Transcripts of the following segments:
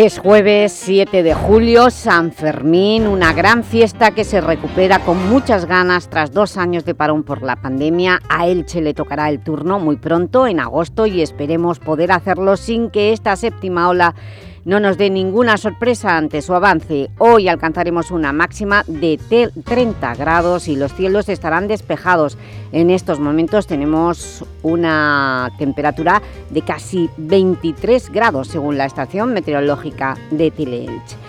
Es jueves 7 de julio, San Fermín, una gran fiesta que se recupera con muchas ganas tras dos años de parón por la pandemia. A Elche le tocará el turno muy pronto, en agosto, y esperemos poder hacerlo sin que esta séptima ola no nos dé ninguna sorpresa ante su avance. Hoy alcanzaremos una máxima de 30 grados y los cielos estarán despejados. En estos momentos tenemos una temperatura de casi 23 grados según la estación meteorológica de Tileelch.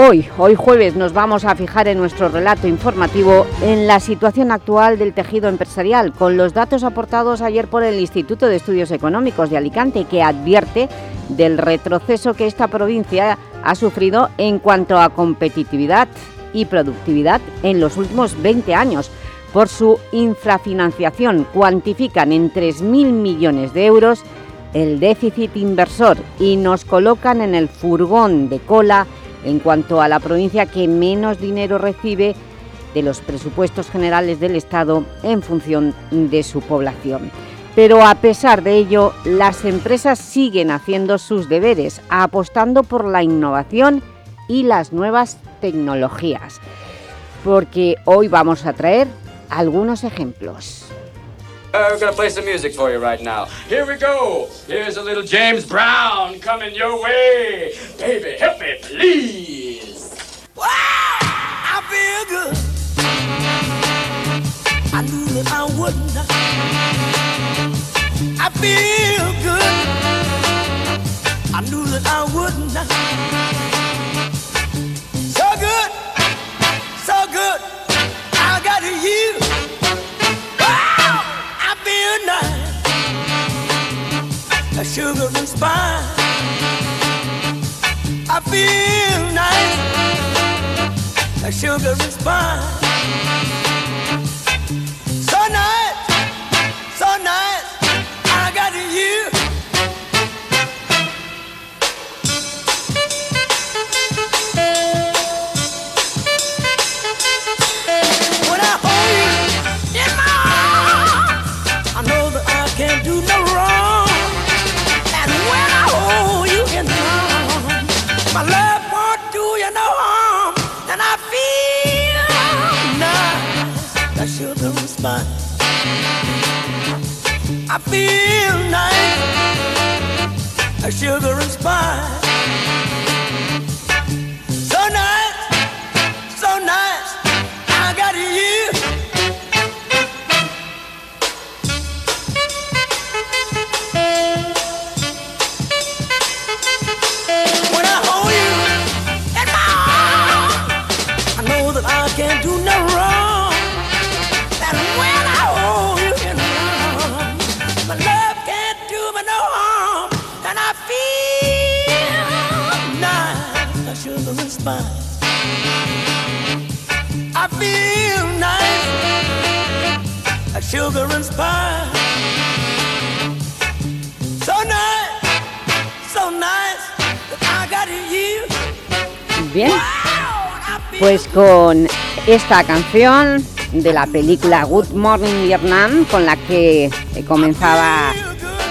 Hoy, hoy jueves, nos vamos a fijar en nuestro relato informativo en la situación actual del tejido empresarial, con los datos aportados ayer por el Instituto de Estudios Económicos de Alicante, que advierte del retroceso que esta provincia ha sufrido en cuanto a competitividad y productividad en los últimos 20 años. Por su infrafinanciación cuantifican en 3.000 millones de euros el déficit inversor y nos colocan en el furgón de cola en cuanto a la provincia que menos dinero recibe de los presupuestos generales del Estado en función de su población. Pero a pesar de ello, las empresas siguen haciendo sus deberes, apostando por la innovación y las nuevas tecnologías. Porque hoy vamos a traer algunos ejemplos. Uh, we're gonna play some music for you right now. Here we go. Here's a little James Brown coming your way. Baby, help me, please. Wow, I feel good. I knew that I wouldn't. I feel good. I knew that I wouldn't. So good, so good. I got you. A sugar and. I feel nice, a sugar and spice. I feel nice, that sugar and spice. I feel nice, a sugar and spice. So nice, so nice, that I got you. Bien, pues con esta canción de la película Good Morning Vietnam, con la que comenzaba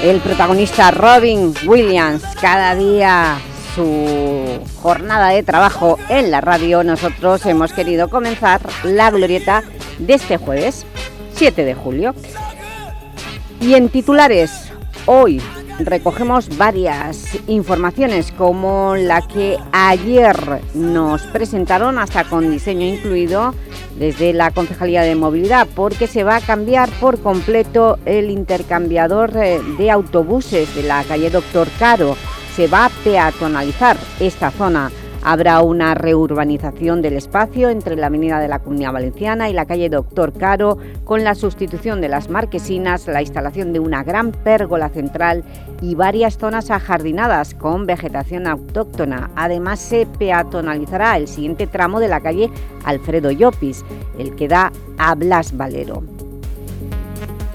el protagonista Robin Williams cada día su jornada de trabajo en la radio, nosotros hemos querido comenzar la glorieta de este jueves, 7 de julio. Y en titulares, hoy recogemos varias informaciones como la que ayer nos presentaron hasta con diseño incluido desde la Concejalía de Movilidad porque se va a cambiar por completo el intercambiador eh, de autobuses de la calle Doctor Caro. Se va a peatonalizar esta zona Habrá una reurbanización del espacio entre la avenida de la Comunidad Valenciana y la calle Doctor Caro, con la sustitución de las marquesinas, la instalación de una gran pérgola central y varias zonas ajardinadas con vegetación autóctona. Además, se peatonalizará el siguiente tramo de la calle Alfredo Llopis, el que da a Blas Valero.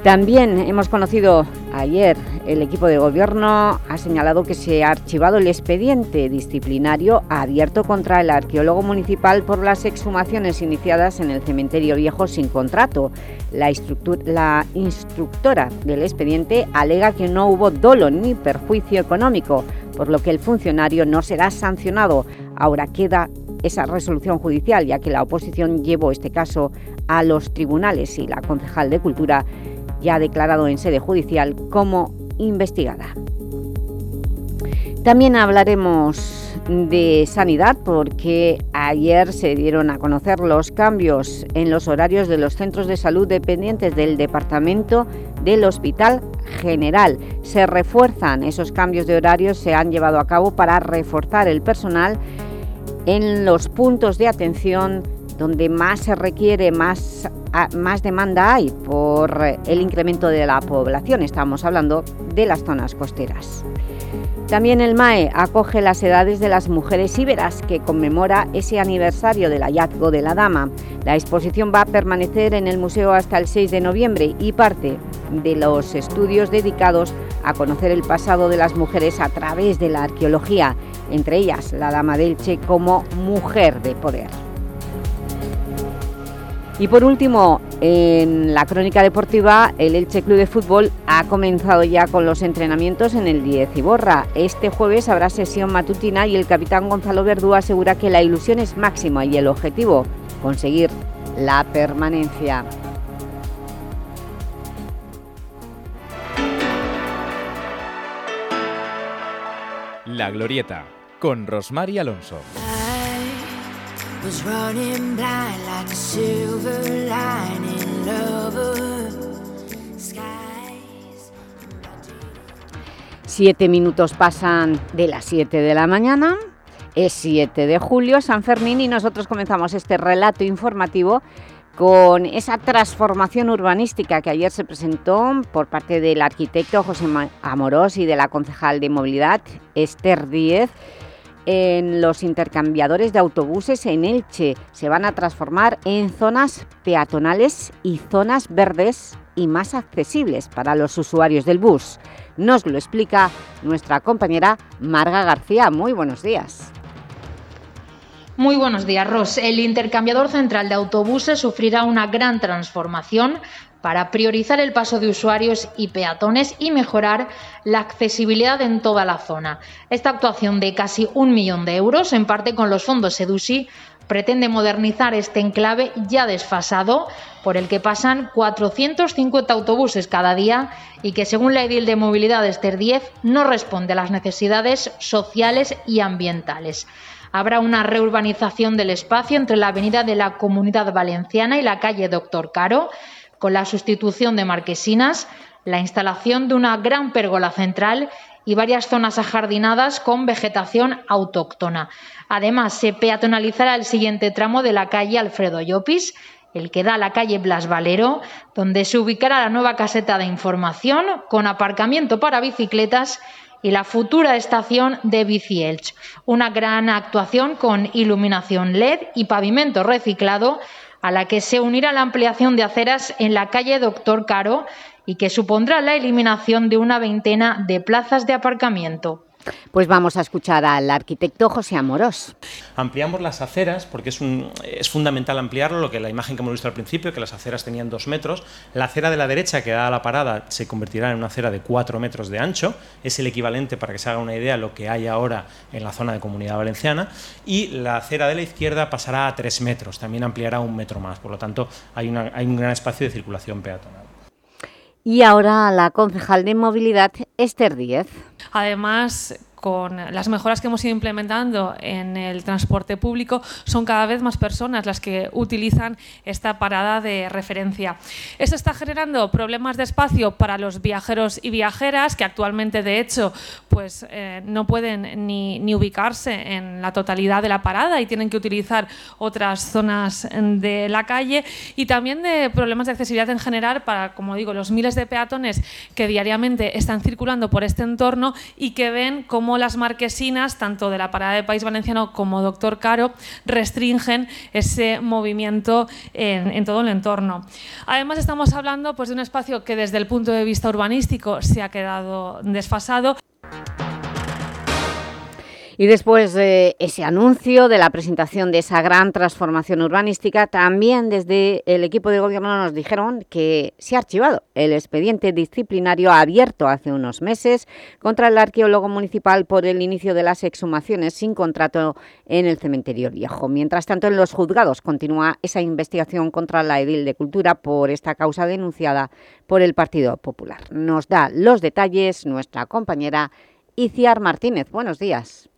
También hemos conocido ayer, el equipo de gobierno ha señalado que se ha archivado el expediente disciplinario abierto contra el arqueólogo municipal por las exhumaciones iniciadas en el cementerio viejo sin contrato. La, instructora del expediente alega que no hubo dolo ni perjuicio económico, por lo que el funcionario no será sancionado. Ahora queda esa resolución judicial, ya que la oposición llevó este caso a los tribunales y la concejal de Cultura ya declarado en sede judicial como investigada. También hablaremos de sanidad porque ayer se dieron a conocer los cambios en los horarios de los centros de salud dependientes del Departamento del Hospital General. Se refuerzan esos cambios de horarios, se han llevado a cabo para reforzar el personal en los puntos de atención donde más se requiere, más, más demanda hay por el incremento de la población. Estamos hablando de las zonas costeras. También el MAE acoge las edades de las mujeres íberas, que conmemora ese aniversario del hallazgo de la dama. La exposición va a permanecer en el museo hasta el 6 de noviembre y parte de los estudios dedicados a conocer el pasado de las mujeres a través de la arqueología, entre ellas la Dama del Che como mujer de poder. Y por último, en la crónica deportiva, el Elche Club de Fútbol ha comenzado ya con los entrenamientos en el 10 Iborra. Este jueves habrá sesión matutina y el capitán Gonzalo Verdú asegura que la ilusión es máxima y el objetivo, conseguir la permanencia. La Glorieta, con Rosmar Alonso. Siete minutos pasan de las siete de la mañana, es 7 de julio, San Fermín, y nosotros comenzamos este relato informativo con esa transformación urbanística que ayer se presentó por parte del arquitecto José Amorós y de la concejal de movilidad Esther Díez, en los intercambiadores de autobuses en Elche. Se van a transformar en zonas peatonales y zonas verdes y más accesibles para los usuarios del bus. Nos lo explica nuestra compañera Marga García. Muy buenos días. Muy buenos días, Ros. El intercambiador central de autobuses sufrirá una gran transformación para priorizar el paso de usuarios y peatones y mejorar la accesibilidad en toda la zona. Esta actuación de casi un millón de euros, en parte con los fondos SEDUSI, pretende modernizar este enclave ya desfasado, por el que pasan 450 autobuses cada día y que, según la edil de movilidad Ester 10, no responde a las necesidades sociales y ambientales. Habrá una reurbanización del espacio entre la avenida de la Comunidad Valenciana y la calle Doctor Caro, con la sustitución de marquesinas, la instalación de una gran pérgola central y varias zonas ajardinadas con vegetación autóctona. Además, se peatonalizará el siguiente tramo de la calle Alfredo Llopis, el que da a la calle Blas Valero, donde se ubicará la nueva caseta de información con aparcamiento para bicicletas y la futura estación de Bici Elch. Una gran actuación con iluminación LED y pavimento reciclado a la que se unirá la ampliación de aceras en la calle Doctor Caro y que supondrá la eliminación de una veintena de plazas de aparcamiento. Pues vamos a escuchar al arquitecto José Amorós. Ampliamos las aceras porque es, fundamental ampliarlo, lo que la imagen que hemos visto al principio, que las aceras tenían dos metros. La acera de la derecha que da a la parada se convertirá en una acera de cuatro metros de ancho. Es el equivalente, para que se haga una idea, lo que hay ahora en la zona de Comunidad Valenciana. Y la acera de la izquierda pasará a tres metros, también ampliará un metro más. Por lo tanto, hay, hay un gran espacio de circulación peatonal. Y ahora la concejal de movilidad, Esther Díez. Además, con las mejoras que hemos ido implementando en el transporte público, son cada vez más personas las que utilizan esta parada de referencia. Esto está generando problemas de espacio para los viajeros y viajeras, que actualmente, de hecho, pues, eh, no pueden ni, ni ubicarse en la totalidad de la parada y tienen que utilizar otras zonas de la calle y también de problemas de accesibilidad en general para, como digo, los miles de peatones que diariamente están circulando por este entorno y que ven cómo las marquesinas, tanto de la parada de País Valenciano como Doctor Caro, restringen ese movimiento en, en todo el entorno. Además, estamos hablando pues, de un espacio que desde el punto de vista urbanístico se ha quedado desfasado. Y después de ese anuncio de la presentación de esa gran transformación urbanística, también desde el equipo de gobierno nos dijeron que se ha archivado el expediente disciplinario abierto hace unos meses contra el arqueólogo municipal por el inicio de las exhumaciones sin contrato en el cementerio viejo. Mientras tanto, en los juzgados continúa esa investigación contra la edil de Cultura por esta causa denunciada por el Partido Popular. Nos da los detalles nuestra compañera Iciar Martínez. Buenos días.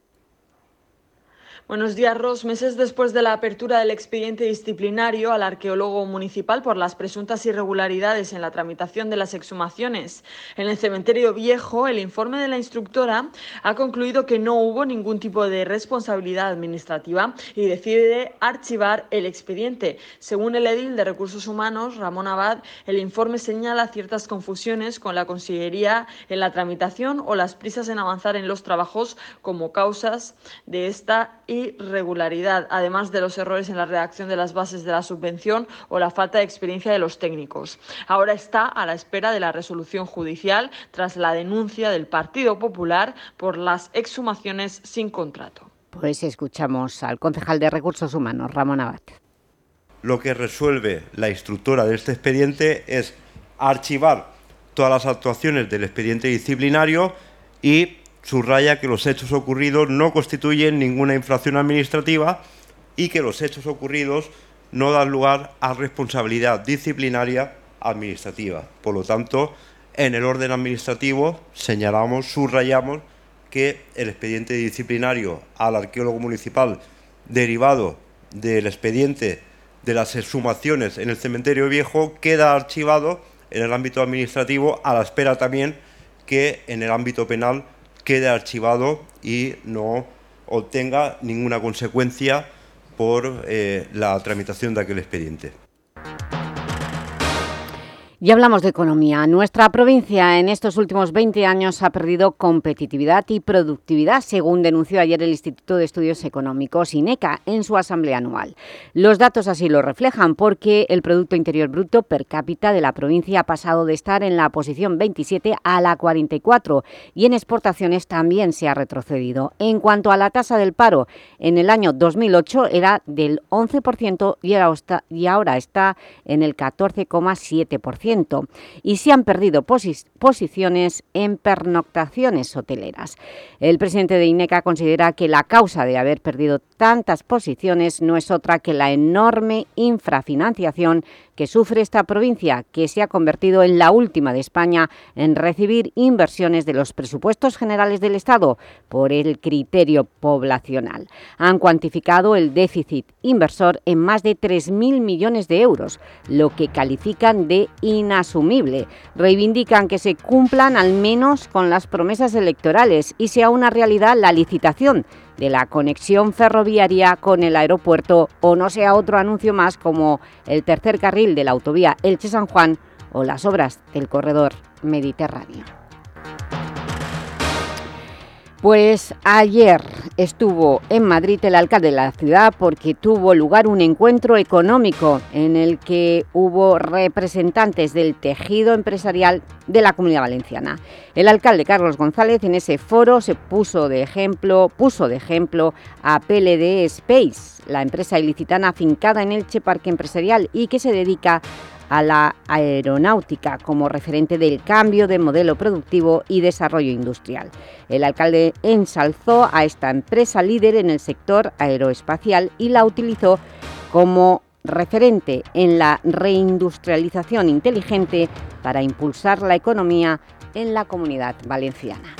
Buenos días, Ros. Meses después de la apertura del expediente disciplinario al arqueólogo municipal por las presuntas irregularidades en la tramitación de las exhumaciones en el cementerio viejo, el informe de la instructora ha concluido que no hubo ningún tipo de responsabilidad administrativa y decide archivar el expediente. Según el edil de Recursos Humanos, Ramón Abad, el informe señala ciertas confusiones con la Consellería en la tramitación o las prisas en avanzar en los trabajos como causas de esta irregularidad, además de los errores en la redacción de las bases de la subvención o la falta de experiencia de los técnicos. Ahora está a la espera de la resolución judicial tras la denuncia del Partido Popular por las exhumaciones sin contrato. Pues escuchamos al concejal de Recursos Humanos, Ramón Abad. Lo que resuelve la instructora de este expediente es archivar todas las actuaciones del expediente disciplinario y subraya que los hechos ocurridos no constituyen ninguna infracción administrativa y que los hechos ocurridos no dan lugar a responsabilidad disciplinaria administrativa. Por lo tanto, en el orden administrativo señalamos, subrayamos que el expediente disciplinario al arqueólogo municipal derivado del expediente de las exhumaciones en el cementerio viejo queda archivado en el ámbito administrativo a la espera también que en el ámbito penal quede archivado y no obtenga ninguna consecuencia por eh, la tramitación de aquel expediente. Y hablamos de economía. Nuestra provincia en estos últimos 20 años ha perdido competitividad y productividad, según denunció ayer el Instituto de Estudios Económicos, INECA, en su asamblea anual. Los datos así lo reflejan porque el Producto Interior Bruto per cápita de la provincia ha pasado de estar en la posición 27 a la 44 y en exportaciones también se ha retrocedido. En cuanto a la tasa del paro, en el año 2008 era del 11% y ahora está en el 14,7% y se han perdido posiciones en pernoctaciones hoteleras. El presidente de INECA considera que la causa de haber perdido tantas posiciones no es otra que la enorme infrafinanciación que sufre esta provincia, que se ha convertido en la última de España en recibir inversiones de los presupuestos generales del Estado por el criterio poblacional. Han cuantificado el déficit inversor en más de 3.000 millones de euros, lo que califican de inasumible. Reivindican que se cumplan al menos con las promesas electorales y sea una realidad la licitación de la conexión ferroviaria con el aeropuerto o no sea otro anuncio más como el tercer carril de la autovía Elche-San Juan o las obras del corredor mediterráneo. Pues ayer estuvo en Madrid el alcalde de la ciudad porque tuvo lugar un encuentro económico en el que hubo representantes del tejido empresarial de la Comunidad Valenciana. El alcalde Carlos González en ese foro se puso de ejemplo, puso de ejemplo a PLD Space, la empresa ilicitana afincada en Elche Parque Empresarial y que se dedica a la aeronáutica como referente del cambio de modelo productivo y desarrollo industrial. El alcalde ensalzó a esta empresa líder en el sector aeroespacial y la utilizó como referente en la reindustrialización inteligente para impulsar la economía en la Comunidad Valenciana.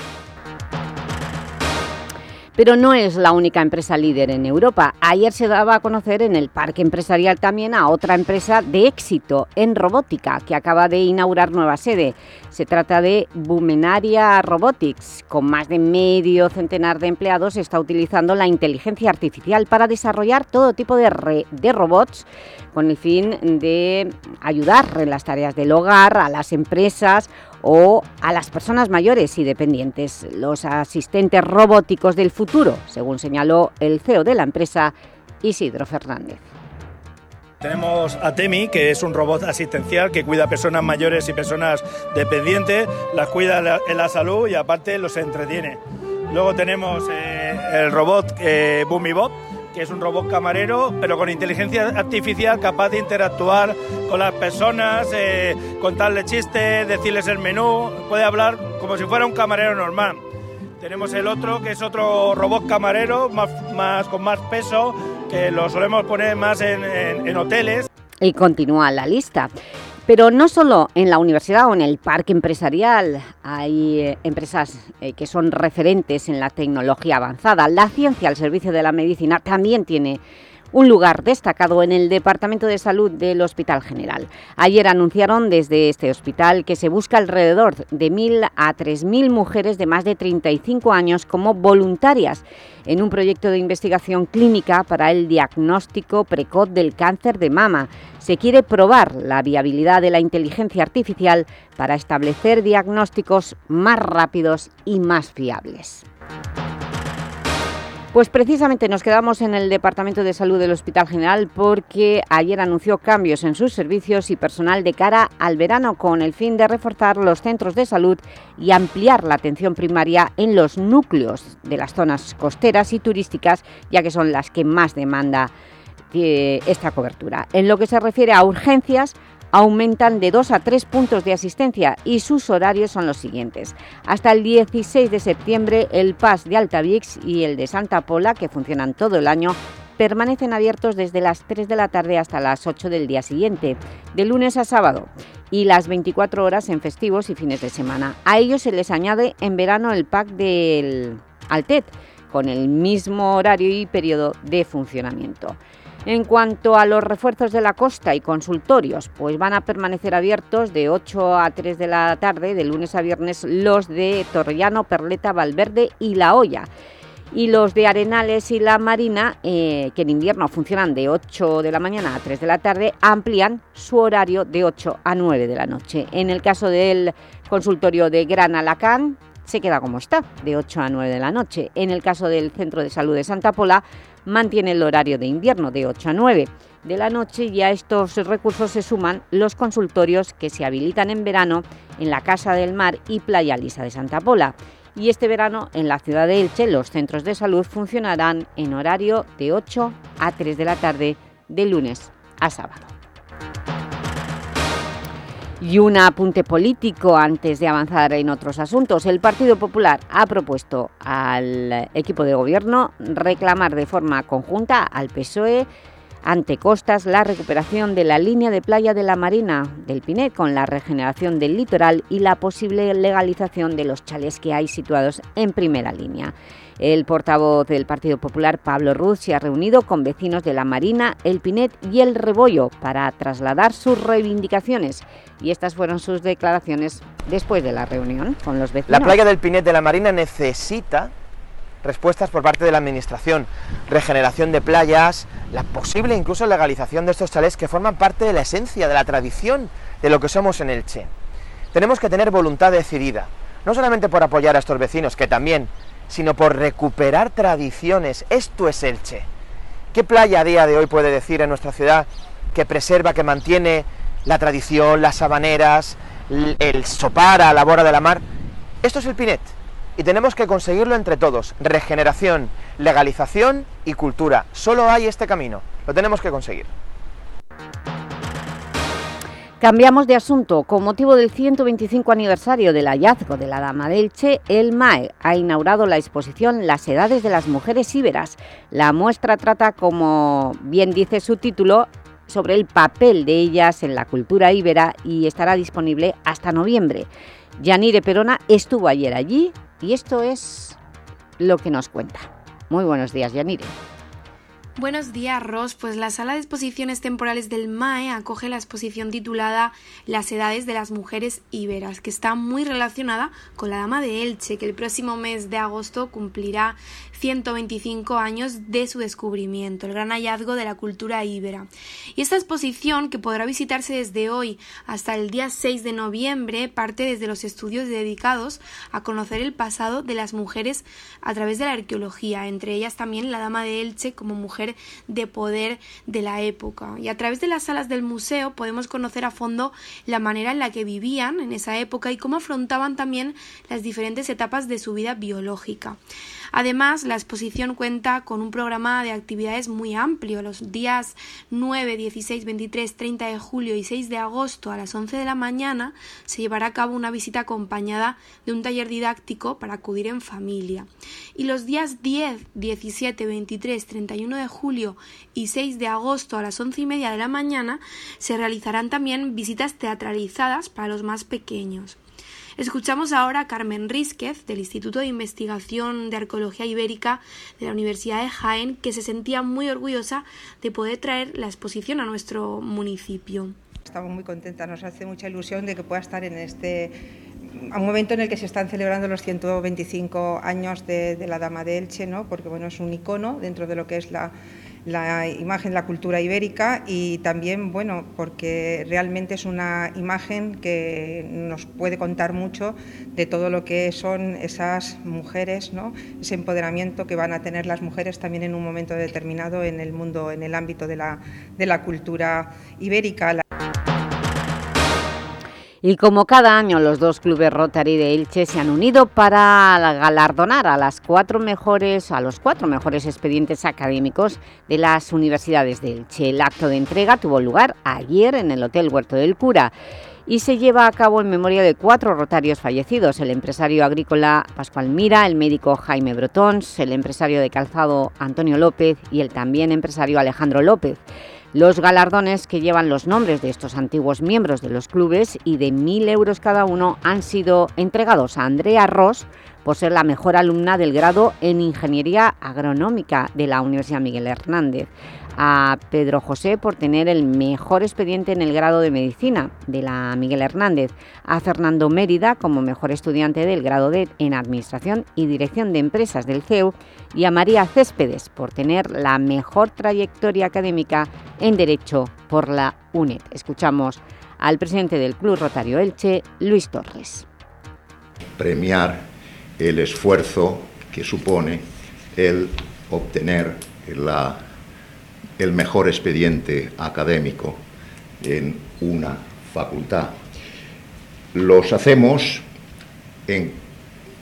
Pero no es la única empresa líder en Europa. Ayer se daba a conocer en el parque empresarial también a otra empresa de éxito en robótica que acaba de inaugurar nueva sede. Se trata de Bumenaria Robotics. Con más de medio centenar de empleados está utilizando la inteligencia artificial para desarrollar todo tipo de, de robots con el fin de ayudar en las tareas del hogar, a las empresas o a las personas mayores y dependientes, los asistentes robóticos del futuro, según señaló el CEO de la empresa, Isidro Fernández. Tenemos a Temi, que es un robot asistencial que cuida a personas mayores y personas dependientes, las cuida en la salud y aparte los entretiene. Luego tenemos eh, el robot eh, Bob, que es un robot camarero, pero con inteligencia artificial capaz de interactuar con las personas, eh, contarles chistes, decirles el menú, puede hablar como si fuera un camarero normal. Tenemos el otro, que es otro robot camarero, más, más con más peso, que lo solemos poner más en, en hoteles. Y continúa la lista. Pero no solo en la universidad o en el parque empresarial hay eh, empresas eh, que son referentes en la tecnología avanzada. La ciencia al servicio de la medicina también tiene un lugar destacado en el Departamento de Salud del Hospital General. Ayer anunciaron desde este hospital que se busca alrededor de 1.000 a 3.000 mujeres de más de 35 años como voluntarias en un proyecto de investigación clínica para el diagnóstico precoz del cáncer de mama. Se quiere probar la viabilidad de la inteligencia artificial para establecer diagnósticos más rápidos y más fiables. Pues precisamente nos quedamos en el Departamento de Salud del Hospital General porque ayer anunció cambios en sus servicios y personal de cara al verano con el fin de reforzar los centros de salud y ampliar la atención primaria en los núcleos de las zonas costeras y turísticas, ya que son las que más demanda eh, esta cobertura. En lo que se refiere a urgencias, aumentan de 2 a 3 puntos de asistencia y sus horarios son los siguientes. Hasta el 16 de septiembre el PAS de Altavix y el de Santa Pola, que funcionan todo el año, permanecen abiertos desde las 3 de la tarde hasta las 8 del día siguiente, de lunes a sábado, y las 24 horas en festivos y fines de semana. A ellos se les añade en verano el pack del Altet, con el mismo horario y periodo de funcionamiento. En cuanto a los refuerzos de la costa y consultorios, pues van a permanecer abiertos de 8 a 3 de la tarde, de lunes a viernes, los de Torrellano, Perleta, Valverde y La Hoya. Y los de Arenales y La Marina, eh, que en invierno funcionan de 8 de la mañana a 3 de la tarde, amplían su horario de 8 a 9 de la noche. En el caso del consultorio de Gran Alacán, se queda como está, de 8 a 9 de la noche. En el caso del Centro de Salud de Santa Pola, mantiene el horario de invierno de 8 a 9 de la noche y a estos recursos se suman los consultorios que se habilitan en verano en la Casa del Mar y Playa Lisa de Santa Pola. Y este verano en la ciudad de Elche los centros de salud funcionarán en horario de 8 a 3 de la tarde de lunes a sábado. Y un apunte político antes de avanzar en otros asuntos. El Partido Popular ha propuesto al equipo de gobierno reclamar de forma conjunta al PSOE ante Costas la recuperación de la línea de playa de la Marina del Pinet con la regeneración del litoral y la posible legalización de los chales que hay situados en primera línea. El portavoz del Partido Popular, Pablo Ruz, se ha reunido con vecinos de la Marina, el Pinet y el Rebollo para trasladar sus reivindicaciones. Y estas fueron sus declaraciones después de la reunión con los vecinos. La playa del Pinet de la Marina necesita respuestas por parte de la Administración, regeneración de playas, la posible incluso legalización de estos chalés que forman parte de la esencia, de la tradición de lo que somos en Elche. Tenemos que tener voluntad decidida, no solamente por apoyar a estos vecinos, que también, sino por recuperar tradiciones. Esto es Elche. ¿Qué playa a día de hoy puede decir en nuestra ciudad que preserva, que mantiene la tradición, las sabaneras, el sopar a la borda de la mar? Esto es el Pinet. Y tenemos que conseguirlo entre todos. Regeneración, legalización y cultura. Solo hay este camino. Lo tenemos que conseguir. Cambiamos de asunto. Con motivo del 125 aniversario del hallazgo de la Dama del Che, el MAE ha inaugurado la exposición Las edades de las mujeres íberas. La muestra trata, como bien dice su título, sobre el papel de ellas en la cultura íbera y estará disponible hasta noviembre. Yanire Perona estuvo ayer allí y esto es lo que nos cuenta. Muy buenos días, Yanire. Buenos días, Ros. Pues la Sala de Exposiciones Temporales del MAE acoge la exposición titulada Las edades de las mujeres íberas, que está muy relacionada con la Dama de Elche, que el próximo mes de agosto cumplirá 125 años de su descubrimiento, el gran hallazgo de la cultura íbera. Y esta exposición, que podrá visitarse desde hoy hasta el día 6 de noviembre, parte desde los estudios dedicados a conocer el pasado de las mujeres a través de la arqueología, entre ellas también la Dama de Elche como mujer de poder de la época. Y a través de las salas del museo podemos conocer a fondo la manera en la que vivían en esa época y cómo afrontaban también las diferentes etapas de su vida biológica. Además, la exposición cuenta con un programa de actividades muy amplio. Los días 9, 16, 23, 30 de julio y 6 de agosto a las 11 de la mañana se llevará a cabo una visita acompañada de un taller didáctico para acudir en familia. Y los días 10, 17, 23, 31 de julio y 6 de agosto a las 11 y media de la mañana se realizarán también visitas teatralizadas para los más pequeños. Escuchamos ahora a Carmen Rísquez, del Instituto de Investigación de Arqueología Ibérica de la Universidad de Jaén, que se sentía muy orgullosa de poder traer la exposición a nuestro municipio. Estamos muy contentas, nos hace mucha ilusión de que pueda estar en este a un momento en el que se están celebrando los 125 años de, de la Dama de Elche, ¿no? porque bueno, es un icono dentro de lo que es la, la imagen la cultura ibérica y también, bueno, porque realmente es una imagen que nos puede contar mucho de todo lo que son esas mujeres, ¿no? ese empoderamiento que van a tener las mujeres también en un momento determinado en el mundo, en el ámbito de la, de la cultura ibérica. Y como cada año los dos clubes Rotary de Elche se han unido para galardonar a, las cuatro mejores, a los cuatro mejores expedientes académicos de las universidades de Elche. El acto de entrega tuvo lugar ayer en el Hotel Huerto del Cura y se lleva a cabo en memoria de cuatro rotarios fallecidos, el empresario agrícola Pascual Mira, el médico Jaime Brotons, el empresario de calzado Antonio López y el también empresario Alejandro López. Los galardones que llevan los nombres de estos antiguos miembros de los clubes y de mil euros cada uno han sido entregados a Andrea Ross por ser la mejor alumna del grado en Ingeniería Agronómica de la Universidad Miguel Hernández, a Pedro José por tener el mejor expediente en el grado de Medicina de la Miguel Hernández, a Fernando Mérida como mejor estudiante del grado de en Administración y Dirección de Empresas del CEU y a María Céspedes por tener la mejor trayectoria académica en Derecho por la UNED. Escuchamos al presidente del Club Rotario Elche, Luis Torres. Premiar el esfuerzo que supone el obtener la el mejor expediente académico en una facultad. Los hacemos en,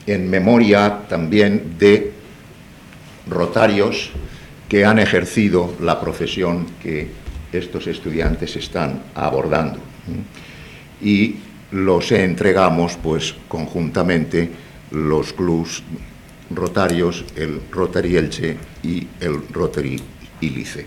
en memoria también de rotarios que han ejercido la profesión que estos estudiantes están abordando. Y los entregamos pues conjuntamente los clubs rotarios, el Rotary Elche y el Rotary Ilice.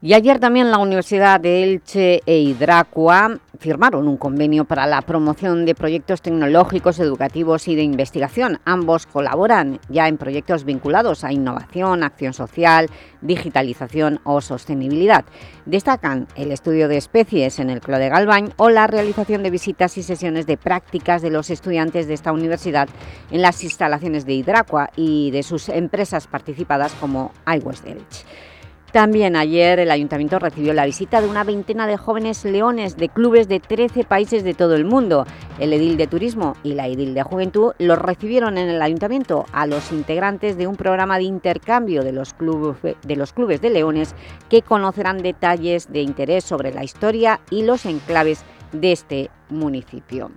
Y ayer también la Universidad de Elche e Hidracua firmaron un convenio para la promoción de proyectos tecnológicos, educativos y de investigación. Ambos colaboran ya en proyectos vinculados a innovación, acción social, digitalización o sostenibilidad. Destacan el estudio de especies en el Clo de Galván o la realización de visitas y sesiones de prácticas de los estudiantes de esta universidad en las instalaciones de Hidracua y de sus empresas participadas como iWest Elche. También ayer el Ayuntamiento recibió la visita de una veintena de jóvenes leones de clubes de 13 países de todo el mundo. El edil de Turismo y la edil de Juventud los recibieron en el Ayuntamiento a los integrantes de un programa de intercambio de los, clubes, de los clubes de leones que conocerán detalles de interés sobre la historia y los enclaves de este municipio.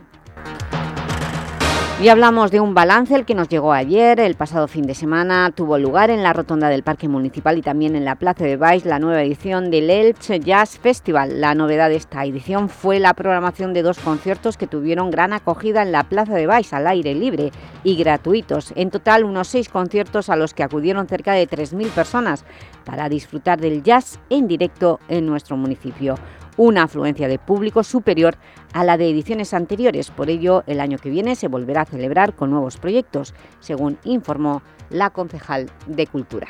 Y hablamos de un balance, el que nos llegó ayer, el pasado fin de semana, tuvo lugar en la rotonda del Parque Municipal y también en la Plaza de Baix la nueva edición del Elche Jazz Festival. La novedad de esta edición fue la programación de dos conciertos que tuvieron gran acogida en la Plaza de Baix al aire libre y gratuitos. En total, unos seis conciertos a los que acudieron cerca de 3.000 personas para disfrutar del jazz en directo en nuestro municipio. Una afluencia de público superior a la de ediciones anteriores. Por ello, el año que viene se volverá a celebrar con nuevos proyectos, según informó la concejal de Cultura.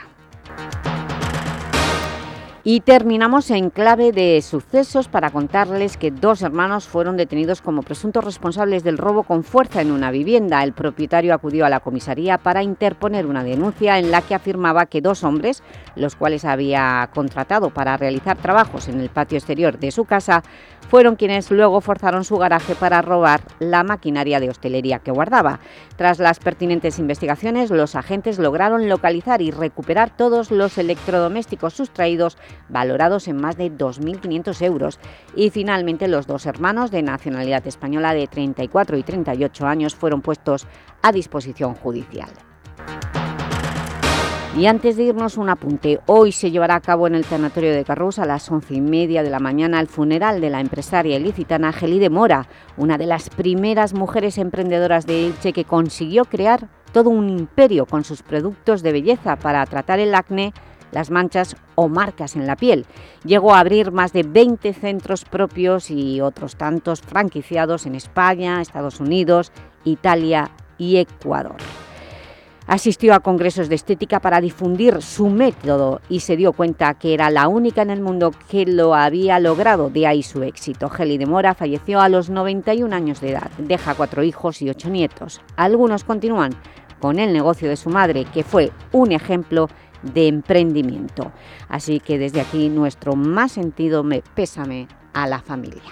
Y terminamos en clave de sucesos para contarles que dos hermanos fueron detenidos como presuntos responsables del robo con fuerza en una vivienda. El propietario acudió a la comisaría para interponer una denuncia en la que afirmaba que dos hombres, los cuales había contratado para realizar trabajos en el patio exterior de su casa, fueron quienes luego forzaron su garaje para robar la maquinaria de hostelería que guardaba. Tras las pertinentes investigaciones, los agentes lograron localizar y recuperar todos los electrodomésticos sustraídos, valorados en más de 2.500 euros. Y finalmente los dos hermanos de nacionalidad española de 34 y 38 años fueron puestos a disposición judicial. Y antes de irnos un apunte, hoy se llevará a cabo en el Tanatorio de Carrús a las once y media de la mañana el funeral de la empresaria ilicitana Gelide Mora, una de las primeras mujeres emprendedoras de Elche que consiguió crear todo un imperio con sus productos de belleza para tratar el acné, las manchas o marcas en la piel. Llegó a abrir más de 20 centros propios y otros tantos franquiciados en España, Estados Unidos, Italia y Ecuador. Asistió a congresos de estética para difundir su método y se dio cuenta que era la única en el mundo que lo había logrado, de ahí su éxito. Geli de Mora falleció a los 91 años de edad, deja cuatro hijos y ocho nietos. Algunos continúan con el negocio de su madre, que fue un ejemplo de emprendimiento. Así que desde aquí nuestro más sentido me pésame a la familia.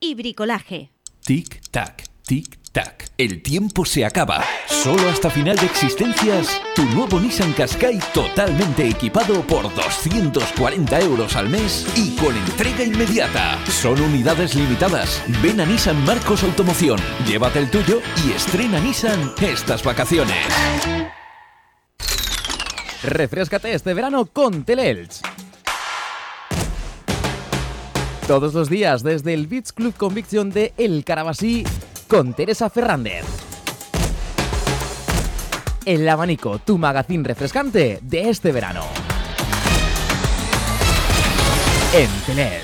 y bricolaje. Tic-tac, tic-tac. El tiempo se acaba. Solo hasta final de existencias, tu nuevo Nissan Qashqai totalmente equipado por 240 euros al mes y con entrega inmediata. Son unidades limitadas. Ven a Nissan Marcos Automoción, llévate el tuyo y estrena Nissan estas vacaciones. Refrescate este verano con Teleelch. Todos los días desde el Beach Club Conviction de El Carabasí con Teresa Fernández. El abanico, tu magazín refrescante de este verano. En Teleelch.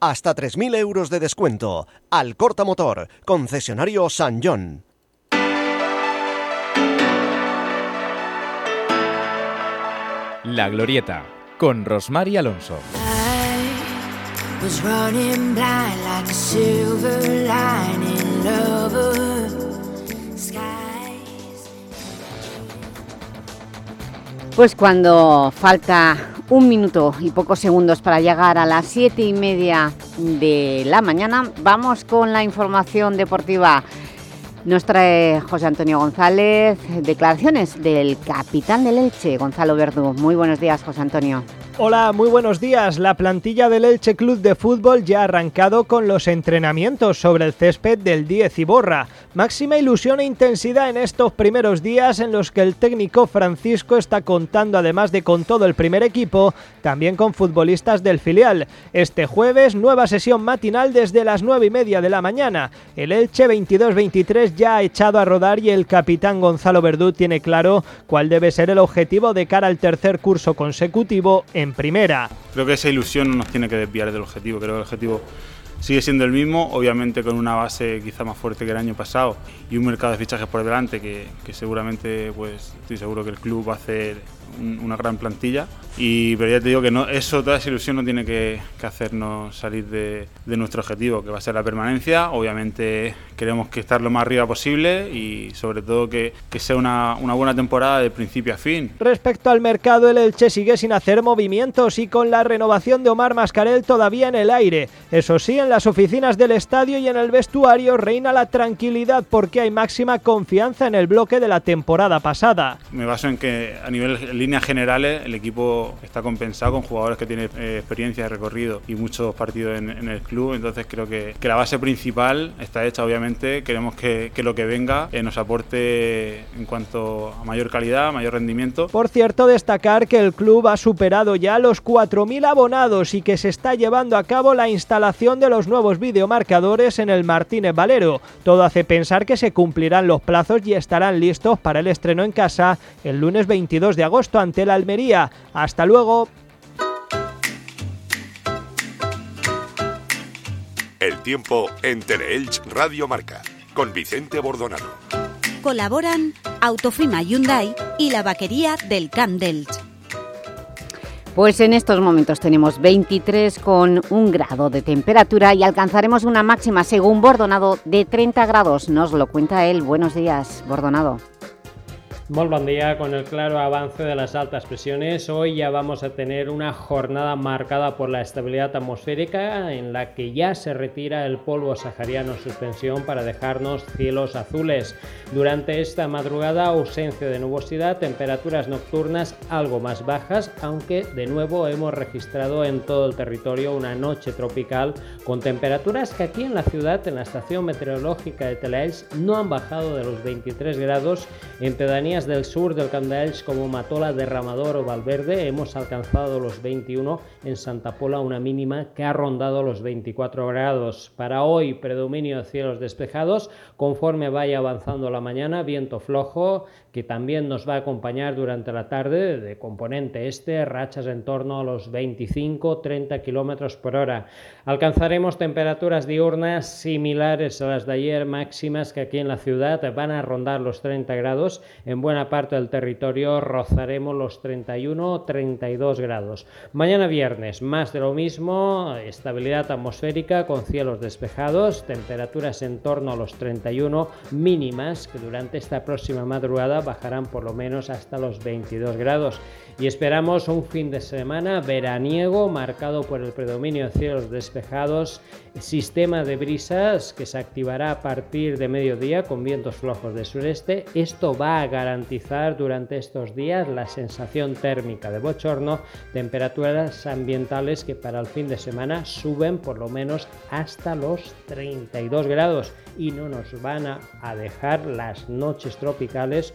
hasta 3.000 euros de descuento. Alcorta Motor, concesionario San John. La Glorieta, con Rosmar y Alonso. was running blind like a silver lining lover. Pues cuando falta un minuto y pocos segundos para llegar a las siete y media de la mañana, vamos con la información deportiva. Nos trae José Antonio González declaraciones del capitán del Elche, Gonzalo Verdú. Muy buenos días, José Antonio. Hola, muy buenos días. La plantilla del Elche Club de Fútbol ya ha arrancado con los entrenamientos sobre el césped del 10 Iborra. Máxima ilusión e intensidad en estos primeros días en los que el técnico Francisco está contando, además de con todo el primer equipo, también con futbolistas del filial. Este jueves, nueva sesión matinal desde las 9 y media de la mañana. El Elche 22-23 ya ha echado a rodar y el capitán Gonzalo Verdú tiene claro cuál debe ser el objetivo de cara al tercer curso consecutivo en primera. Creo que esa ilusión no nos tiene que desviar del objetivo. Creo que el objetivo sigue siendo el mismo, obviamente con una base quizá más fuerte que el año pasado y un mercado de fichajes por delante que, que seguramente, pues estoy seguro que el club va a hacer un- una gran plantilla. Y, pero ya te digo que no, eso, toda esa ilusión no tiene que, que hacernos salir de, de nuestro objetivo, que va a ser la permanencia. Obviamente queremos que estar lo más arriba posible y sobre todo que, que sea una, una buena temporada de principio a fin. Respecto al mercado, el Elche sigue sin hacer movimientos y con la renovación de Omar Mascarel todavía en el aire. Eso sí, en las oficinas del estadio y en el vestuario reina la tranquilidad porque hay máxima confianza en el bloque de la temporada pasada. Me baso en que a nivel líneas generales el equipo está compensado con jugadores que tienen eh, experiencia, recorrido y muchos partidos en, en el club. Entonces creo que, que la base principal está hecha. Obviamente queremos que, que lo que venga eh, nos aporte en cuanto a mayor calidad, mayor rendimiento. Por cierto, destacar que el club ha superado ya los 4.000 abonados y que se está llevando a cabo la instalación de los nuevos videomarcadores en el Martínez Valero. Todo hace pensar que se cumplirán los plazos y estarán listos para el estreno en casa el lunes 22 de agosto ante la Almería. Hasta luego. El tiempo en Teleelch Radio Marca con Vicente Bordonado. Colaboran Autofima Hyundai y la vaquería del Camp d'Elx. Pues en estos momentos tenemos 23 con un grado de temperatura y alcanzaremos una máxima, según Bordonado, de 30 grados. Nos lo cuenta él. Buenos días, Bordonado. Muy buen día, con el claro avance de las altas presiones, hoy ya vamos a tener una jornada marcada por la estabilidad atmosférica en la que ya se retira el polvo sahariano en suspensión para dejarnos cielos azules. Durante esta madrugada ausencia de nubosidad, temperaturas nocturnas algo más bajas, aunque de nuevo hemos registrado en todo el territorio una noche tropical con temperaturas que aquí en la ciudad, en la estación meteorológica de Telaels, no han bajado de los 23 grados en del sur del Camp como Matola, Derramador o Valverde hemos alcanzado los 21, en Santa Pola una mínima que ha rondado los 24 grados. Para hoy predominio de cielos despejados, conforme vaya avanzando la mañana, viento flojo que también nos va a acompañar durante la tarde de componente este, rachas en torno a los 25-30 kilómetros por hora. Alcanzaremos temperaturas diurnas similares a las de ayer, máximas que aquí en la ciudad van a rondar los 30 grados. En buena parte del territorio rozaremos los 31-32 grados. Mañana viernes, más de lo mismo, estabilidad atmosférica con cielos despejados, temperaturas en torno a los 31 mínimas que durante esta próxima madrugada bajarán por lo menos hasta los 22 grados. Y esperamos un fin de semana veraniego marcado por el predominio de cielos despejados, sistema de brisas que se activará a partir de mediodía con vientos flojos de sureste. Esto va a garantizar durante estos días la sensación térmica de bochorno, temperaturas ambientales que para el fin de semana suben por lo menos hasta los 32 grados y no nos van a, a dejar las noches tropicales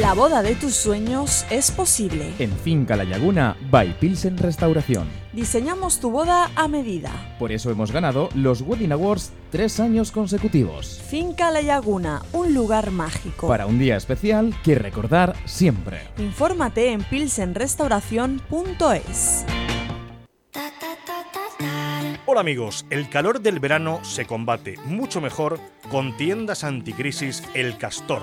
La boda de tus sueños es posible. En Finca La Laguna, by Pilsen Restauración. Diseñamos tu boda a medida. Por eso hemos ganado los Wedding Awards tres años consecutivos. Finca La Laguna, un lugar mágico. Para un día especial que recordar siempre. Infórmate en pilsenrestauración.es. Hola amigos, el calor del verano se combate mucho mejor con tiendas anticrisis El Castor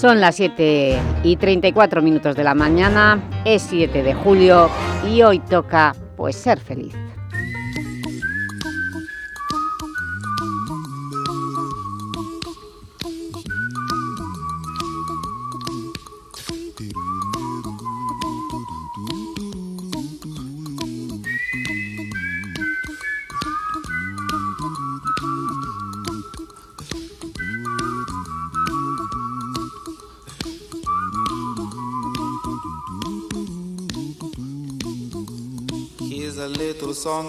Son las 7 y 34 minutos de la mañana, es 7 de julio y hoy toca pues ser feliz.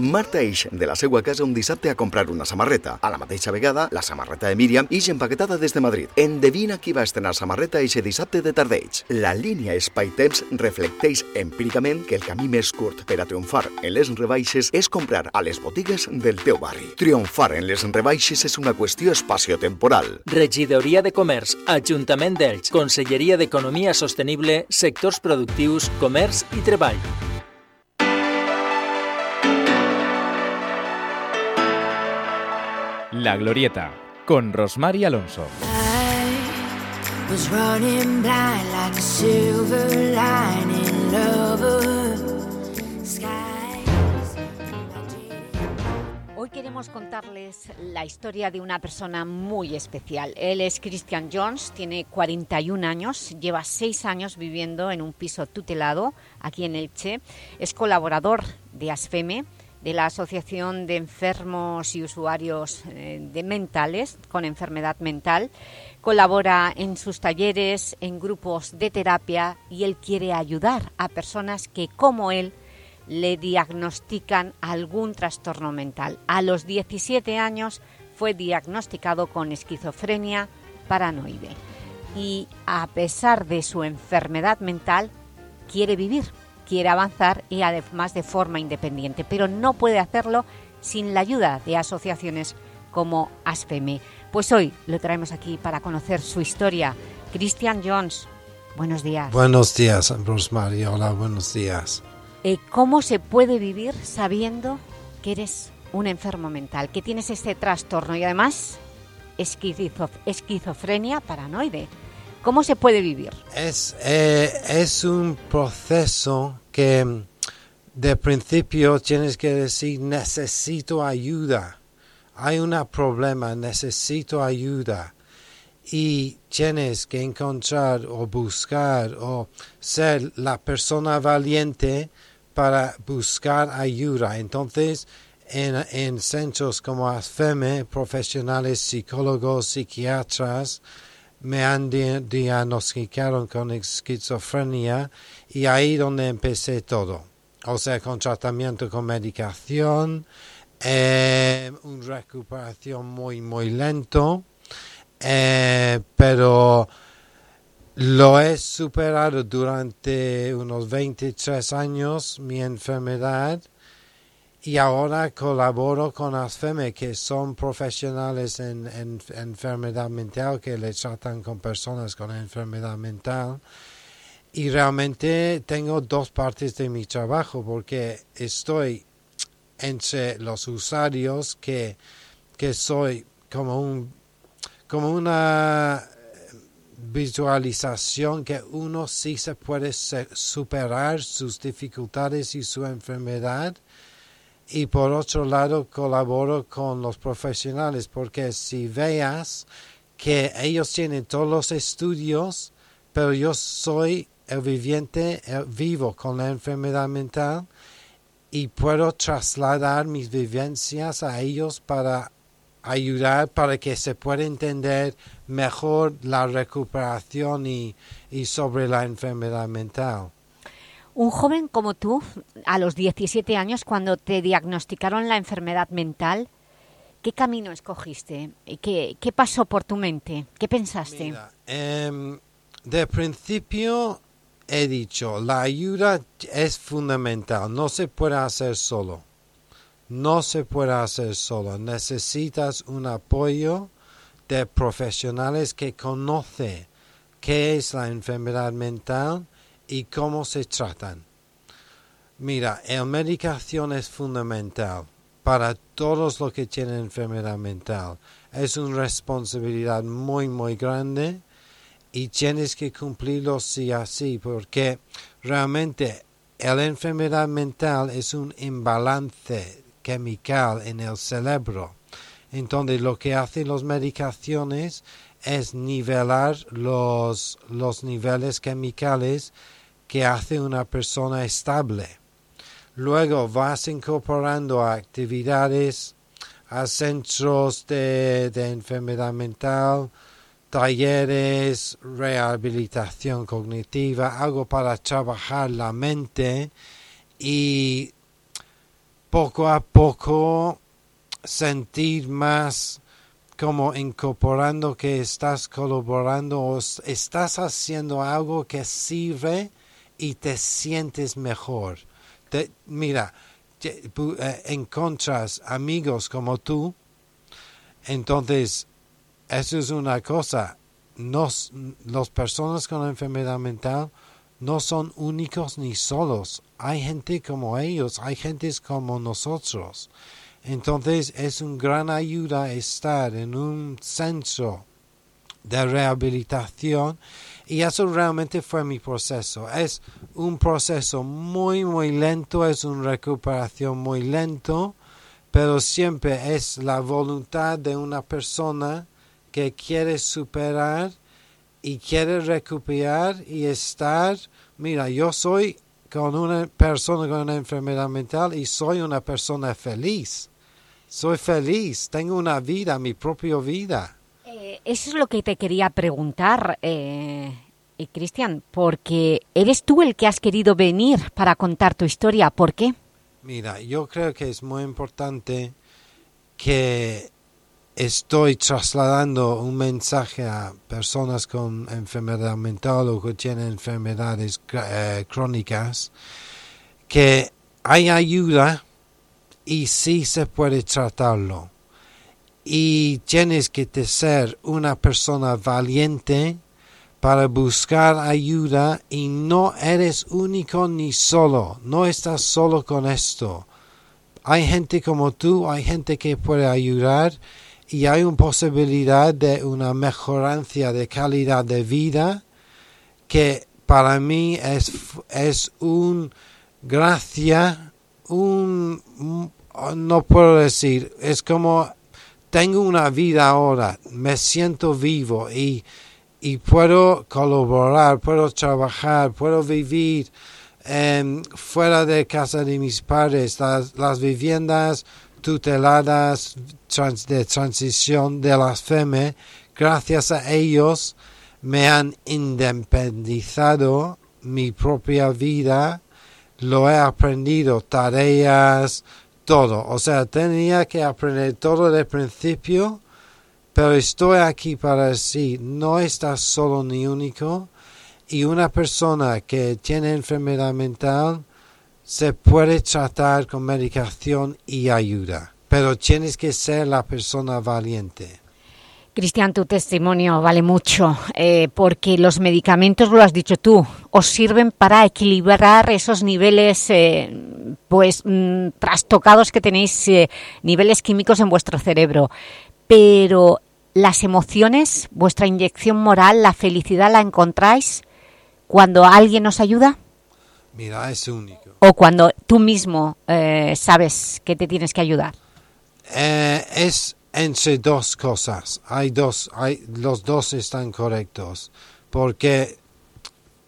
Marta ix de la seua casa un dissabte a comprar una samarreta. A la mateixa vegada, la samarreta de Míriam ix empaquetada des de Madrid. Endevina qui va estrenar samarreta eixe dissabte de tardeig. La línia Espai-Temps reflecteix empíricament que el camí més curt per a triomfar en les rebaixes és comprar a les botigues del teu barri. Triomfar en les rebaixes és una qüestió espaciotemporal. Regidoria de Comerç, Ajuntament d'Elx, Conselleria d'Economia Sostenible, Sectors Productius, Comerç i Treball. La Glorieta, con Rosmar y Alonso. Hoy queremos contarles la historia de una persona muy especial. Él es Christian Jones, tiene 41 años, lleva 6 años viviendo en un piso tutelado aquí en Elche. Es colaborador de ASFEME, de la Asociación de Enfermos y Usuarios eh, de Mentales con Enfermedad Mental. Colabora en sus talleres, en grupos de terapia y él quiere ayudar a personas que, como él, le diagnostican algún trastorno mental. A los 17 años fue diagnosticado con esquizofrenia paranoide y a pesar de su enfermedad mental quiere vivir, quiere avanzar y además de forma independiente, pero no puede hacerlo sin la ayuda de asociaciones como ASFEME. Pues hoy lo traemos aquí para conocer su historia. Christian Jones, buenos días. Buenos días, Rosemary. Hola, buenos días. Eh, ¿Cómo se puede vivir sabiendo que eres un enfermo mental, que tienes este trastorno y además esquizof esquizofrenia paranoide? ¿Cómo se puede vivir? Es, eh, es un proceso que mm, de principio tienes que decir necesito ayuda. Hay un problema, necesito ayuda. Y tienes que encontrar o buscar o ser la persona valiente para buscar ayuda. Entonces, en, en centros como ASFEME, profesionales, psicólogos, psiquiatras, me han di diagnosticado con esquizofrenia y ahí donde empecé todo. O sea, con tratamiento con medicación, eh, una recuperación muy, muy lento, eh, pero lo he superado durante unos 23 años, mi enfermedad, y ahora colaboro con ASFEME, que son profesionales en, enfermedad mental, que le tratan con personas con enfermedad mental. Y realmente tengo dos partes de mi trabajo, porque estoy entre los usuarios que, que soy como un como una visualización que uno sí se puede superar sus dificultades y su enfermedad y por otro lado colaboro con los profesionales porque si veas que ellos tienen todos los estudios, pero yo soy el viviente, vivo con la enfermedad mental y puedo trasladar mis vivencias a ellos para ayudar para que se pueda entender mejor la recuperación y, y sobre la enfermedad mental. Un joven como tú, a los 17 años, cuando te diagnosticaron la enfermedad mental, ¿qué camino escogiste? ¿Qué, qué pasó por tu mente? ¿Qué pensaste? Em, de principio he dicho, la ayuda es fundamental, no se puede hacer solo. No se puede hacer solo, necesitas un apoyo de profesionales que conocen qué es la enfermedad mental y cómo se tratan. Mira, la medicación es fundamental para todos los que tienen enfermedad mental. Es una responsabilidad muy, muy grande y tienes que cumplirlo sí así, porque realmente la enfermedad mental es un imbalance químico en el cerebro. Entonces lo que hacen las medicaciones es nivelar los, los niveles químicos que hace una persona estable. Luego vas incorporando actividades a centros de, enfermedad mental, talleres, rehabilitación cognitiva, algo para trabajar la mente y poco a poco sentir más como incorporando que estás colaborando o estás haciendo algo que sirve y te sientes mejor. mira, eh, encontras amigos como tú, entonces eso es una cosa. Nos, las personas con enfermedad mental no son únicos ni solos. Hay gente como ellos, hay gente como nosotros. Entonces es una gran ayuda estar en un centro de rehabilitación y eso realmente fue mi proceso. Es un proceso muy, muy lento, es una recuperación muy lento, pero siempre es la voluntad de una persona que quiere superar y quiere recuperar y estar. Mira, yo soy con una persona con una enfermedad mental y soy una persona feliz. Soy feliz, tengo una vida, mi propia vida. Eh, eso es lo que te quería preguntar, eh, eh, Cristian, porque eres tú el que has querido venir para contar tu historia. ¿Por qué? Mira, yo creo que es muy importante que estoy trasladando un mensaje a personas con enfermedad mental o que tienen enfermedades crónicas que hay ayuda y sí se puede tratarlo. Y tienes que ser una persona valiente para buscar ayuda y no eres único ni solo, no estás solo con esto. Hay gente como tú, hay gente que puede ayudar y hay una posibilidad de una mejorancia de calidad de vida que para mí es, es un gracia, un, no puedo decir, es como tengo una vida ahora, me siento vivo y, y puedo colaborar, puedo trabajar, puedo vivir em, fuera de casa de mis padres, las, viviendas tuteladas de transición de las FEME, gracias a ellos me han independizado mi propia vida, lo he aprendido, tareas, todo. O sea, tenía que aprender todo de principio, pero estoy aquí para decir, no estás solo ni único. Y una persona que tiene enfermedad mental se puede tratar con medicación y ayuda, pero tienes que ser la persona valiente. Cristian, tu testimonio vale mucho, eh, porque los medicamentos, lo has dicho tú, os sirven para equilibrar esos niveles eh, pues mm, trastocados que tenéis, eh, niveles químicos en vuestro cerebro. Pero las emociones, vuestra inyección moral, la felicidad, ¿la encontráis cuando alguien os ayuda? Mira, es único. ¿O cuando tú mismo sabes que te tienes que ayudar? es entre dos cosas. Hay dos, hay, los dos están correctos. Porque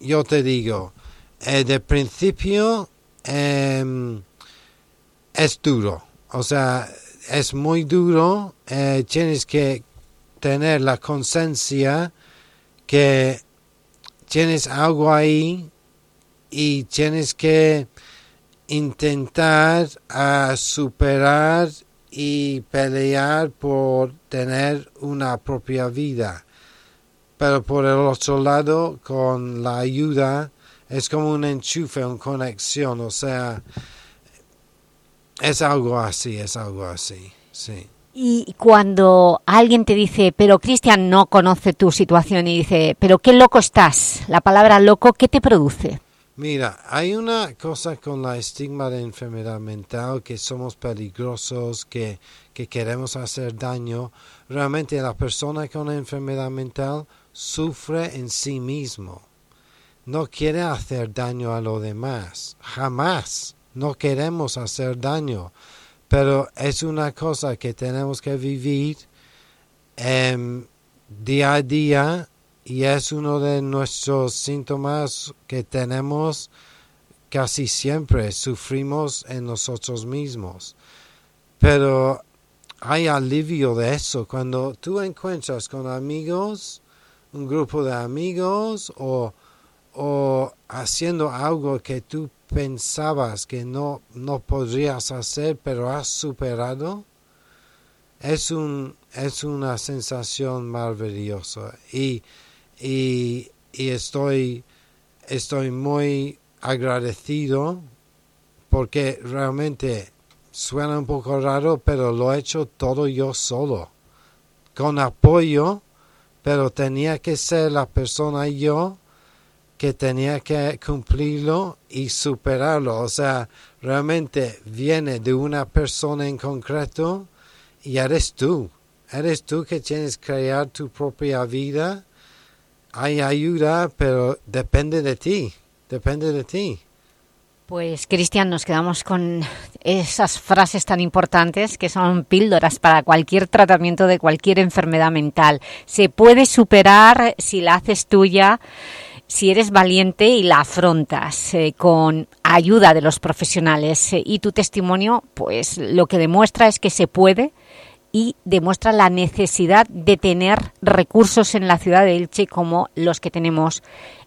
yo te digo, eh, de principio em, es duro. O sea, es muy duro. Eh, tienes que tener la conciencia que tienes algo ahí y tienes que intentar superar y pelear por tener una propia vida. Pero por el otro lado, con la ayuda, es como un enchufe, una conexión, o sea, es algo así, es algo así, sí. Y cuando alguien te dice, pero Cristian no conoce tu situación y dice, pero qué loco estás, la palabra loco, ¿qué te produce? Mira, hay una cosa con la estigma de enfermedad mental, que somos peligrosos, que, que queremos hacer daño. Realmente la persona con enfermedad mental sufre en sí mismo. No quiere hacer daño a los demás. Jamás. No queremos hacer daño. Pero es una cosa que tenemos que vivir em, día a día y es uno de nuestros síntomas que tenemos casi siempre, sufrimos en nosotros mismos. Pero hay alivio de eso cuando tú encuentras con amigos, un grupo de amigos o, o haciendo algo que tú pensabas que no, no podrías hacer, pero has superado, es, un, es una sensación maravillosa. Y y, estoy, estoy muy agradecido porque realmente suena un poco raro, pero lo he hecho todo yo solo, con apoyo, pero tenía que ser la persona yo que tenía que cumplirlo y superarlo. O sea, realmente viene de una persona en concreto y eres tú. Eres tú que tienes que crear tu propia vida hay ayuda, pero depende de ti, depende de ti. Pues, Cristian, nos quedamos con esas frases tan importantes que son píldoras para cualquier tratamiento de cualquier enfermedad mental. Se puede superar si la haces tuya, si eres valiente y la afrontas eh, con ayuda de los profesionales. Y tu testimonio, pues, lo que demuestra es que se puede y demuestra la necesidad de tener recursos en la ciudad de Elche como los que tenemos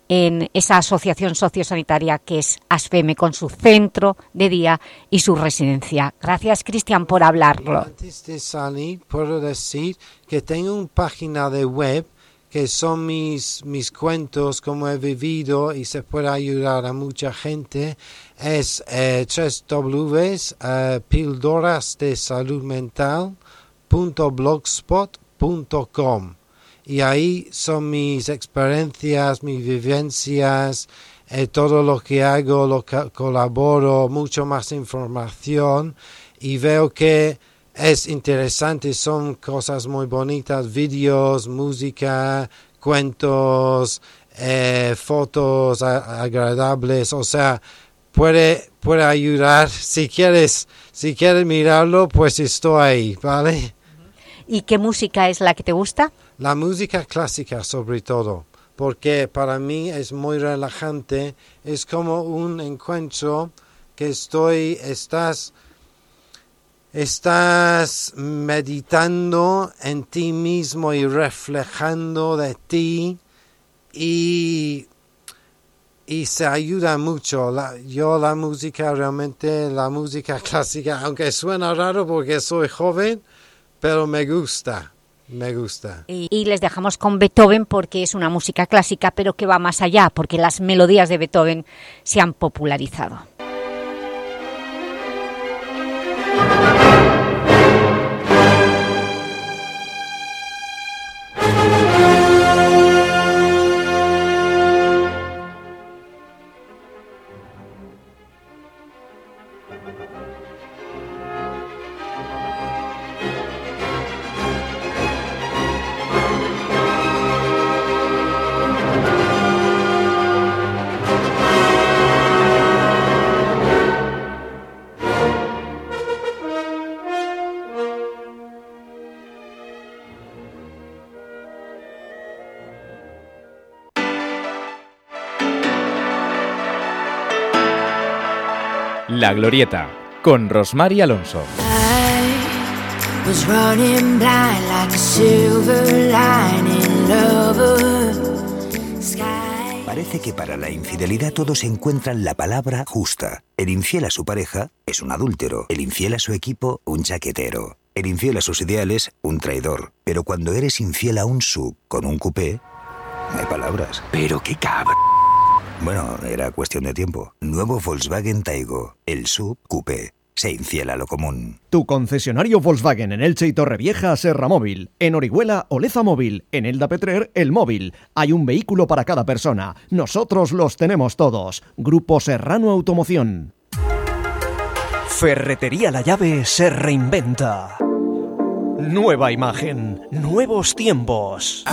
en esa asociación sociosanitaria que es ASFEME, con su centro de día y su residencia. Gracias, Cristian, por hablarlo. Antes de salir, puedo decir que tengo una página de web que son mis, mis cuentos, como he vivido y se puede ayudar a mucha gente, es eh, 3 Ws, eh, píldoras de salud mental blogspot.com y ahí son mis experiencias, mis vivencias, eh, todo lo que hago, lo que colaboro, mucho más información y veo que es interesante, son cosas muy bonitas, vídeos, música, cuentos, eh, fotos agradables, o sea, puede, puede ayudar. Si quieres, si quieres mirarlo, pues estoy ahí, ¿vale? ¿Y qué música es la que te gusta? La música clásica sobre todo, porque para mí es muy relajante, es como un encuentro que estoy, estás estás meditando en ti mismo y reflejando de ti y, y se ayuda mucho. yo la música realmente, la música clásica, aunque suena raro porque soy joven, pero me gusta. Me gusta. y, les dejamos con Beethoven porque es una música clásica, pero que va más allá, porque las melodías de Beethoven se han popularizado. La Glorieta, con Rosmar y Alonso. Parece que para la infidelidad todos encuentran la palabra justa. El infiel a su pareja es un adúltero, el infiel a su equipo, un chaquetero, el infiel a sus ideales, un traidor. Pero cuando eres infiel a un sub con un coupé, no hay palabras. Pero qué cabrón. Bueno, era cuestión de tiempo. Nuevo Volkswagen Taigo, el sub coupé. Se infiel a lo común. Tu concesionario Volkswagen en Elche y Torrevieja, Serra Móvil. En Orihuela, Oleza Móvil. En Elda Petrer, El Móvil. Hay un vehículo para cada persona. Nosotros los tenemos todos. Grupo Serrano Automoción. Ferretería La Llave se reinventa. Nueva imagen, nuevos tiempos.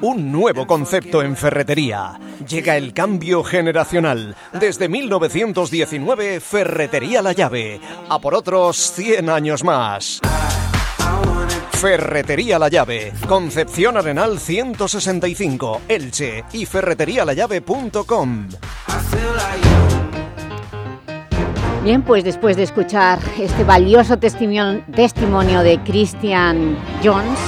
Un nuevo concepto en ferretería. Llega el cambio generacional. Desde 1919, Ferretería La Llave. A por otros 100 años más. Ferretería La Llave, Concepción Arenal 165, Elche y ferreterialallave.com. Bien, pues después de escuchar este valioso testimonio, de Christian Jones,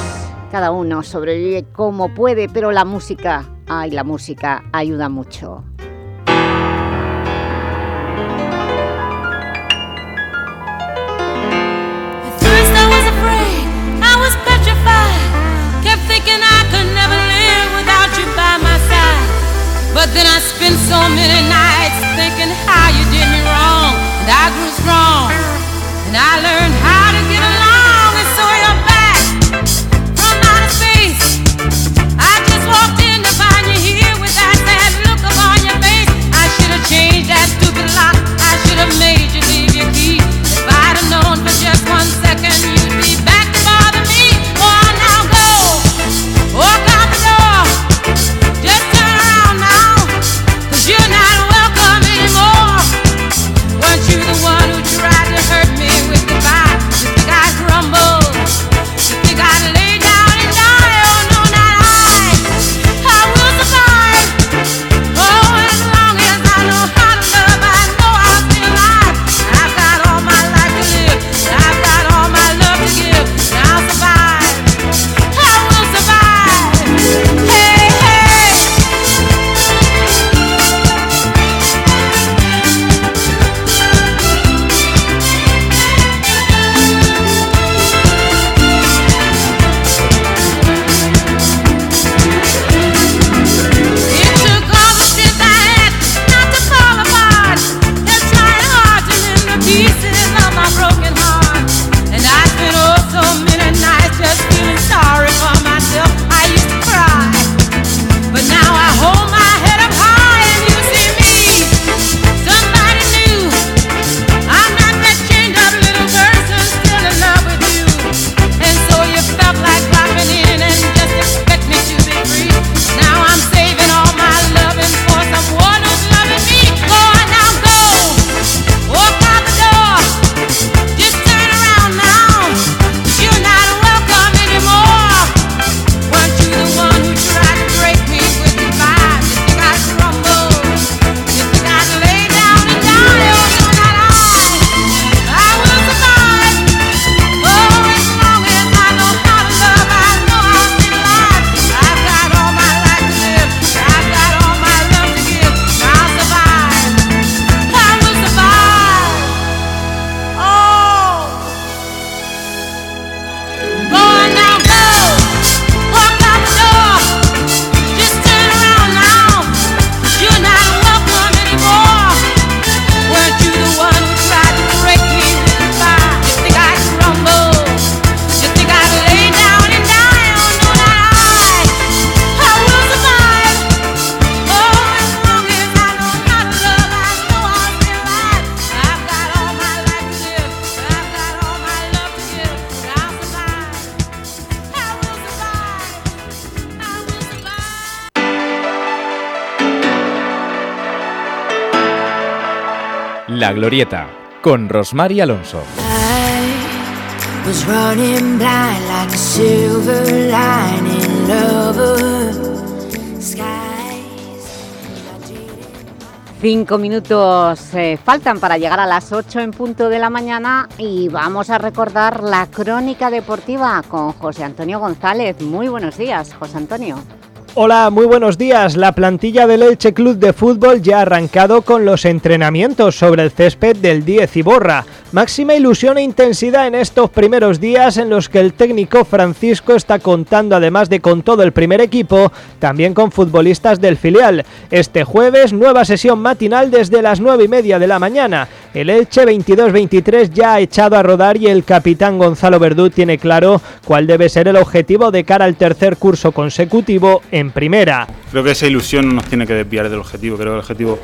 cada uno sobrevive como puede, pero la música, ay, la música ayuda mucho. But then I spent so many nights thinking how you did me wrong. I grew strong. And I learned how to get along. And so you're back from outer space. I just walked in to find you here with that sad look upon your face. I should have changed that stupid lock. I should have made you leave your key. If I'd have known for just one second La Glorieta, con Rosmar y Alonso. Cinco minutos eh, faltan para llegar a las 8 en punto de la mañana y vamos a recordar la crónica deportiva con José Antonio González. Muy buenos días, José Antonio. Hola, muy buenos días. La plantilla del Elche Club de Fútbol ya ha arrancado con los entrenamientos sobre el césped del 10 Iborra. Máxima ilusión e intensidad en estos primeros días en los que el técnico Francisco está contando, además de con todo el primer equipo, también con futbolistas del filial. Este jueves, nueva sesión matinal desde las 9 y media de la mañana. El Elche 22-23 ya ha echado a rodar y el capitán Gonzalo Verdú tiene claro cuál debe ser el objetivo de cara al tercer curso consecutivo primera. Creo que esa ilusión no nos tiene que desviar del objetivo, creo que el objetivo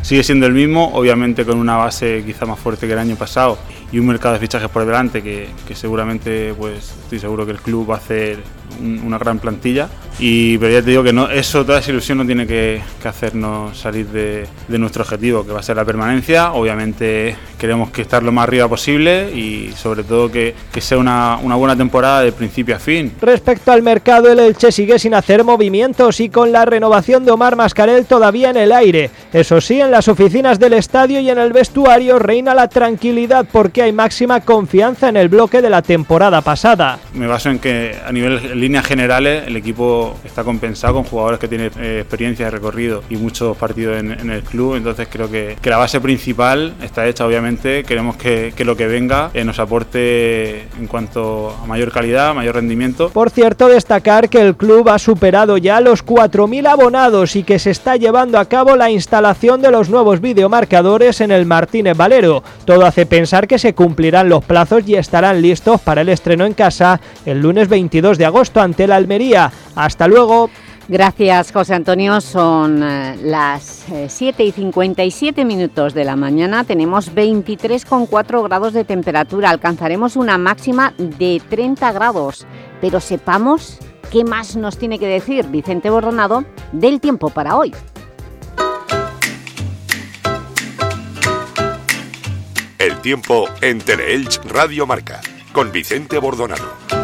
sigue siendo el mismo, obviamente con una base quizá más fuerte que el año pasado y un mercado de fichajes por delante que, que seguramente pues estoy seguro que el club va a hacer un- una gran plantilla y pero ya te digo que no eso toda esa ilusión no tiene que, que hacernos salir de, de nuestro objetivo que va a ser la permanencia obviamente queremos que estar lo más arriba posible y sobre todo que, que sea una, una buena temporada de principio a fin Respecto al mercado, el Elche sigue sin hacer movimientos y con la renovación de Omar Mascarel todavía en el aire. Eso sí, en las oficinas del estadio y en el vestuario reina la tranquilidad porque hay máxima confianza en el bloque de la temporada pasada. Me baso en que a nivel en líneas generales el equipo está compensado con jugadores que tienen eh, experiencia de recorrido y muchos partidos en, el club, entonces creo que, que la base principal está hecha obviamente, queremos que, que lo que venga eh, nos aporte en cuanto a mayor calidad, mayor rendimiento. Por cierto, destacar que el club ha superado ya los 4.000 abonados y que se está llevando a cabo la instalación de los nuevos videomarcadores en el Martínez Valero. Todo hace pensar que se cumplirán los plazos y estarán listos para el estreno en casa el lunes 22 de agosto ante la Almería. Hasta luego. Gracias, José Antonio. Son eh, las eh, 7 y 57 minutos de la mañana. Tenemos 23,4 grados de temperatura. Alcanzaremos una máxima de 30 grados. Pero sepamos qué más nos tiene que decir Vicente Bordonado del tiempo para hoy. El tiempo en Teleelch Radio Marca con Vicente Bordonado.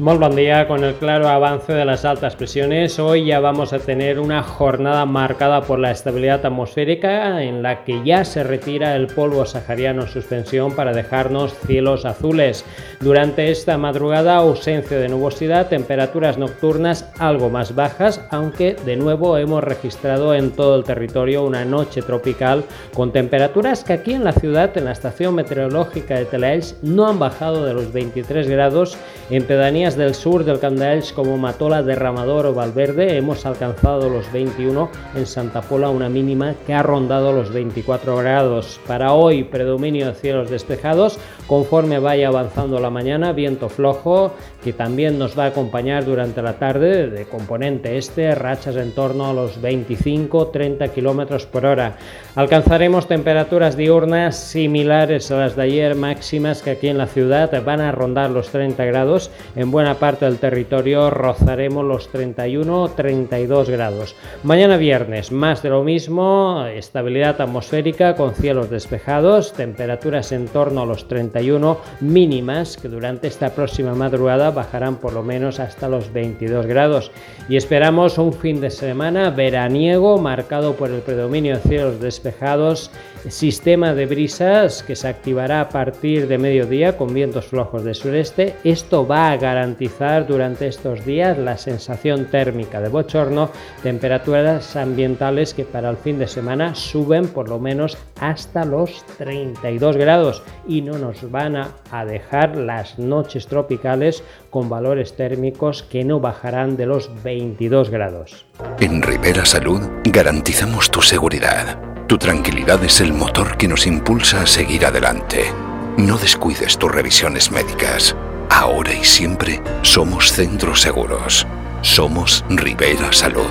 Muy buen día, con el claro avance de las altas presiones, hoy ya vamos a tener una jornada marcada por la estabilidad atmosférica en la que ya se retira el polvo sahariano en suspensión para dejarnos cielos azules. Durante esta madrugada ausencia de nubosidad, temperaturas nocturnas algo más bajas, aunque de nuevo hemos registrado en todo el territorio una noche tropical con temperaturas que aquí en la ciudad, en la estación meteorológica de Telaelch, no han bajado de los 23 grados en pedanías del sur del Camp como Matola, Derramador o Valverde hemos alcanzado los 21, en Santa Pola una mínima que ha rondado los 24 grados. Para hoy predominio de cielos despejados, conforme vaya avanzando la mañana, viento flojo que también nos va a acompañar durante la tarde de componente este, rachas en torno a los 25-30 kilómetros por hora. Alcanzaremos temperaturas diurnas similares a las de ayer, máximas que aquí en la ciudad van a rondar los 30 grados. En buena parte del territorio rozaremos los 31-32 grados. Mañana viernes, más de lo mismo, estabilidad atmosférica con cielos despejados, temperaturas en torno a los 31 mínimas que durante esta próxima madrugada bajarán por lo menos hasta los 22 grados. Y esperamos un fin de semana veraniego marcado por el predominio de cielos despejados, sistema de brisas que se activará a partir de mediodía con vientos flojos de sureste. Esto va a garantizar durante estos días la sensación térmica de bochorno, temperaturas ambientales que para el fin de semana suben por lo menos hasta los 32 grados y no nos van a, dejar las noches tropicales con valores térmicos que no bajarán de los 22 grados. En Rivera Salud garantizamos tu seguridad. Tu tranquilidad es el motor que nos impulsa a seguir adelante. No descuides tus revisiones médicas. Ahora y siempre somos centros seguros. Somos Rivera Salud.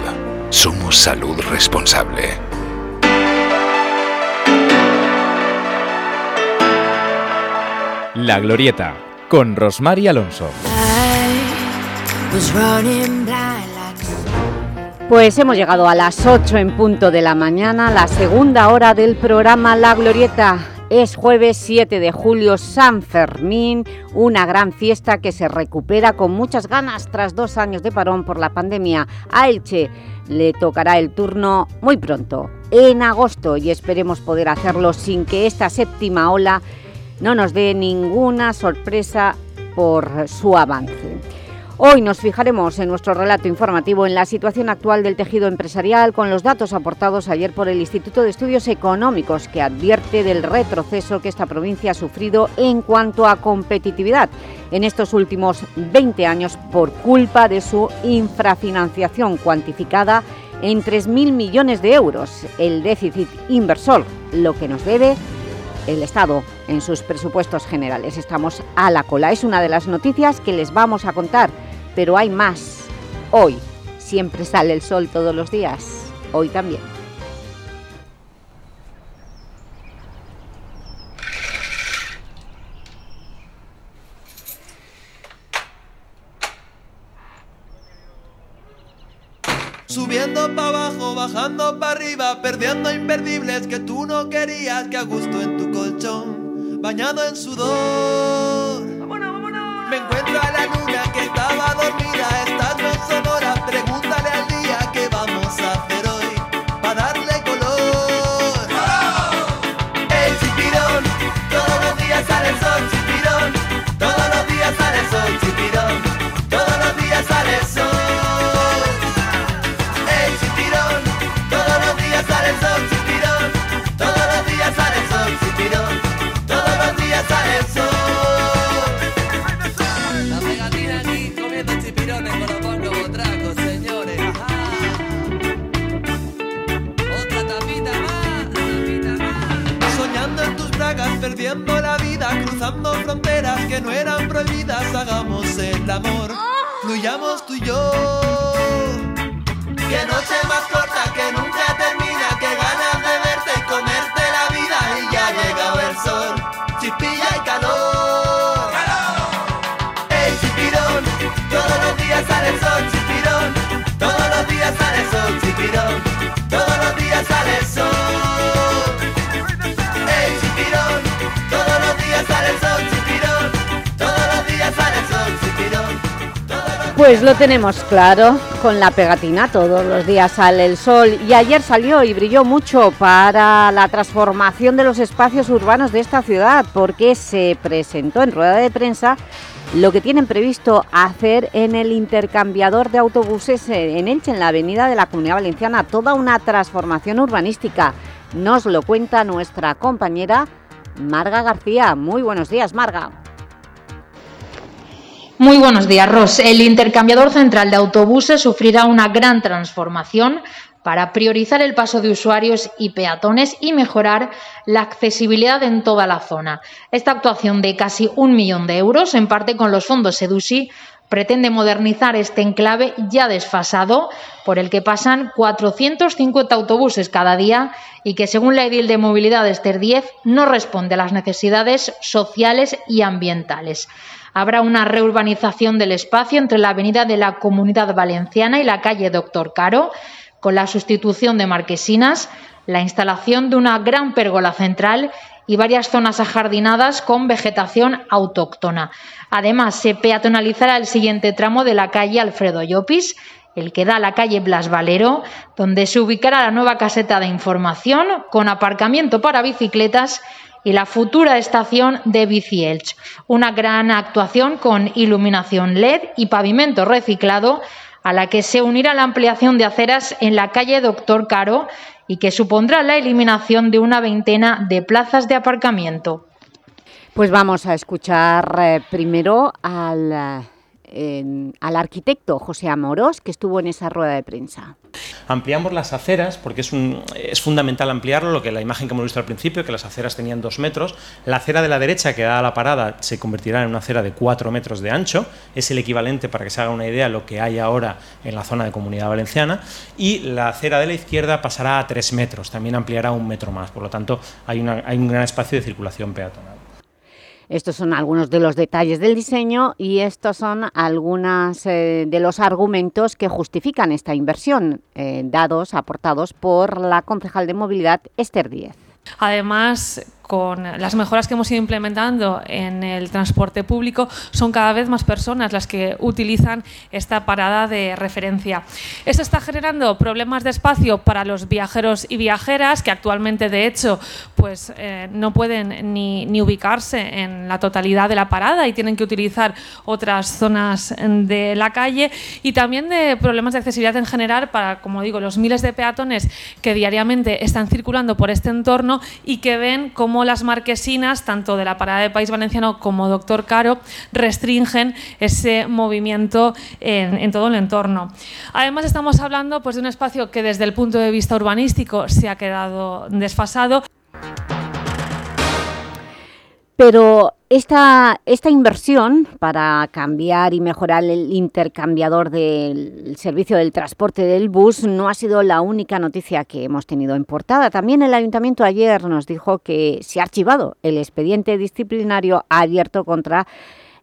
Somos salud responsable. La Glorieta, con Rosmar y Alonso. Pues hemos llegado a las 8 en punto de la mañana, la segunda hora del programa La Glorieta. Es jueves 7 de julio, San Fermín, una gran fiesta que se recupera con muchas ganas tras dos años de parón por la pandemia. A Elche le tocará el turno muy pronto, en agosto, y esperemos poder hacerlo sin que esta séptima ola no nos dé ninguna sorpresa por su avance. Hoy nos fijaremos en nuestro relato informativo en la situación actual del tejido empresarial con los datos aportados ayer por el Instituto de Estudios Económicos que advierte del retroceso que esta provincia ha sufrido en cuanto a competitividad en estos últimos 20 años por culpa de su infrafinanciación cuantificada en 3.000 millones de euros, el déficit inversor, lo que nos debe el Estado en sus presupuestos generales. Estamos a la cola. Es una de las noticias que les vamos a contar pero hay más. Hoy siempre sale el sol todos los días, hoy también. Subiendo para abajo, bajando para arriba, perdiendo imperdibles que tú no querías, que a gusto en tu colchón, bañado en sudor. Me encuentro a la luna no eran prohibidas, hagamos el amor, fluyamos tú y yo. Que noche más corta, que nunca termina, que ganas de verte y comerte la vida y ya ha llegado el sol, chispilla y calor. El chipirón, todos los días sale el sol, chipirón, todos los días sale el sol, chipirón, todos los días sale el sol. El chipirón, todos los días sale el sol, Pues lo tenemos claro, con la pegatina todos los días sale el sol y ayer salió y brilló mucho para la transformación de los espacios urbanos de esta ciudad porque se presentó en rueda de prensa lo que tienen previsto hacer en el intercambiador de autobuses en Elche, en la avenida de la Comunidad Valenciana, toda una transformación urbanística. Nos lo cuenta nuestra compañera Marga García. Muy buenos días, Marga. Muy buenos días, Ros. El intercambiador central de autobuses sufrirá una gran transformación para priorizar el paso de usuarios y peatones y mejorar la accesibilidad en toda la zona. Esta actuación de casi un millón de euros, en parte con los fondos EDUSI, pretende modernizar este enclave ya desfasado, por el que pasan 450 autobuses cada día y que, según la edil de movilidad Esther 10, no responde a las necesidades sociales y ambientales. Habrá una reurbanización del espacio entre la avenida de la Comunidad Valenciana y la calle Doctor Caro, con la sustitución de marquesinas, la instalación de una gran pérgola central y varias zonas ajardinadas con vegetación autóctona. Además, se peatonalizará el siguiente tramo de la calle Alfredo Llopis, el que da a la calle Blas Valero, donde se ubicará la nueva caseta de información con aparcamiento para bicicletas y la futura estación de Bici Elch. Una gran actuación con iluminación LED y pavimento reciclado a la que se unirá la ampliación de aceras en la calle Doctor Caro y que supondrá la eliminación de una veintena de plazas de aparcamiento. Pues vamos a escuchar eh, primero al, eh, al arquitecto José Amorós, que estuvo en esa rueda de prensa. Ampliamos las aceras porque es, un- es fundamental ampliarlo, lo que la imagen que hemos visto al principio, que las aceras tenían dos metros. La acera de la derecha que da la parada se convertirá en una acera de cuatro metros de ancho, es el equivalente, para que se haga una idea, lo que hay ahora en la zona de Comunidad Valenciana. Y la acera de la izquierda pasará a tres metros, también ampliará un metro más, por lo tanto hay un gran espacio de circulación peatonal. Estos son algunos de los detalles del diseño y estos son algunos eh, de los argumentos que justifican esta inversión, eh, dados, aportados por la concejal de movilidad Esther Díez. Además, con las mejoras que hemos ido implementando en el transporte público, son cada vez más personas las que utilizan esta parada de referencia. Esto está generando problemas de espacio para los viajeros y viajeras, que actualmente, de hecho, pues, eh, no pueden ni, ni, ubicarse en la totalidad de la parada y tienen que utilizar otras zonas de la calle, y también de problemas de accesibilidad en general para, como digo, los miles de peatones que diariamente están circulando por este entorno y que ven cómo las marquesinas, tanto de la parada de País Valenciano como Doctor Caro, restringen ese movimiento en, en todo el entorno. Además, estamos hablando pues, de un espacio que desde el punto de vista urbanístico se ha quedado desfasado. Pero esta, esta inversión para cambiar y mejorar el intercambiador del servicio del transporte del bus no ha sido la única noticia que hemos tenido en portada. También el Ayuntamiento ayer nos dijo que se ha archivado el expediente disciplinario abierto contra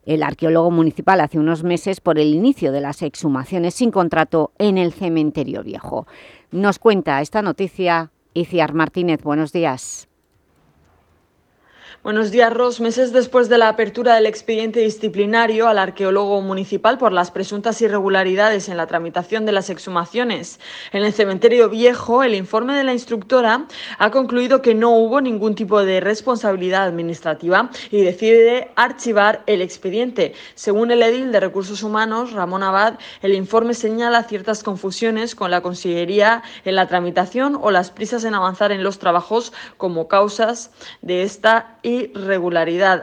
el arqueólogo municipal hace unos meses por el inicio de las exhumaciones sin contrato en el cementerio viejo. Nos cuenta esta noticia Iciar Martínez. Buenos días. Buenos días, Ros. Meses después de la apertura del expediente disciplinario al arqueólogo municipal por las presuntas irregularidades en la tramitación de las exhumaciones en el cementerio viejo, el informe de la instructora ha concluido que no hubo ningún tipo de responsabilidad administrativa y decide archivar el expediente. Según el edil de Recursos Humanos, Ramón Abad, el informe señala ciertas confusiones con la Consellería en la tramitación o las prisas en avanzar en los trabajos como causas de esta irregularidad,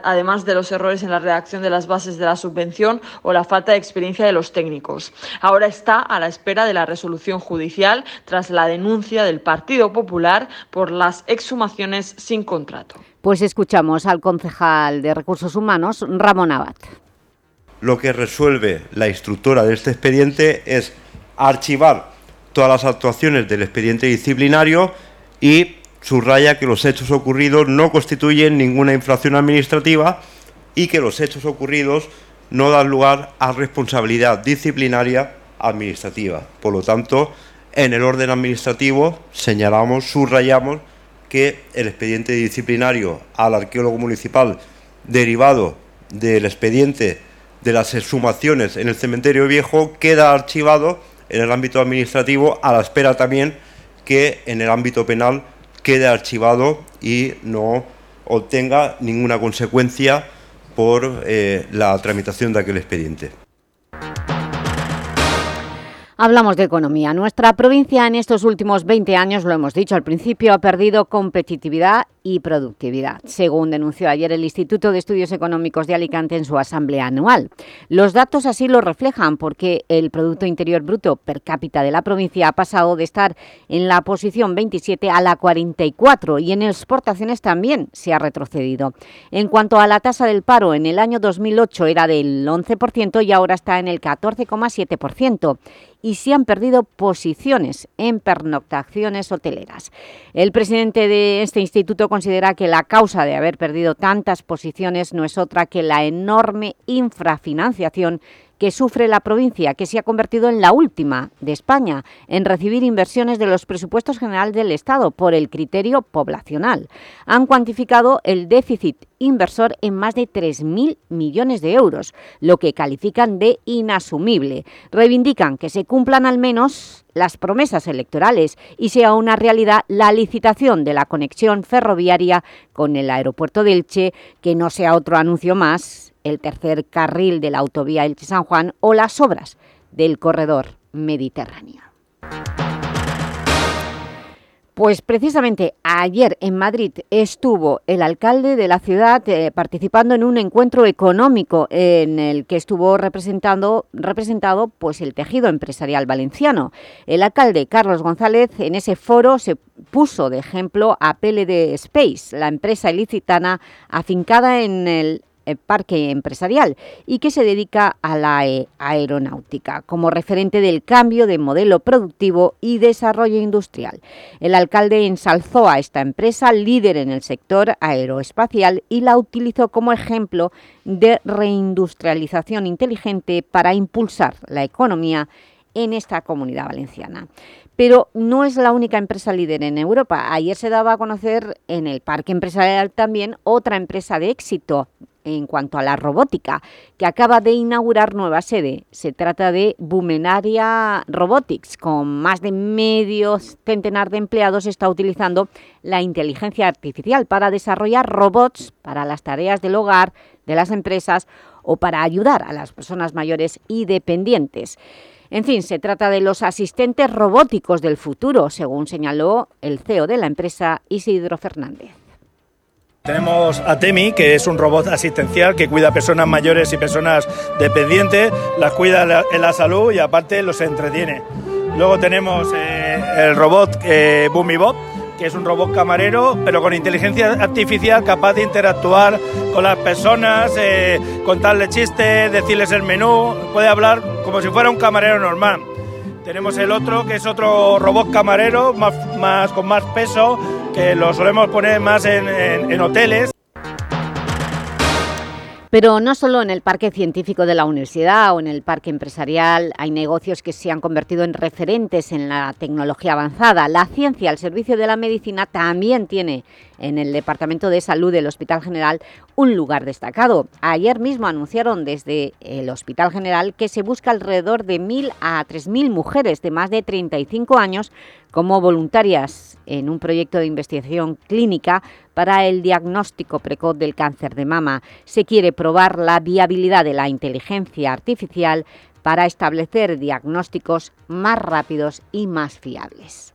además de los errores en la redacción de las bases de la subvención o la falta de experiencia de los técnicos. Ahora está a la espera de la resolución judicial tras la denuncia del Partido Popular por las exhumaciones sin contrato. Pues escuchamos al concejal de Recursos Humanos, Ramón Abad. Lo que resuelve la instructora de este expediente es archivar todas las actuaciones del expediente disciplinario y subraya que los hechos ocurridos no constituyen ninguna infracción administrativa y que los hechos ocurridos no dan lugar a responsabilidad disciplinaria administrativa. Por lo tanto, en el orden administrativo señalamos, subrayamos que el expediente disciplinario al arqueólogo municipal derivado del expediente de las exhumaciones en el cementerio viejo queda archivado en el ámbito administrativo a la espera también que en el ámbito penal quede archivado y no obtenga ninguna consecuencia por eh, la tramitación de aquel expediente. Hablamos de economía. Nuestra provincia en estos últimos 20 años, lo hemos dicho al principio, ha perdido competitividad y productividad, según denunció ayer el Instituto de Estudios Económicos de Alicante en su asamblea anual. Los datos así lo reflejan porque el Producto Interior Bruto per cápita de la provincia ha pasado de estar en la posición 27 a la 44 y en exportaciones también se ha retrocedido. En cuanto a la tasa del paro, en el año 2008 era del 11% y ahora está en el 14,7% y se han perdido posiciones en pernoctaciones hoteleras. El presidente de este instituto considera que la causa de haber perdido tantas posiciones no es otra que la enorme infrafinanciación que sufre la provincia, que se ha convertido en la última de España en recibir inversiones de los presupuestos generales del Estado por el criterio poblacional. Han cuantificado el déficit inversor en más de 3.000 millones de euros, lo que califican de inasumible. Reivindican que se cumplan al menos las promesas electorales y sea una realidad la licitación de la conexión ferroviaria con el aeropuerto de Elche, que no sea otro anuncio más el tercer carril de la autovía Elche-San Juan o las obras del corredor mediterráneo. Pues precisamente ayer en Madrid estuvo el alcalde de la ciudad eh, participando en un encuentro económico en el que estuvo representado pues, el tejido empresarial valenciano. El alcalde Carlos González en ese foro se puso de ejemplo a PLD Space, la empresa ilicitana afincada en el parque empresarial y que se dedica a la eh, aeronáutica como referente del cambio de modelo productivo y desarrollo industrial. El alcalde ensalzó a esta empresa, líder en el sector aeroespacial, y la utilizó como ejemplo de reindustrialización inteligente para impulsar la economía en esta comunidad valenciana pero no es la única empresa líder en Europa. Ayer se daba a conocer en el parque empresarial también otra empresa de éxito en cuanto a la robótica, que acaba de inaugurar nueva sede. Se trata de Bumenaria Robotics, con más de medio centenar de empleados, está utilizando la inteligencia artificial para desarrollar robots para las tareas del hogar, de las empresas o para ayudar a las personas mayores y dependientes. En fin, se trata de los asistentes robóticos del futuro, según señaló el CEO de la empresa, Isidro Fernández. Tenemos a Temi, que es un robot asistencial que cuida a personas mayores y personas dependientes, las cuida en la salud y aparte los entretiene. Luego tenemos eh, el robot eh, BoomyBot, que es un robot camarero, pero con inteligencia artificial capaz de interactuar con las personas, eh, contarles chistes, decirles el menú, puede hablar como si fuera un camarero normal. Tenemos el otro, que es otro robot camarero, más, con más peso, que lo solemos poner más en, en hoteles. Pero no solo en el parque científico de la universidad o en el parque empresarial hay negocios que se han convertido en referentes en la tecnología avanzada. La ciencia al servicio de la medicina también tiene en el Departamento de Salud del Hospital General un lugar destacado. Ayer mismo anunciaron desde el Hospital General que se busca alrededor de 1.000 a 3.000 mujeres de más de 35 años como voluntarias en un proyecto de investigación clínica para el diagnóstico precoz del cáncer de mama. Se quiere probar la viabilidad de la inteligencia artificial para establecer diagnósticos más rápidos y más fiables.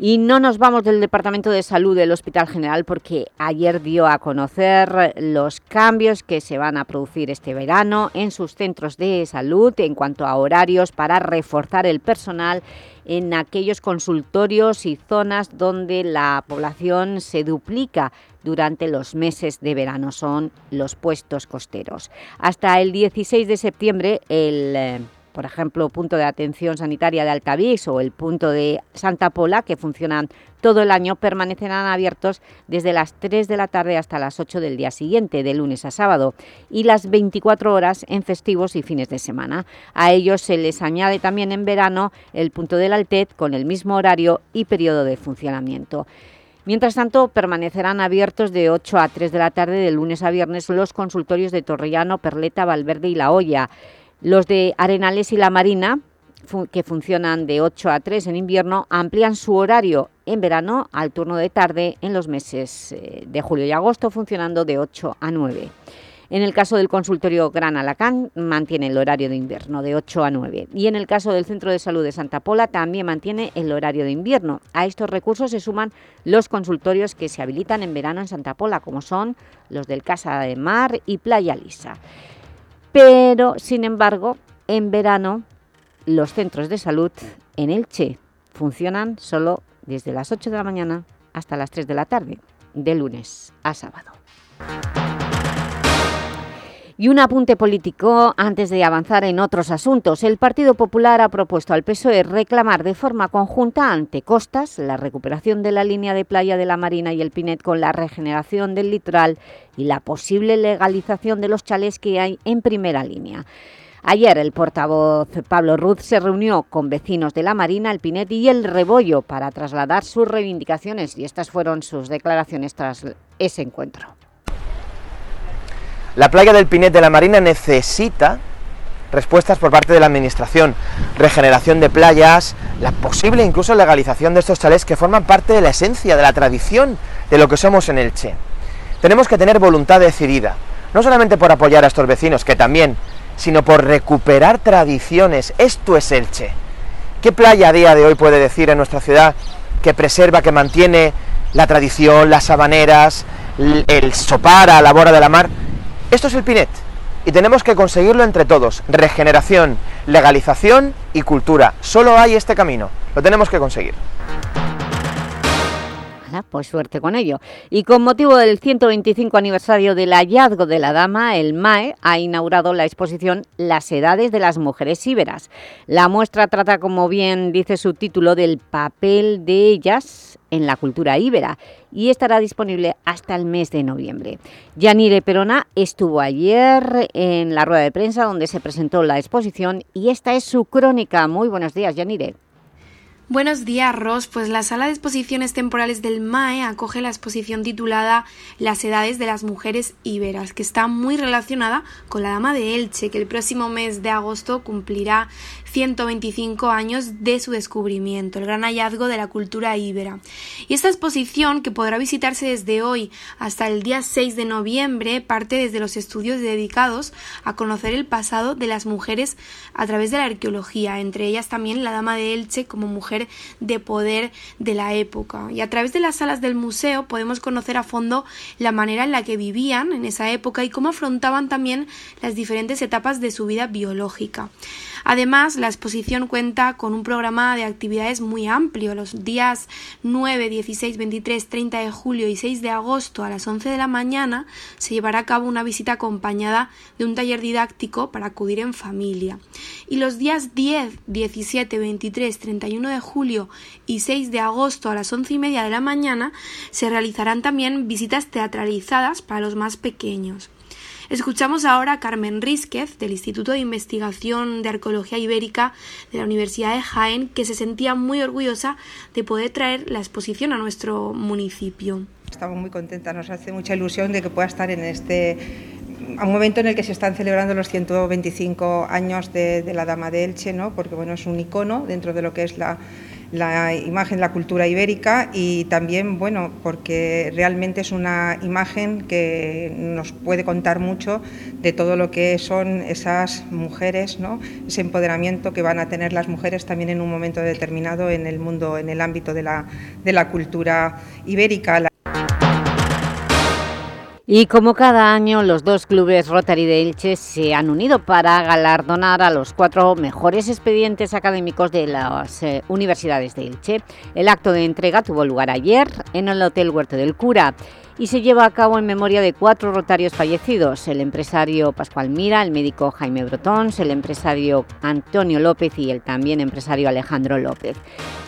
Y no nos vamos del Departamento de Salud del Hospital General porque ayer dio a conocer los cambios que se van a producir este verano en sus centros de salud en cuanto a horarios para reforzar el personal en aquellos consultorios y zonas donde la población se duplica durante los meses de verano, son los puestos costeros. Hasta el 16 de septiembre, el eh, por ejemplo, punto de atención sanitaria de Altavix o el punto de Santa Pola, que funcionan todo el año, permanecerán abiertos desde las 3 de la tarde hasta las 8 del día siguiente, de lunes a sábado, y las 24 horas en festivos y fines de semana. A ellos se les añade también en verano el punto del Altet con el mismo horario y periodo de funcionamiento. Mientras tanto, permanecerán abiertos de 8 a 3 de la tarde de lunes a viernes los consultorios de Torrellano, Perleta, Valverde y La Hoya. Los de Arenales y La Marina, que funcionan de 8 a 3 en invierno, amplían su horario en verano al turno de tarde en los meses eh, de julio y agosto, funcionando de 8 a 9. En el caso del consultorio Gran Alacán, mantiene el horario de invierno de 8 a 9. Y en el caso del Centro de Salud de Santa Pola, también mantiene el horario de invierno. A estos recursos se suman los consultorios que se habilitan en verano en Santa Pola, como son los del Casa de Mar y Playa Lisa pero sin embargo en verano los centros de salud en Elche funcionan solo desde las 8 de la mañana hasta las 3 de la tarde, de lunes a sábado. Y un apunte político antes de avanzar en otros asuntos. El Partido Popular ha propuesto al PSOE reclamar de forma conjunta ante Costas la recuperación de la línea de playa de la Marina y el Pinet con la regeneración del litoral y la posible legalización de los chalés que hay en primera línea. Ayer el portavoz Pablo Ruz se reunió con vecinos de la Marina, el Pinet y el Rebollo para trasladar sus reivindicaciones y estas fueron sus declaraciones tras ese encuentro. La playa del Pinet de la Marina necesita respuestas por parte de la Administración, regeneración de playas, la posible incluso legalización de estos chalés que forman parte de la esencia, de la tradición de lo que somos en Elche. Tenemos que tener voluntad decidida, no solamente por apoyar a estos vecinos, que también, sino por recuperar tradiciones. Esto es Elche. ¿Qué playa a día de hoy puede decir en nuestra ciudad que preserva, que mantiene la tradición, las sabaneras, el sopar a la bora de la mar? Esto es el Pinet y tenemos que conseguirlo entre todos. Regeneración, legalización y cultura. Solo hay este camino. Lo tenemos que conseguir. Pues suerte con ello. Y con motivo del 125 aniversario del hallazgo de la dama, el MAE ha inaugurado la exposición Las edades de las mujeres íberas. La muestra trata, como bien dice su título, del papel de ellas en la cultura íbera y estará disponible hasta el mes de noviembre. Yanire Perona estuvo ayer en la rueda de prensa donde se presentó la exposición y esta es su crónica. Muy buenos días, Yanire. Buenos días, Ros. Pues la Sala de Exposiciones Temporales del MAE acoge la exposición titulada Las edades de las mujeres íberas, que está muy relacionada con la Dama de Elche, que el próximo mes de agosto cumplirá 125 años de su descubrimiento, el gran hallazgo de la cultura íbera. Y esta exposición, que podrá visitarse desde hoy hasta el día 6 de noviembre, parte desde los estudios dedicados a conocer el pasado de las mujeres a través de la arqueología, entre ellas también la Dama de Elche como mujer de poder de la época. Y a través de las salas del museo podemos conocer a fondo la manera en la que vivían en esa época y cómo afrontaban también las diferentes etapas de su vida biológica. Además, la exposición cuenta con un programa de actividades muy amplio. Los días 9, 16, 23, 30 de julio y 6 de agosto a las 11 de la mañana se llevará a cabo una visita acompañada de un taller didáctico para acudir en familia. Y los días 10, 17, 23, 31 de julio y 6 de agosto a las 11 y media de la mañana se realizarán también visitas teatralizadas para los más pequeños. Escuchamos ahora a Carmen Rísquez, del Instituto de Investigación de Arqueología Ibérica de la Universidad de Jaén, que se sentía muy orgullosa de poder traer la exposición a nuestro municipio. Estamos muy contentas, nos hace mucha ilusión de que pueda estar en este un momento en el que se están celebrando los 125 años de, de la Dama de Elche, ¿no? porque bueno, es un icono dentro de lo que es la la imagen, la cultura ibérica y también, bueno, porque realmente es una imagen que nos puede contar mucho de todo lo que son esas mujeres, ¿no? ese empoderamiento que van a tener las mujeres también en un momento determinado en el mundo, en el ámbito de la, de la cultura ibérica. Y como cada año, los dos clubes Rotary de Elche se han unido para galardonar a los cuatro mejores expedientes académicos de las eh, universidades de Elche. El acto de entrega tuvo lugar ayer en el Hotel Huerto del Cura y se lleva a cabo en memoria de cuatro rotarios fallecidos, el empresario Pascual Mira, el médico Jaime Brotons, el empresario Antonio López y el también empresario Alejandro López.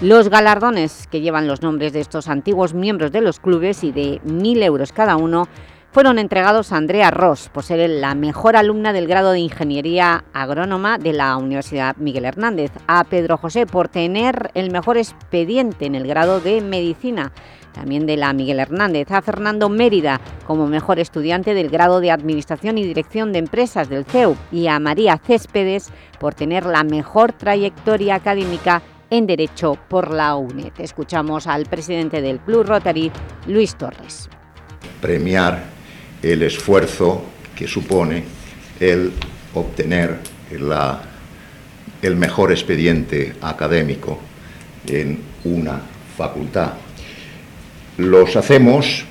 Los galardones que llevan los nombres de estos antiguos miembros de los clubes y de mil euros cada uno fueron entregados a Andrea Ross por ser la mejor alumna del grado de Ingeniería Agrónoma de la Universidad Miguel Hernández, a Pedro José por tener el mejor expediente en el grado de Medicina, también de la Miguel Hernández, a Fernando Mérida como mejor estudiante del grado de Administración y Dirección de Empresas del CEU y a María Céspedes por tener la mejor trayectoria académica en Derecho por la UNED. Escuchamos al presidente del Club Rotary, Luis Torres. Premiar el esfuerzo que supone el obtener el mejor expediente académico en una facultad. Los hacemos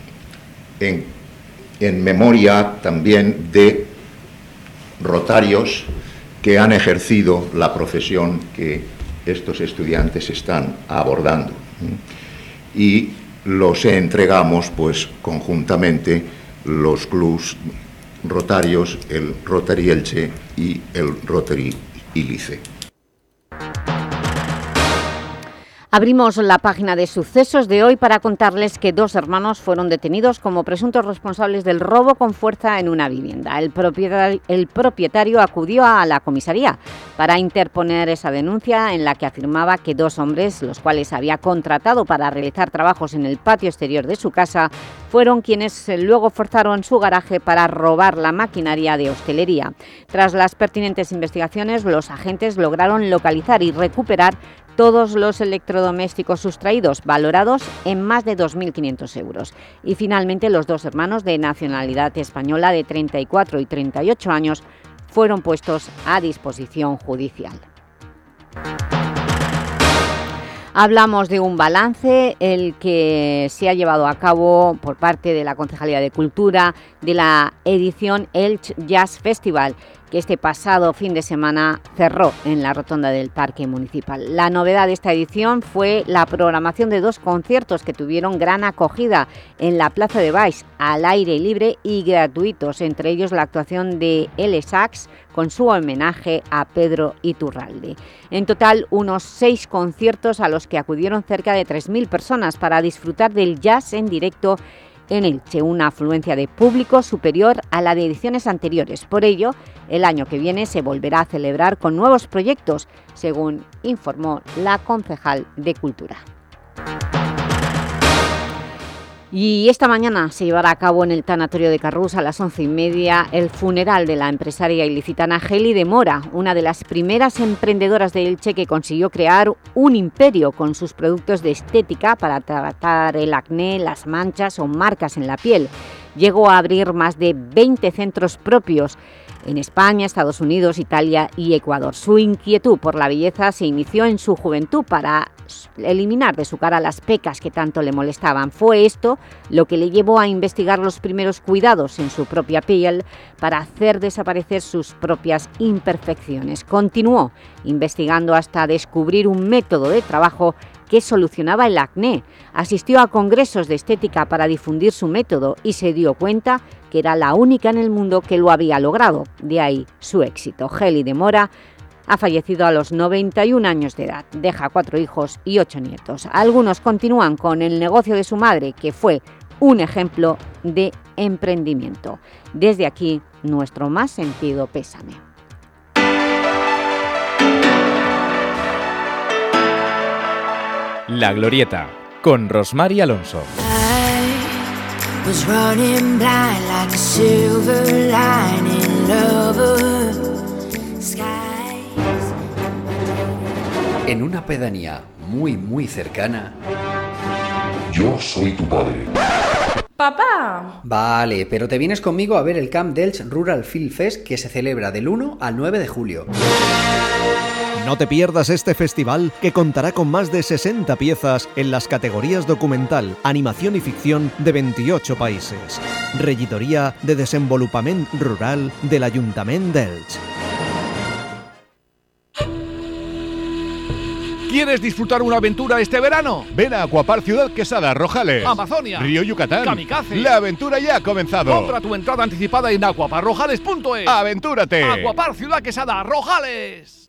en, en memoria también de rotarios que han ejercido la profesión que estos estudiantes están abordando. Y los entregamos pues conjuntamente los clubs rotarios, el Rotary Elche y el Rotary Ilice. Abrimos la página de sucesos de hoy para contarles que dos hermanos fueron detenidos como presuntos responsables del robo con fuerza en una vivienda. El propietario, acudió a la comisaría para interponer esa denuncia en la que afirmaba que dos hombres, los cuales había contratado para realizar trabajos en el patio exterior de su casa, fueron quienes luego forzaron su garaje para robar la maquinaria de hostelería. Tras las pertinentes investigaciones, los agentes lograron localizar y recuperar todos los electrodomésticos sustraídos, valorados en más de 2.500 euros. Y finalmente los dos hermanos de nacionalidad española de 34 y 38 años fueron puestos a disposición judicial. Hablamos de un balance, el que se ha llevado a cabo por parte de la Concejalía de Cultura de la edición Elch Jazz Festival, que este pasado fin de semana cerró en la rotonda del Parque Municipal. La novedad de esta edición fue la programación de dos conciertos que tuvieron gran acogida en la Plaza de Baix, al aire libre y gratuitos, entre ellos la actuación de L. Sax con su homenaje a Pedro Iturralde. En total, unos seis conciertos a los que acudieron cerca de 3.000 personas para disfrutar del jazz en directo en Elche, una afluencia de público superior a la de ediciones anteriores. Por ello, el año que viene se volverá a celebrar con nuevos proyectos, según informó la concejal de Cultura. Y esta mañana se llevará a cabo en el Tanatorio de Carrús a las once y media el funeral de la empresaria ilicitana Geli de Mora, una de las primeras emprendedoras de Elche que consiguió crear un imperio con sus productos de estética para tratar el acné, las manchas o marcas en la piel. Llegó a abrir más de 20 centros propios en España, Estados Unidos, Italia y Ecuador. Su inquietud por la belleza se inició en su juventud para eliminar de su cara las pecas que tanto le molestaban. Fue esto lo que le llevó a investigar los primeros cuidados en su propia piel para hacer desaparecer sus propias imperfecciones. Continuó investigando hasta descubrir un método de trabajo que solucionaba el acné. Asistió a congresos de estética para difundir su método y se dio cuenta que era la única en el mundo que lo había logrado. De ahí su éxito. Geli de Mora ha fallecido a los 91 años de edad. Deja cuatro hijos y ocho nietos. Algunos continúan con el negocio de su madre, que fue un ejemplo de emprendimiento. Desde aquí, nuestro más sentido pésame. La Glorieta, con Rosmar y Alonso. Was running blind like a silver lining lover. Skies. En una pedanía muy muy cercana. Yo soy tu padre. ¡Papá! Vale, pero te vienes conmigo a ver el Camp Delch Rural Film Fest que se celebra del 1 al 9 de julio. No te pierdas este festival que contará con más de 60 piezas en las categorías documental, animación y ficción de 28 países. Regidoría de Desenvolupament Rural del Ayuntament d'Elx. ¿Quieres disfrutar una aventura este verano? Ven a Acuapar Ciudad Quesada, Rojales, Amazonia, Río Yucatán. Kamikaze. La aventura ya ha comenzado. Compra tu entrada anticipada en acuaparrojales.es. ¡Aventúrate! Acuapar Ciudad Quesada, Rojales.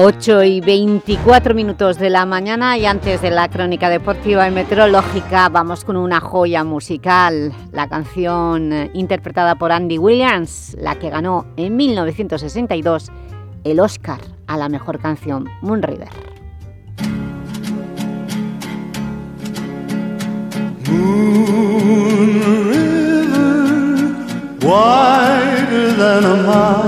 8 y 24 minutos de la mañana y antes de la crónica deportiva y meteorológica vamos con una joya musical, la canción interpretada por Andy Williams, la que ganó en 1962 el Oscar a la mejor canción, Moon River. wider than a mile.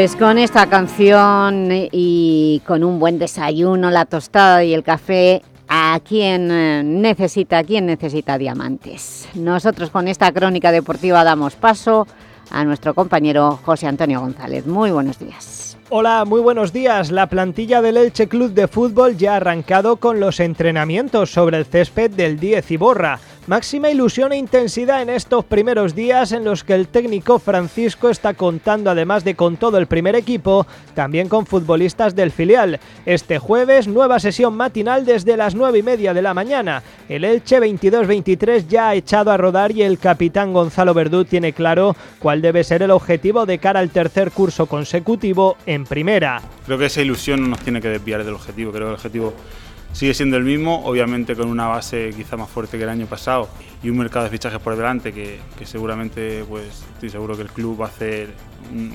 Pues con esta canción y con un buen desayuno, la tostada y el café, ¿a quién eh, necesita, a quién necesita diamantes? Nosotros con esta crónica deportiva damos paso a nuestro compañero José Antonio González. Muy buenos días. Hola, muy buenos días. La plantilla del Elche Club de Fútbol ya ha arrancado con los entrenamientos sobre el césped del 10 Iborra. Máxima ilusión e intensidad en estos primeros días en los que el técnico Francisco está contando, además de con todo el primer equipo, también con futbolistas del filial. Este jueves, nueva sesión matinal desde las 9 y media de la mañana. El Elche 22-23 ya ha echado a rodar y el capitán Gonzalo Verdú tiene claro cuál debe ser el objetivo de cara al tercer curso consecutivo en primera. Creo que esa ilusión no nos tiene que desviar del objetivo. Creo que el objetivo sigue siendo el mismo, obviamente con una base quizá más fuerte que el año pasado y un mercado de fichajes por delante que, que seguramente, pues estoy seguro que el club va a hacer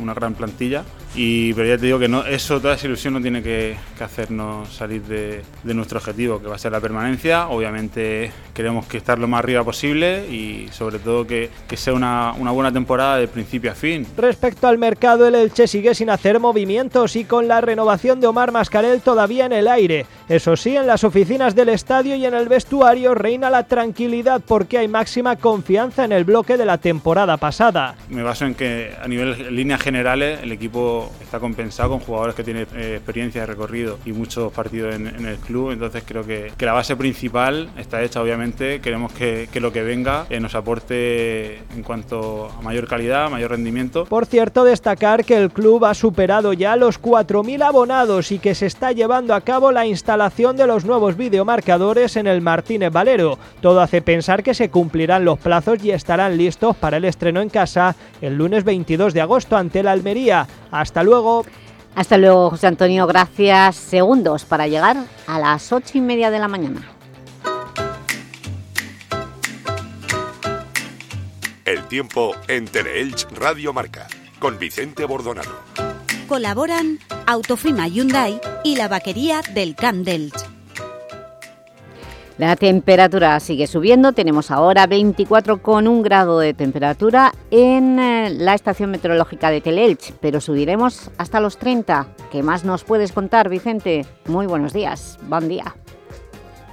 una gran plantilla. Y, pero ya te digo que no, eso, toda esa ilusión no tiene que, que hacernos salir de, de nuestro objetivo, que va a ser la permanencia. Obviamente queremos que estar lo más arriba posible y sobre todo que, que sea una, una buena temporada de principio a fin. Respecto al mercado, el Elche sigue sin hacer movimientos y con la renovación de Omar Mascarel todavía en el aire. Eso sí, en las oficinas del estadio y en el vestuario reina la tranquilidad porque hay máxima confianza en el bloque de la temporada pasada. Me baso en que a nivel líneas generales el equipo compensado con jugadores que tienen eh, experiencia de recorrido y muchos partidos en, en el club, entonces creo que, que la base principal está hecha obviamente, queremos que, que lo que venga eh, nos aporte en cuanto a mayor calidad, mayor rendimiento. Por cierto, destacar que el club ha superado ya los 4.000 abonados y que se está llevando a cabo la instalación de los nuevos videomarcadores en el Martínez Valero. Todo hace pensar que se cumplirán los plazos y estarán listos para el estreno en casa el lunes 22 de agosto ante la Almería. Hasta luego. Hasta luego, José Antonio. Gracias. Segundos para llegar a las ocho y media de la mañana. El tiempo en Teleelch Radio Marca con Vicente Bordonano. Colaboran Autofima Hyundai y la vaquería del Camp d'Elx. La temperatura sigue subiendo, tenemos ahora 24,1 grado de temperatura en eh, la estación meteorológica de Teleelch, pero subiremos hasta los 30. ¿Qué más nos puedes contar, Vicente? Muy buenos días, buen día.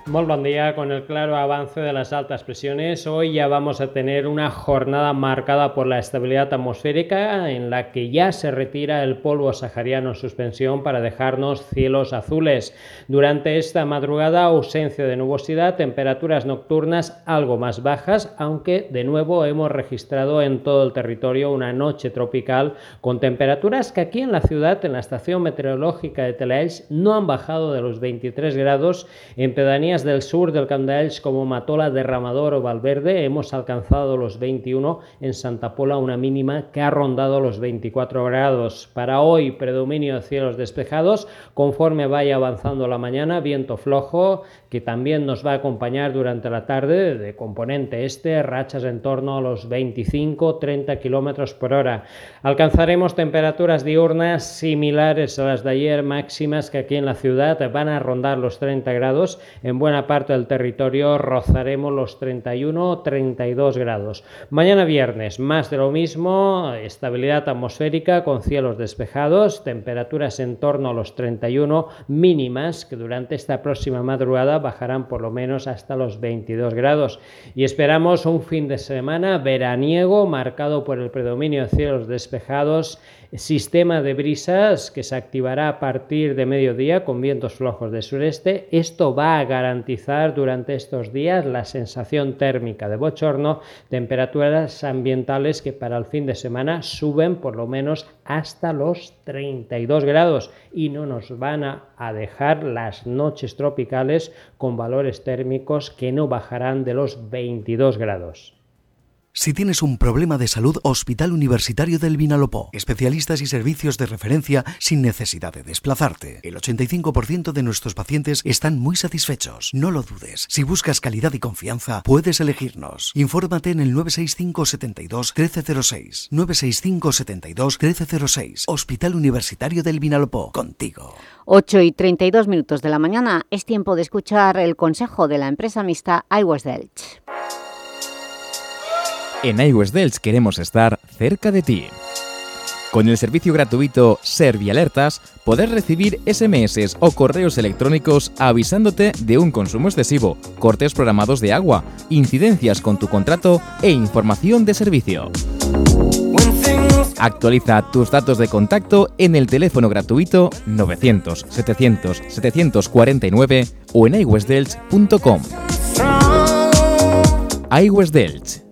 Muy buen día, con el claro avance de las altas presiones, hoy ya vamos a tener una jornada marcada por la estabilidad atmosférica en la que ya se retira el polvo sahariano en suspensión para dejarnos cielos azules. Durante esta madrugada, ausencia de nubosidad, temperaturas nocturnas algo más bajas, aunque de nuevo hemos registrado en todo el territorio una noche tropical con temperaturas que aquí en la ciudad, en la estación meteorológica de Telaelch, no han bajado de los 23 grados en del sur del d'Elx como Matola, Derramador o Valverde hemos alcanzado los 21, en Santa Pola una mínima que ha rondado los 24 grados. Para hoy predominio de cielos despejados, conforme vaya avanzando la mañana, viento flojo que también nos va a acompañar durante la tarde de componente este, rachas en torno a los 25-30 kilómetros por hora. Alcanzaremos temperaturas diurnas similares a las de ayer, máximas que aquí en la ciudad van a rondar los 30 grados en buena parte del territorio rozaremos los 31 o 32 grados. Mañana viernes, más de lo mismo, estabilidad atmosférica con cielos despejados, temperaturas en torno a los 31 mínimas que durante esta próxima madrugada bajarán por lo menos hasta los 22 grados. Y esperamos un fin de semana veraniego marcado por el predominio de cielos despejados sistema de brisas que se activará a partir de mediodía con vientos flojos de sureste. Esto va a garantizar durante estos días la sensación térmica de bochorno, temperaturas ambientales que para el fin de semana suben por lo menos hasta los 32 grados y no nos van a dejar las noches tropicales con valores térmicos que no bajarán de los 22 grados. Si tienes un problema de salud, Hospital Universitario del Vinalopó. Especialistas y servicios de referencia sin necesidad de desplazarte. El 85% de nuestros pacientes están muy satisfechos. No lo dudes. Si buscas calidad y confianza, puedes elegirnos. Infórmate en el 965 72 1306. 965 72 1306. Hospital Universitario del Vinalopó. Contigo. 8 y 32 minutos de la mañana es tiempo de escuchar el consejo de la empresa mixta iWest Delch. En iWest Delch queremos estar cerca de ti. Con el servicio gratuito Servialertas podrás recibir SMS o correos electrónicos avisándote de un consumo excesivo, cortes programados de agua, incidencias con tu contrato e información de servicio. Actualiza tus datos de contacto en el teléfono gratuito 900 700 749 o en iWestDelch.com. iWest Delch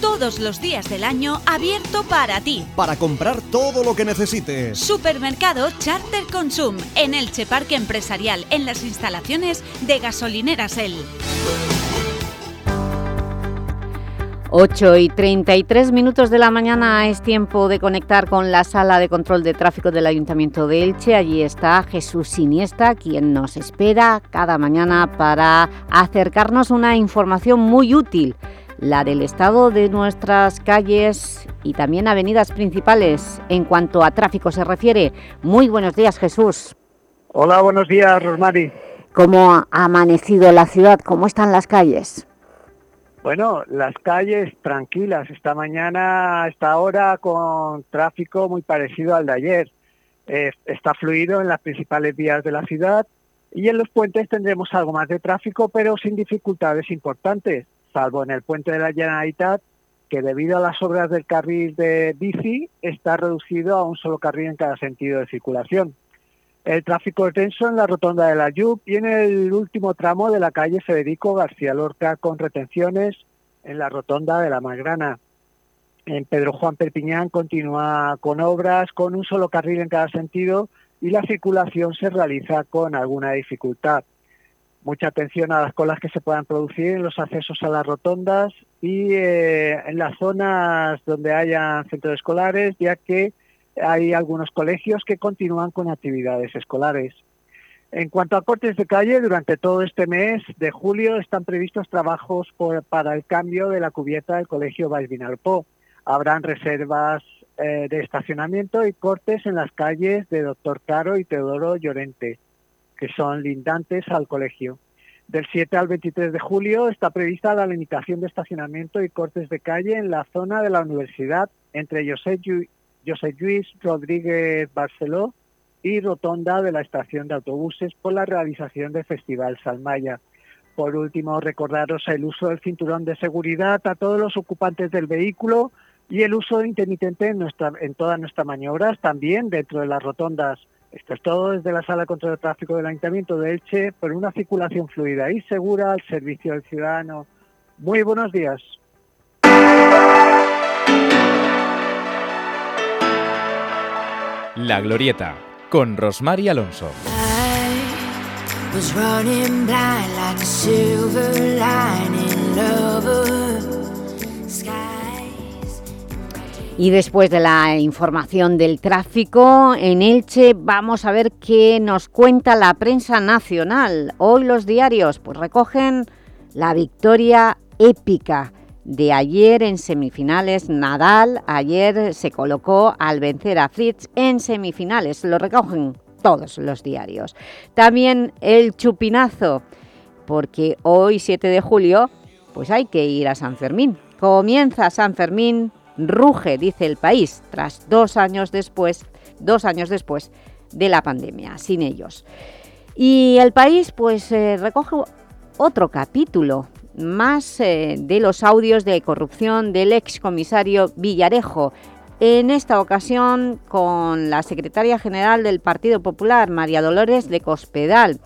todos los días del año abierto para ti. Para comprar todo lo que necesites. Supermercado Charter Consum en Elche Parque Empresarial en las instalaciones de Gasolineras El. 8 y 33 minutos de la mañana es tiempo de conectar con la sala de control de tráfico del Ayuntamiento de Elche. Allí está Jesús Siniesta, quien nos espera cada mañana para acercarnos una información muy útil la del estado de nuestras calles y también avenidas principales en cuanto a tráfico se refiere. Muy buenos días, Jesús. Hola, buenos días, Rosmari. ¿Cómo ha amanecido la ciudad? ¿Cómo están las calles? Bueno, las calles tranquilas. Esta mañana, esta hora, con tráfico muy parecido al de ayer. Eh, está fluido en las principales vías de la ciudad y en los puentes tendremos algo más de tráfico, pero sin dificultades importantes salvo en el puente de la Generalitat, que debido a las obras del carril de bici está reducido a un solo carril en cada sentido de circulación. El tráfico es denso en la rotonda de la Yup y en el último tramo de la calle Federico García Lorca con retenciones en la rotonda de la Magrana. En Pedro Juan Perpiñán continúa con obras con un solo carril en cada sentido y la circulación se realiza con alguna dificultad mucha atención a las colas que se puedan producir en los accesos a las rotondas y eh, en las zonas donde haya centros escolares, ya que hay algunos colegios que continúan con actividades escolares. En cuanto a cortes de calle, durante todo este mes de julio están previstos trabajos para el cambio de la cubierta del Colegio Valvinalpó. Habrán reservas eh, de estacionamiento y cortes en las calles de Doctor Caro y Teodoro Llorente que son lindantes al colegio. Del 7 al 23 de julio está prevista la limitación de estacionamiento y cortes de calle en la zona de la universidad entre José, Luis Rodríguez Barceló y Rotonda de la estación de autobuses por la realización del Festival Salmaya. Por último, recordaros el uso del cinturón de seguridad a todos los ocupantes del vehículo y el uso intermitente en, nuestra, en todas nuestras maniobras, también dentro de las rotondas Esto es todo desde la Sala contra el Tráfico del Ayuntamiento de Elche por una circulación fluida y segura al servicio del ciudadano. Muy buenos días. La Glorieta, con Rosmar y Alonso. Y después de la información del tráfico en Elche, vamos a ver qué nos cuenta la prensa nacional. Hoy los diarios pues, recogen la victoria épica de ayer en semifinales. Nadal ayer se colocó al vencer a Fritz en semifinales. Lo recogen todos los diarios. También el chupinazo, porque hoy 7 de julio pues hay que ir a San Fermín. Comienza San Fermín, ruge, dice el país, tras dos años después, dos años después de la pandemia, sin ellos. Y el país pues eh, recoge otro capítulo más eh, de los audios de corrupción del excomisario Villarejo, en esta ocasión con la secretaria general del Partido Popular, María Dolores de Cospedal,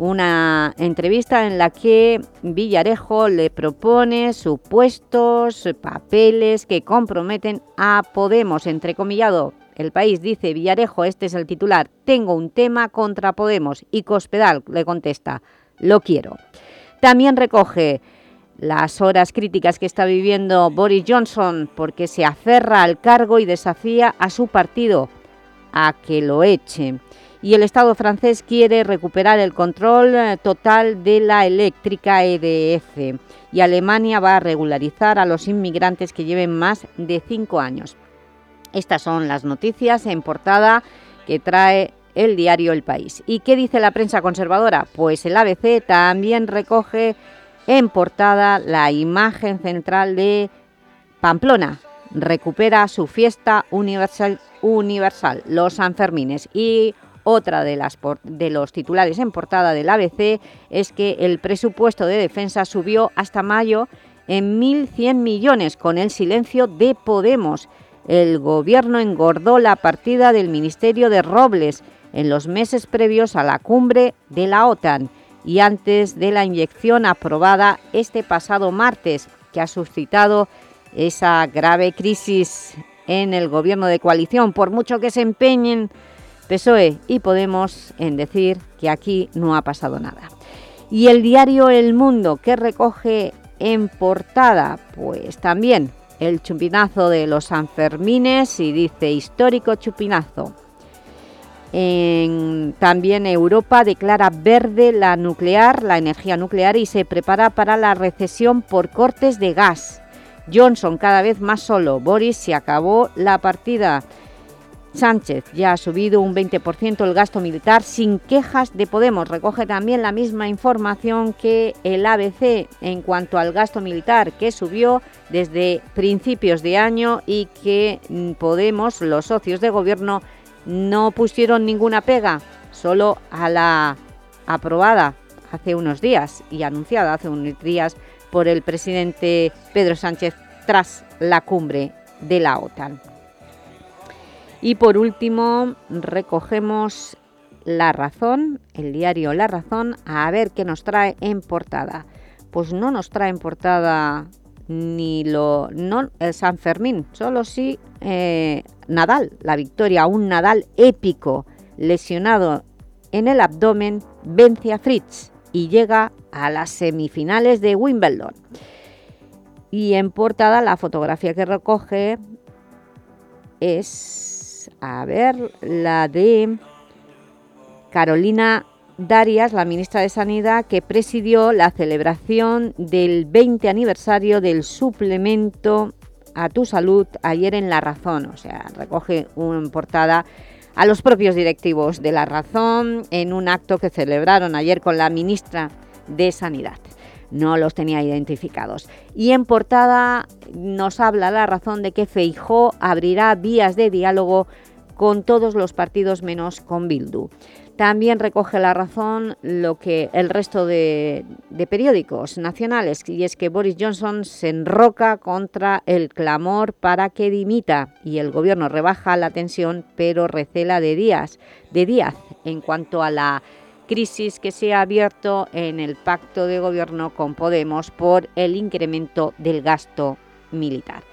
una entrevista en la que Villarejo le propone supuestos papeles que comprometen a Podemos, entrecomillado. El país dice, Villarejo, este es el titular, tengo un tema contra Podemos, y Cospedal le contesta, lo quiero. También recoge las horas críticas que está viviendo Boris Johnson porque se aferra al cargo y desafía a su partido a que lo eche. Y el Estado francés quiere recuperar el control eh, total de la eléctrica EDF. Y Alemania va a regularizar a los inmigrantes que lleven más de cinco años. Estas son las noticias en portada que trae el diario El País. ¿Y qué dice la prensa conservadora? Pues el ABC también recoge en portada la imagen central de Pamplona. Recupera su fiesta universal, universal los Sanfermines. Y otra de, las, de los titulares en portada del ABC es que el presupuesto de defensa subió hasta mayo en 1.100 millones con el silencio de Podemos. El Gobierno engordó la partida del Ministerio de Robles en los meses previos a la cumbre de la OTAN y antes de la inyección aprobada este pasado martes, que ha suscitado esa grave crisis en el gobierno de coalición, por mucho que se empeñen PSOE y Podemos en decir que aquí no ha pasado nada. Y el diario El Mundo, que recoge en portada, pues también el chupinazo de los Sanfermines y dice histórico chupinazo. En, también Europa declara verde la nuclear, la energía nuclear y se prepara para la recesión por cortes de gas. Johnson cada vez más solo. Boris se acabó la partida. Sánchez ya ha subido un 20% el gasto militar sin quejas de Podemos. Recoge también la misma información que el ABC en cuanto al gasto militar que subió desde principios de año y que mm, Podemos, los socios de gobierno, no pusieron ninguna pega, solo a la aprobada hace unos días y anunciada hace unos días por el presidente Pedro Sánchez tras la cumbre de la OTAN. Y por último recogemos La Razón, el diario La Razón, a ver qué nos trae en portada. Pues no nos trae en portada ni lo no el San Fermín, solo sí eh, Nadal, la victoria, un Nadal épico, lesionado en el abdomen, vence a Fritz y llega a las semifinales de Wimbledon. Y en portada la fotografía que recoge es, a ver, la de Carolina Darias, la ministra de Sanidad, que presidió la celebración del 20 aniversario del suplemento a tu salud ayer en La Razón. O sea, recoge una portada a los propios directivos de La Razón en un acto que celebraron ayer con la ministra de Sanidad. No los tenía identificados. Y en portada nos habla La Razón de que Feijó abrirá vías de diálogo con todos los partidos menos con Bildu. También recoge la razón lo que el resto de, periódicos nacionales, y es que Boris Johnson se enroca contra el clamor para que dimita y el gobierno rebaja la tensión pero recela de Díaz, de Díaz en cuanto a la crisis que se ha abierto en el pacto de gobierno con Podemos por el incremento del gasto militar.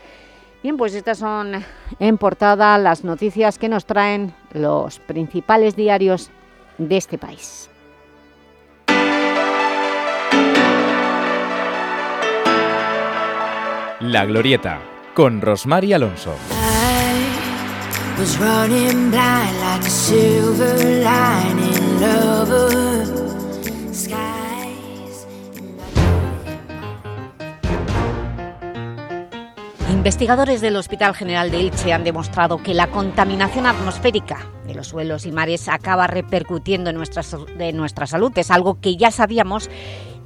Bien, pues estas son en portada las noticias que nos traen los principales diarios de este país. La Glorieta, con Rosmar y Alonso. Investigadores del Hospital General de Elche han demostrado que la contaminación atmosférica de los suelos y mares acaba repercutiendo en nuestra, en nuestra salud. Es algo que ya sabíamos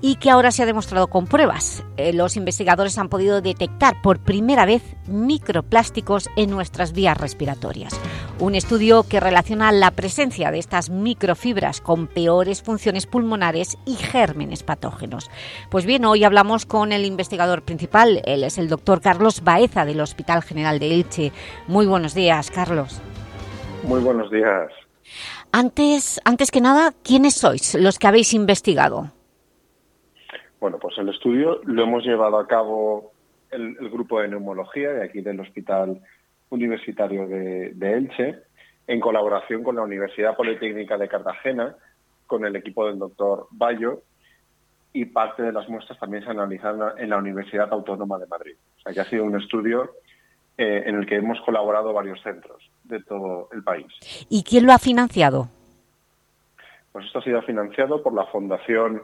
y que ahora se ha demostrado con pruebas. Eh, los investigadores han podido detectar por primera vez microplásticos en nuestras vías respiratorias. Un estudio que relaciona la presencia de estas microfibras con peores funciones pulmonares y gérmenes patógenos. Pues bien, hoy hablamos con el investigador principal, él es el doctor Carlos Baeza del Hospital General de Elche. Muy buenos días, Carlos. Muy buenos días. Antes, antes que nada, ¿quiénes sois los que habéis investigado? Bueno, pues el estudio lo hemos llevado a cabo el, grupo de neumología de aquí del Hospital Universitario de, Elche, en colaboración con la Universidad Politécnica de Cartagena, con el equipo del doctor Bayo, y parte de las muestras también se analizaron en la Universidad Autónoma de Madrid. O sea que ha sido un estudio eh, en el que hemos colaborado varios centros de todo el país. ¿Y quién lo ha financiado? Pues esto ha sido financiado por la Fundación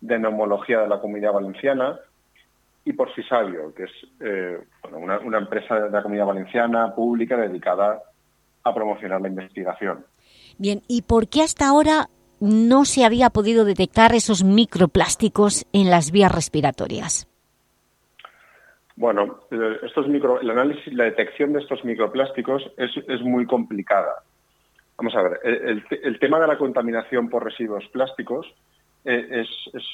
de neumología de la Comunidad Valenciana y por Fisabio, que es eh, una, empresa de la Comunidad Valenciana pública dedicada a promocionar la investigación. Bien, ¿y por qué hasta ahora no se había podido detectar esos microplásticos en las vías respiratorias? Bueno, eh, estos micro, el análisis, la detección de estos microplásticos es, muy complicada. Vamos a ver, el, tema de la contaminación por residuos plásticos eh, es,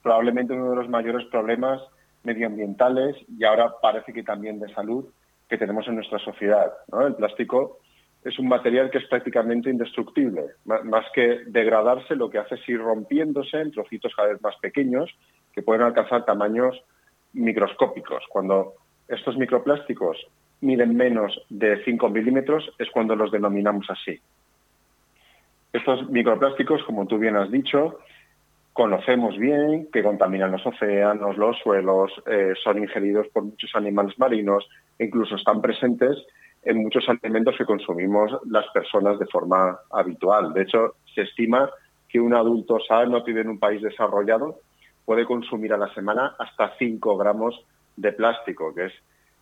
probablemente uno de los mayores problemas medioambientales y ahora parece que también de salud que tenemos en nuestra sociedad. El plástico es un material que es prácticamente indestructible. Más que degradarse, lo que hace es ir rompiéndose en trocitos cada vez más pequeños que pueden alcanzar tamaños microscópicos. Cuando estos microplásticos miden menos de 5 milímetros es cuando los denominamos así. Estos microplásticos, como tú bien has dicho, conocemos bien que contaminan los océanos, los suelos, eh, son ingeridos por muchos animales marinos e incluso están presentes en muchos alimentos que consumimos las personas de forma habitual. De hecho, se estima que un adulto sano vive en un país desarrollado puede consumir a la semana hasta 5 gramos de plástico, que es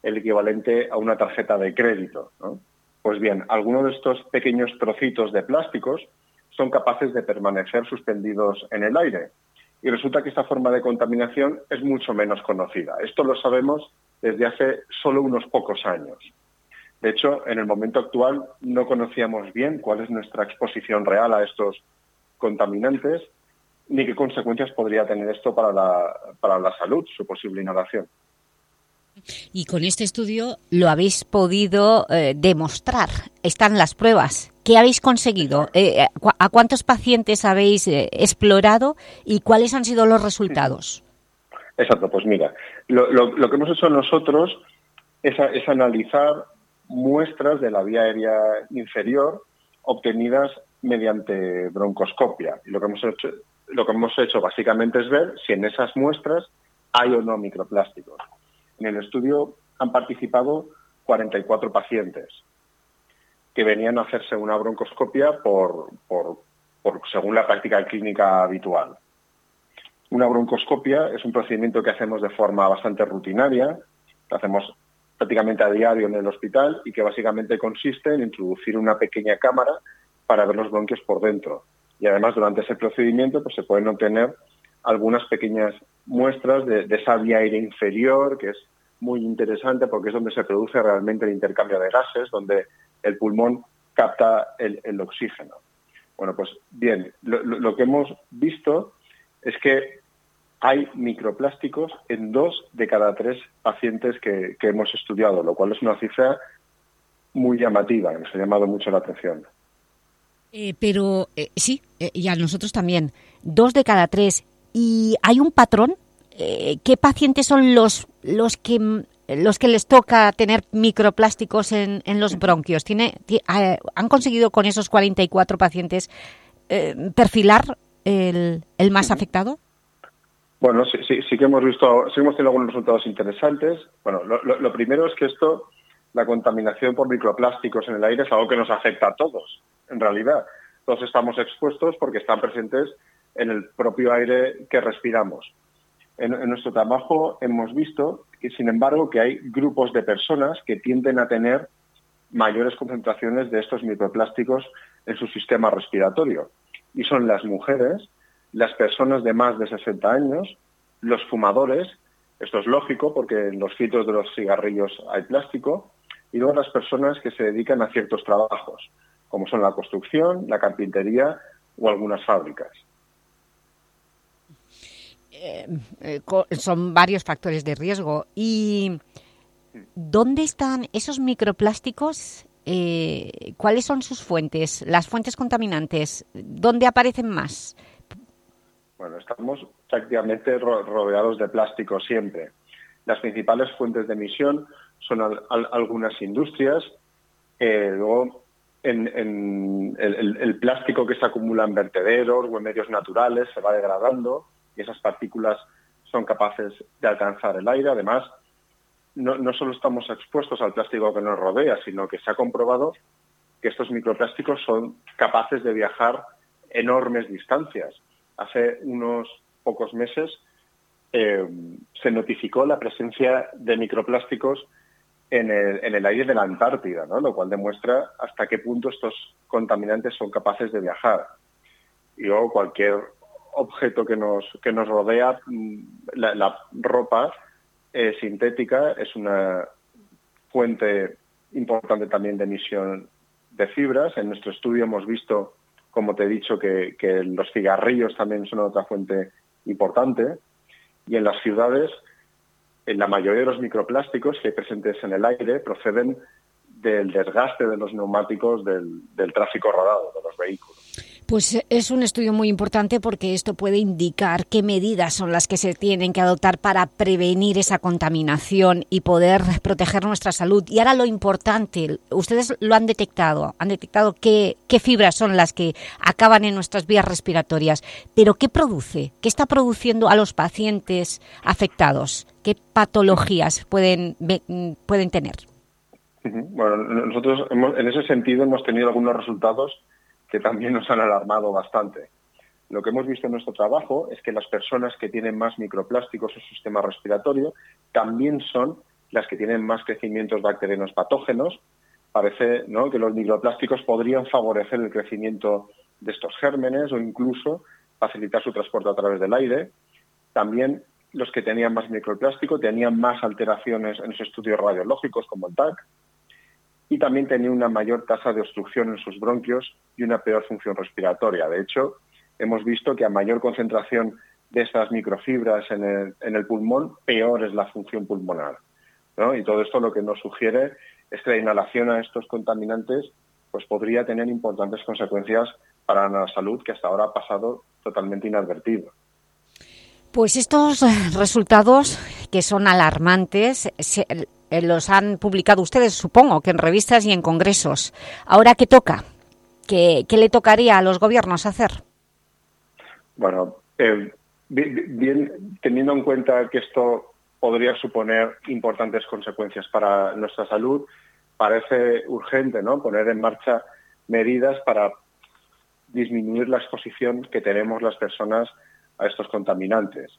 el equivalente a una tarjeta de crédito. Pues bien, algunos de estos pequeños trocitos de plásticos son capaces de permanecer suspendidos en el aire. Y resulta que esta forma de contaminación es mucho menos conocida. Esto lo sabemos desde hace solo unos pocos años. De hecho, en el momento actual no conocíamos bien cuál es nuestra exposición real a estos contaminantes ni qué consecuencias podría tener esto para la, para la salud, su posible inhalación. Y con este estudio lo habéis podido eh, demostrar, están las pruebas. ¿Qué habéis conseguido? Eh, eh, ¿A cuántos pacientes habéis explorado y cuáles han sido los resultados? Exacto, pues mira, lo, que hemos hecho nosotros es, es, analizar muestras de la vía aérea inferior obtenidas mediante broncoscopia. Y lo que hemos hecho, lo que hemos hecho básicamente es ver si en esas muestras hay o no microplásticos. En el estudio han participado 44 pacientes que venían a hacerse una broncoscopia por, según la práctica clínica habitual. Una broncoscopia es un procedimiento que hacemos de forma bastante rutinaria, que hacemos prácticamente a diario en el hospital y que básicamente consiste en introducir una pequeña cámara para ver los bronquios por dentro. Y además durante ese procedimiento pues, se pueden obtener algunas pequeñas muestras de, esa vía aérea inferior, que es muy interesante porque es donde se produce realmente el intercambio de gases, donde el pulmón capta el, oxígeno. Bueno, pues bien, lo, que hemos visto es que hay microplásticos en dos de cada tres pacientes que, hemos estudiado, lo cual es una cifra muy llamativa, que nos ha llamado mucho la atención. Eh, pero eh, sí, eh, y a nosotros también, dos de cada tres. ¿Y hay un patrón? ¿Qué pacientes son los, los que los que les toca tener microplásticos en, en los bronquios, ¿tiene, ¿han conseguido con esos 44 pacientes eh, perfilar el, el, más afectado? Bueno, sí, sí, sí, que hemos visto, sí hemos tenido algunos resultados interesantes. Bueno, lo, lo, primero es que esto, la contaminación por microplásticos en el aire es algo que nos afecta a todos, en realidad. Todos estamos expuestos porque están presentes en el propio aire que respiramos. En, en nuestro trabajo hemos visto que, sin embargo, que hay grupos de personas que tienden a tener mayores concentraciones de estos microplásticos en su sistema respiratorio. Y son las mujeres, las personas de más de 60 años, los fumadores, esto es lógico porque en los filtros de los cigarrillos hay plástico, y luego las personas que se dedican a ciertos trabajos, como son la construcción, la carpintería o algunas fábricas. Eh, eh, son varios factores de riesgo. ¿Y dónde están esos microplásticos? Eh, ¿Cuáles son sus fuentes, las fuentes contaminantes? ¿Dónde aparecen más? Bueno, estamos prácticamente rodeados de plástico siempre. Las principales fuentes de emisión son algunas industrias, luego en, el, plástico que se acumula en vertederos o en medios naturales se va degradando, esas partículas son capaces de alcanzar el aire. Además, no, solo estamos expuestos al plástico que nos rodea, sino que se ha comprobado que estos microplásticos son capaces de viajar enormes distancias. Hace unos pocos meses eh, se notificó la presencia de microplásticos en el, aire de la Antártida, lo cual demuestra hasta qué punto estos contaminantes son capaces de viajar. Y luego cualquier objeto que nos, que nos rodea, mm, la, ropa sintética es una fuente importante también de emisión de fibras. En nuestro estudio hemos visto, como te he dicho, que, que los cigarrillos también son otra fuente importante. Y en las ciudades, en la mayoría de los microplásticos que hay presentes en el aire proceden del desgaste de los neumáticos del, del tráfico rodado, de los vehículos. Pues es un estudio muy importante porque esto puede indicar qué medidas son las que se tienen que adoptar para prevenir esa contaminación y poder proteger nuestra salud. Y ahora lo importante, ustedes lo han detectado, han detectado qué, qué fibras son las que acaban en nuestras vías respiratorias, pero ¿qué produce? ¿Qué está produciendo a los pacientes afectados? ¿Qué patologías pueden, pueden tener? Bueno, nosotros en ese sentido hemos tenido algunos resultados que también nos han alarmado bastante. Lo que hemos visto en nuestro trabajo es que las personas que tienen más microplásticos en su sistema respiratorio también son las que tienen más crecimientos bacterianos patógenos. Parece que los microplásticos podrían favorecer el crecimiento de estos gérmenes o incluso facilitar su transporte a través del aire. También los que tenían más microplástico tenían más alteraciones en sus estudios radiológicos, como el TAC, y también tenía una mayor tasa de obstrucción en sus bronquios y una peor función respiratoria. De hecho, hemos visto que a mayor concentración de estas microfibras en el, pulmón, peor es la función pulmonar. Y todo esto lo que nos sugiere es que la inhalación a estos contaminantes pues podría tener importantes consecuencias para la salud que hasta ahora ha pasado totalmente inadvertido. Pues estos resultados que son alarmantes eh, los han publicado ustedes, supongo, que en revistas y en congresos. ¿Ahora qué toca? ¿Qué, le tocaría a los gobiernos hacer? Bueno, eh, bien, teniendo en cuenta que esto podría suponer importantes consecuencias para nuestra salud, parece urgente ¿no? poner en marcha medidas para disminuir la exposición que tenemos las personas a estos contaminantes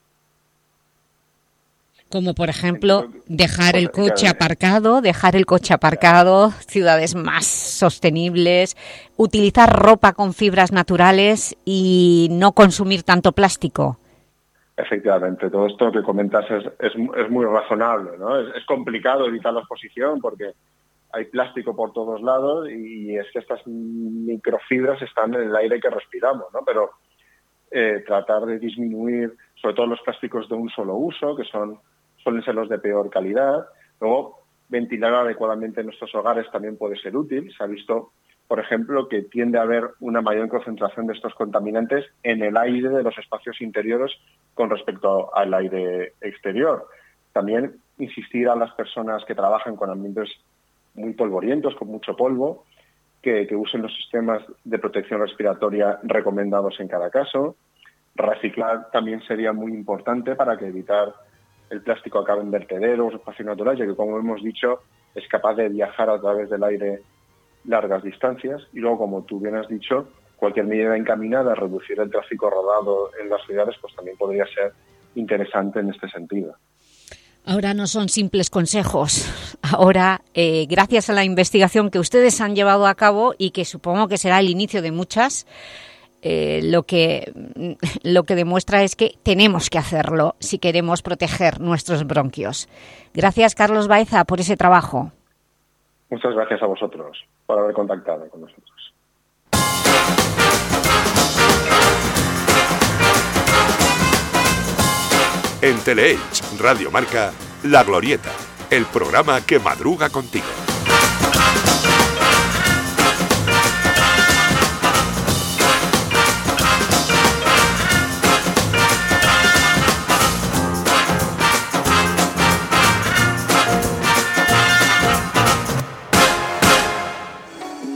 como por ejemplo dejar el coche aparcado, dejar el coche aparcado, ciudades más sostenibles, utilizar ropa con fibras naturales y no consumir tanto plástico. Efectivamente, todo esto que comentas es, es, muy razonable. ¿no? Es, complicado evitar la exposición porque hay plástico por todos lados y es que estas microfibras están en el aire que respiramos, ¿no? Pero eh, tratar de disminuir, sobre todo los plásticos de un solo uso, que son suelen ser los de peor calidad. Luego, ventilar adecuadamente nuestros hogares también puede ser útil. Se ha visto, por ejemplo, que tiende a haber una mayor concentración de estos contaminantes en el aire de los espacios interiores con respecto al aire exterior. También insistir a las personas que trabajan con ambientes muy polvorientos, con mucho polvo, que, usen los sistemas de protección respiratoria recomendados en cada caso. Reciclar también sería muy importante para que evitar el plástico acabe en vertederos, espacios naturales, ya que como hemos dicho es capaz de viajar a través del aire largas distancias y luego, como tú bien has dicho, cualquier medida encaminada a reducir el tráfico rodado en las ciudades, pues también podría ser interesante en este sentido. Ahora no son simples consejos. Ahora, eh, gracias a la investigación que ustedes han llevado a cabo y que supongo que será el inicio de muchas, eh, lo, que, lo que demuestra es que tenemos que hacerlo si queremos proteger nuestros bronquios. Gracias, Carlos Baeza, por ese trabajo. Muchas gracias a vosotros por haber contactado con nosotros. En Teleelch, Radio Marca, La Glorieta, el programa que madruga contigo.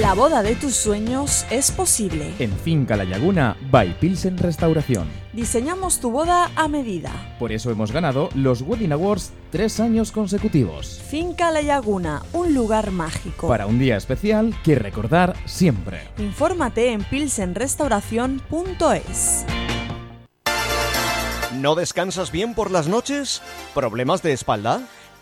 La boda de tus sueños es posible. En Finca La Laguna, by Pilsen Restauración. Diseñamos tu boda a medida. Por eso hemos ganado los Wedding Awards tres años consecutivos. Finca La Laguna, un lugar mágico. Para un día especial que recordar siempre. Infórmate en pilsenrestauración.es. ¿No descansas bien por las noches? ¿Problemas de espalda?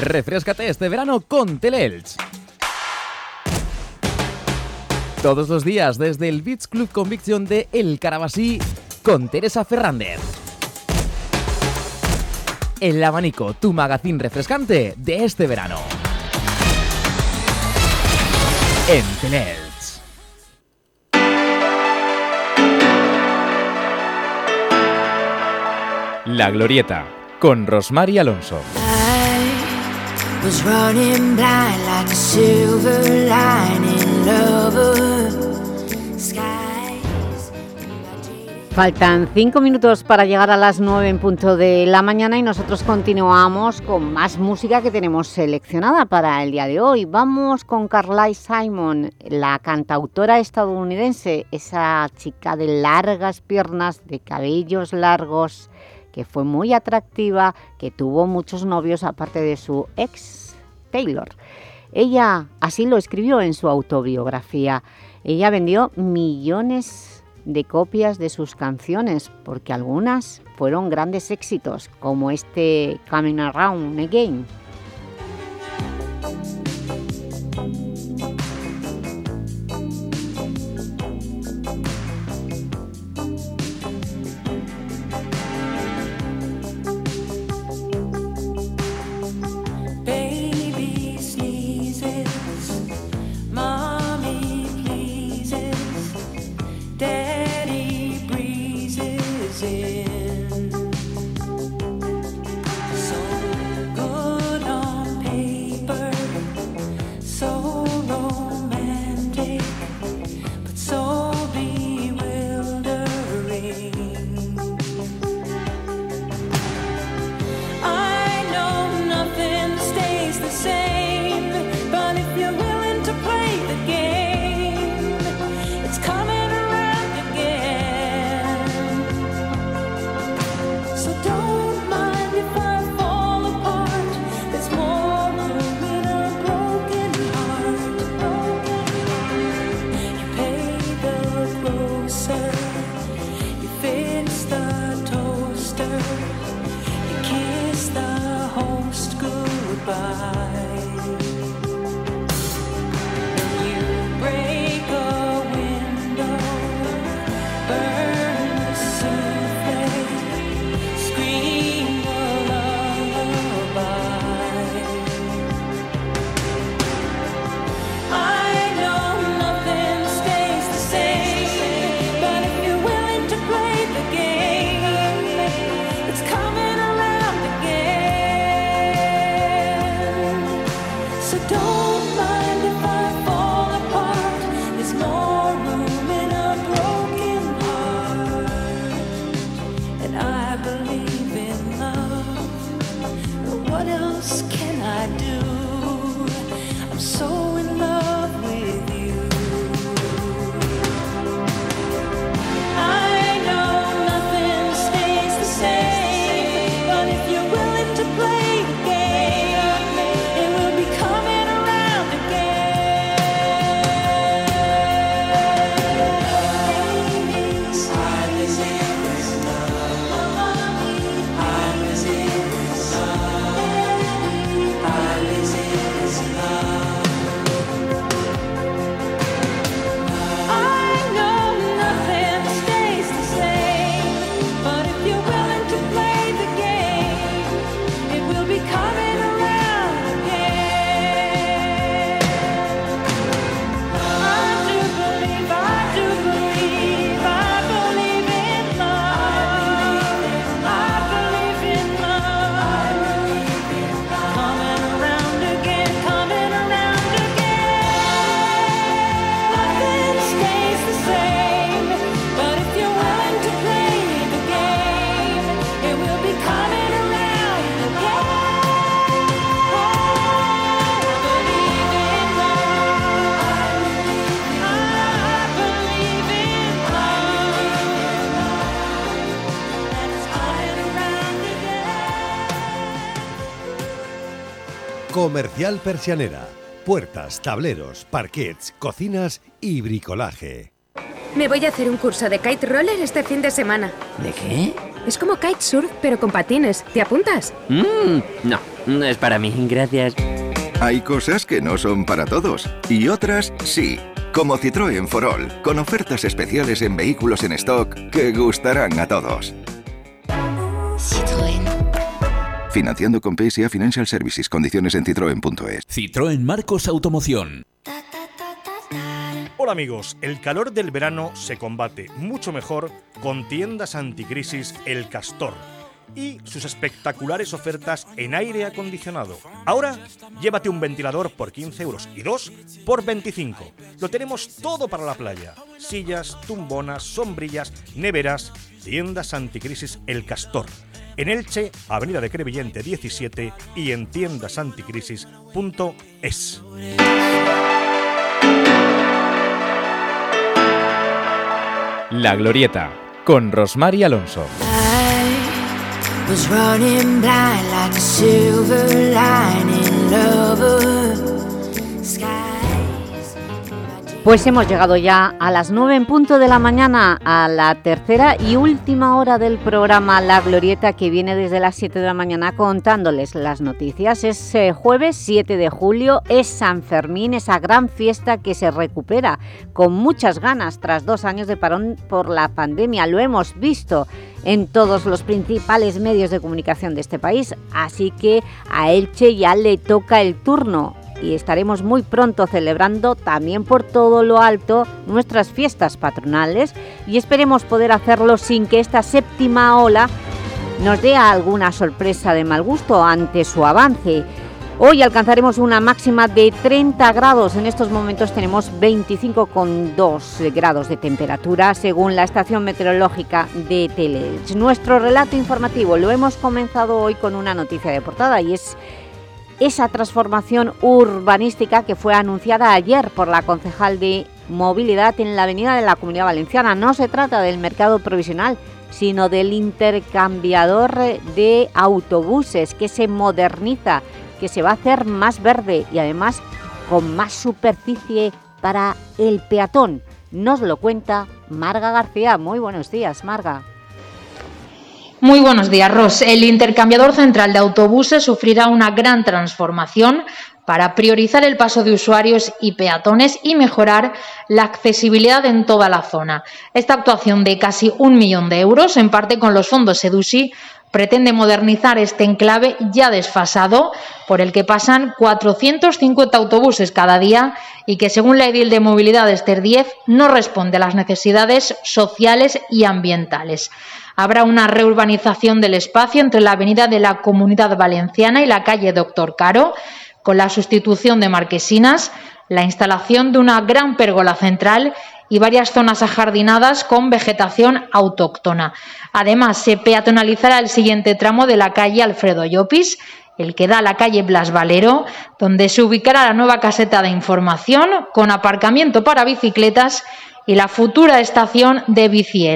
Refrescate este verano con Teleelch. Todos los días desde el Beach Club Conviction de El Carabasí con Teresa Fernández. El abanico, tu magazín refrescante de este verano. En Teleelch. La Glorieta con Rosmar y Alonso. Faltan cinco minutos para llegar a las nueve en punto de la mañana y nosotros continuamos con más música que tenemos seleccionada para el día de hoy. Vamos con Carly Simon, la cantautora estadounidense, esa chica de largas piernas, de cabellos largos, fue muy atractiva, que tuvo muchos novios aparte de su ex Taylor. Ella así lo escribió en su autobiografía. Ella vendió millones de copias de sus canciones, porque algunas fueron grandes éxitos, como este Coming Around Again. Comercial Persianera. Puertas, tableros, parquets, cocinas y bricolaje. Me voy a hacer un curso de kite roller este fin de semana. ¿De qué? Es como kitesurf, pero con patines. ¿Te apuntas? Mmm, no, no es para mí, gracias. Hay cosas que no son para todos y otras sí. Como Citroën Forol, con ofertas especiales en vehículos en stock que gustarán a todos. Financiando con PSA Financial Services. Condiciones en citroen.es. Citroën Marcos Automoción. Hola amigos, el calor del verano se combate mucho mejor con tiendas anticrisis El Castor y sus espectaculares ofertas en aire acondicionado. Ahora, llévate un ventilador por 15 euros y dos por 25. Lo tenemos todo para la playa. Sillas, tumbonas, sombrillas, neveras, tiendas anticrisis El Castor. En Elche, Avenida de Crevillente 17 y en tiendasanticrisis.es. La Glorieta, con Rosmar y Alonso. was Pues hemos llegado ya a las 9 en punto de la mañana, a la tercera y última hora del programa La Glorieta, que viene desde las 7 de la mañana contándoles las noticias. Es eh, jueves 7 de julio, es San Fermín, esa gran fiesta que se recupera con muchas ganas tras dos años de parón por la pandemia. Lo hemos visto en todos los principales medios de comunicación de este país, así que a Elche ya le toca el turno y estaremos muy pronto celebrando también por todo lo alto nuestras fiestas patronales y esperemos poder hacerlo sin que esta séptima ola nos dé alguna sorpresa de mal gusto ante su avance. Hoy alcanzaremos una máxima de 30 grados, en estos momentos tenemos 25,2 grados de temperatura según la estación meteorológica de Teleelch. Nuestro relato informativo lo hemos comenzado hoy con una noticia de portada y es esa transformación urbanística que fue anunciada ayer por la concejal de Movilidad en la Avenida de la Comunidad Valenciana. No se trata del mercado provisional, sino del intercambiador de autobuses que se moderniza, que se va a hacer más verde y además con más superficie para el peatón. Nos lo cuenta Marga García. Muy buenos días, Marga. Muy buenos días, Ros. El intercambiador central de autobuses sufrirá una gran transformación para priorizar el paso de usuarios y peatones y mejorar la accesibilidad en toda la zona. Esta actuación de casi un millón de euros, en parte con los fondos EDUSI, pretende modernizar este enclave ya desfasado, por el que pasan 450 autobuses cada día y que, según la edil de movilidad Esther 10, no responde a las necesidades sociales y ambientales. Habrá una reurbanización del espacio entre la avenida de la Comunidad Valenciana y la calle Doctor Caro, con la sustitución de marquesinas, la instalación de una gran pérgola central y varias zonas ajardinadas con vegetación autóctona. Además, se peatonalizará el siguiente tramo de la calle Alfredo Llopis, el que da a la calle Blas Valero, donde se ubicará la nueva caseta de información con aparcamiento para bicicletas y la futura estación de Bici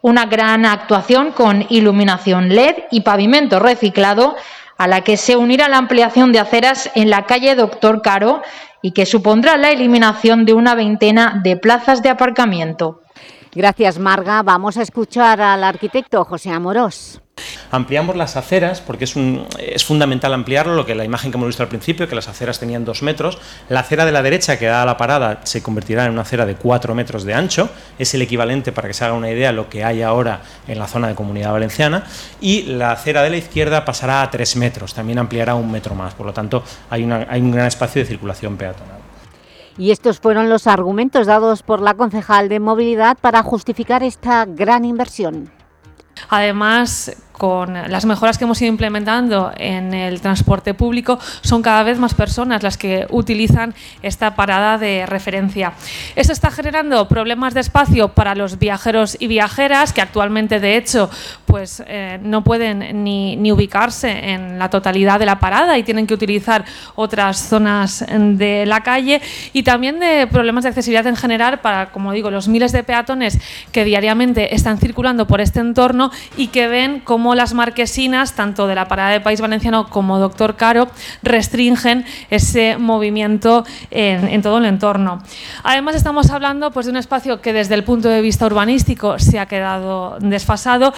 Una gran actuación con iluminación LED y pavimento reciclado a la que se unirá la ampliación de aceras en la calle Doctor Caro y que supondrá la eliminación de una veintena de plazas de aparcamiento. Gracias, Marga. Vamos a escuchar al arquitecto José Amorós. Ampliamos las aceras, porque es, fundamental ampliarlo, lo que la imagen que hemos visto al principio, que las aceras tenían dos metros. La acera de la derecha que da a la parada se convertirá en una acera de cuatro metros de ancho, es el equivalente, para que se haga una idea, lo que hay ahora en la zona de Comunidad Valenciana. Y la acera de la izquierda pasará a tres metros, también ampliará un metro más, por lo tanto hay un gran espacio de circulación peatonal. Y estos fueron los argumentos dados por la concejal de Movilidad para justificar esta gran inversión. Además, con las mejoras que hemos ido implementando en el transporte público, son cada vez más personas las que utilizan esta parada de referencia. Esto está generando problemas de espacio para los viajeros y viajeras, que actualmente, de hecho, pues eh, no pueden ni, ni, ubicarse en la totalidad de la parada y tienen que utilizar otras zonas de la calle, y también de problemas de accesibilidad en general para, como digo, los miles de peatones que diariamente están circulando por este entorno y que ven cómo las marquesinas, tanto de la parada de País Valenciano como Doctor Caro, restringen ese movimiento en, todo el entorno. Además, estamos hablando pues, de un espacio que desde el punto de vista urbanístico se ha quedado desfasado.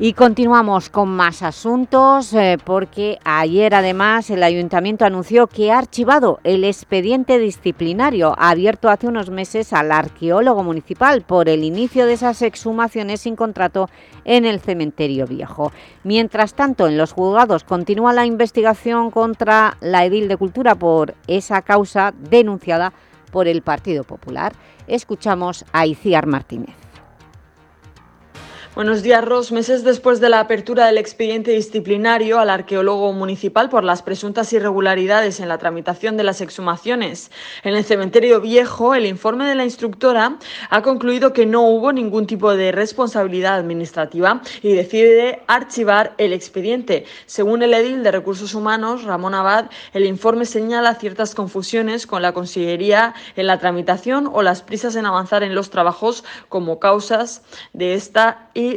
Y continuamos con más asuntos eh, porque ayer además el Ayuntamiento anunció que ha archivado el expediente disciplinario abierto hace unos meses al arqueólogo municipal por el inicio de esas exhumaciones sin contrato en el cementerio viejo. Mientras tanto, en los juzgados continúa la investigación contra la edil de Cultura por esa causa denunciada por el Partido Popular. Escuchamos a Iciar Martínez. Buenos días, Ros. Meses después de la apertura del expediente disciplinario al arqueólogo municipal por las presuntas irregularidades en la tramitación de las exhumaciones en el cementerio viejo, el informe de la instructora ha concluido que no hubo ningún tipo de responsabilidad administrativa y decide archivar el expediente. Según el edil de Recursos Humanos, Ramón Abad, el informe señala ciertas confusiones con la Consellería en la tramitación o las prisas en avanzar en los trabajos como causas de esta irregularidad,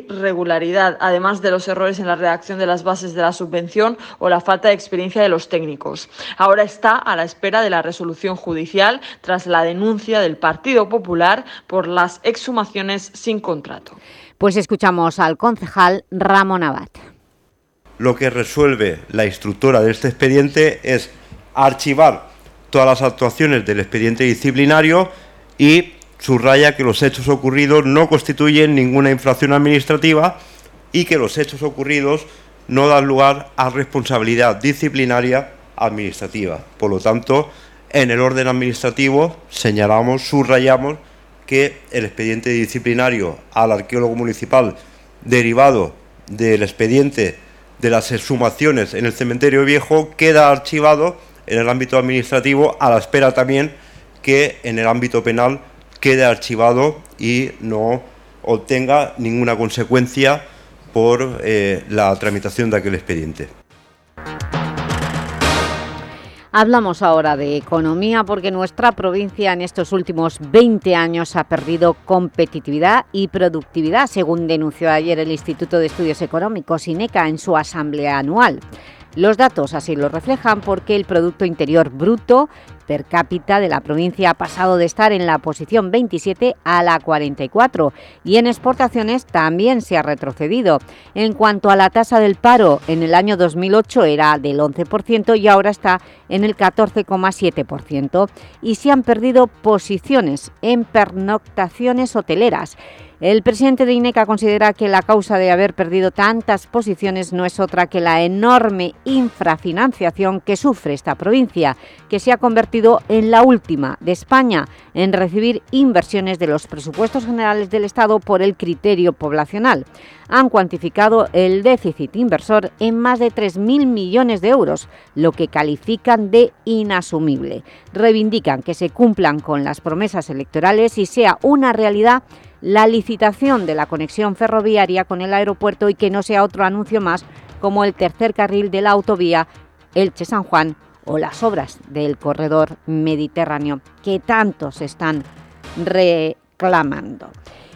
además de los errores en la redacción de las bases de la subvención o la falta de experiencia de los técnicos. Ahora está a la espera de la resolución judicial tras la denuncia del Partido Popular por las exhumaciones sin contrato. Pues escuchamos al concejal Ramón Abad. Lo que resuelve la instructora de este expediente es archivar todas las actuaciones del expediente disciplinario y subraya que los hechos ocurridos no constituyen ninguna infracción administrativa y que los hechos ocurridos no dan lugar a responsabilidad disciplinaria administrativa. Por lo tanto, en el orden administrativo señalamos, subrayamos que el expediente disciplinario al arqueólogo municipal derivado del expediente de las exhumaciones en el cementerio viejo queda archivado en el ámbito administrativo a la espera también que en el ámbito penal quede archivado y no obtenga ninguna consecuencia por eh, la tramitación de aquel expediente. Hablamos ahora de economía porque nuestra provincia en estos últimos 20 años ha perdido competitividad y productividad, según denunció ayer el Instituto de Estudios Económicos, INECA, en su asamblea anual. Los datos así lo reflejan porque el Producto Interior Bruto per cápita de la provincia ha pasado de estar en la posición 27 a la 44 y en exportaciones también se ha retrocedido. En cuanto a la tasa del paro, en el año 2008 era del 11% y ahora está en el 14,7% y se han perdido posiciones en pernoctaciones hoteleras. El presidente de INECA considera que la causa de haber perdido tantas posiciones no es otra que la enorme infrafinanciación que sufre esta provincia, que se ha convertido en la última de España en recibir inversiones de los presupuestos generales del Estado por el criterio poblacional. Han cuantificado el déficit inversor en más de 3.000 millones de euros, lo que califican de inasumible. Reivindican que se cumplan con las promesas electorales y sea una realidad la licitación de la conexión ferroviaria con el aeropuerto y que no sea otro anuncio más como el tercer carril de la autovía Elche-San Juan o las obras del corredor mediterráneo que tanto se están reclamando.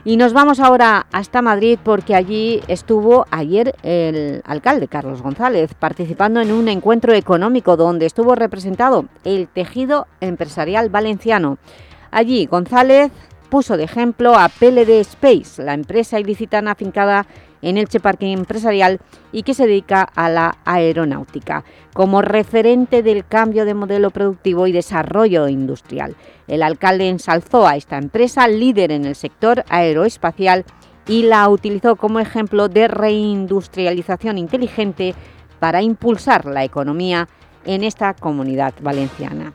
Y nos vamos ahora hasta Madrid porque allí estuvo ayer el alcalde Carlos González participando en un encuentro económico donde estuvo representado el tejido empresarial valenciano. Allí González puso de ejemplo a PLD Space, la empresa ilicitana afincada en Elche Parque Empresarial y que se dedica a la aeronáutica, como referente del cambio de modelo productivo y desarrollo industrial. El alcalde ensalzó a esta empresa, líder en el sector aeroespacial, y la utilizó como ejemplo de reindustrialización inteligente para impulsar la economía en esta comunidad valenciana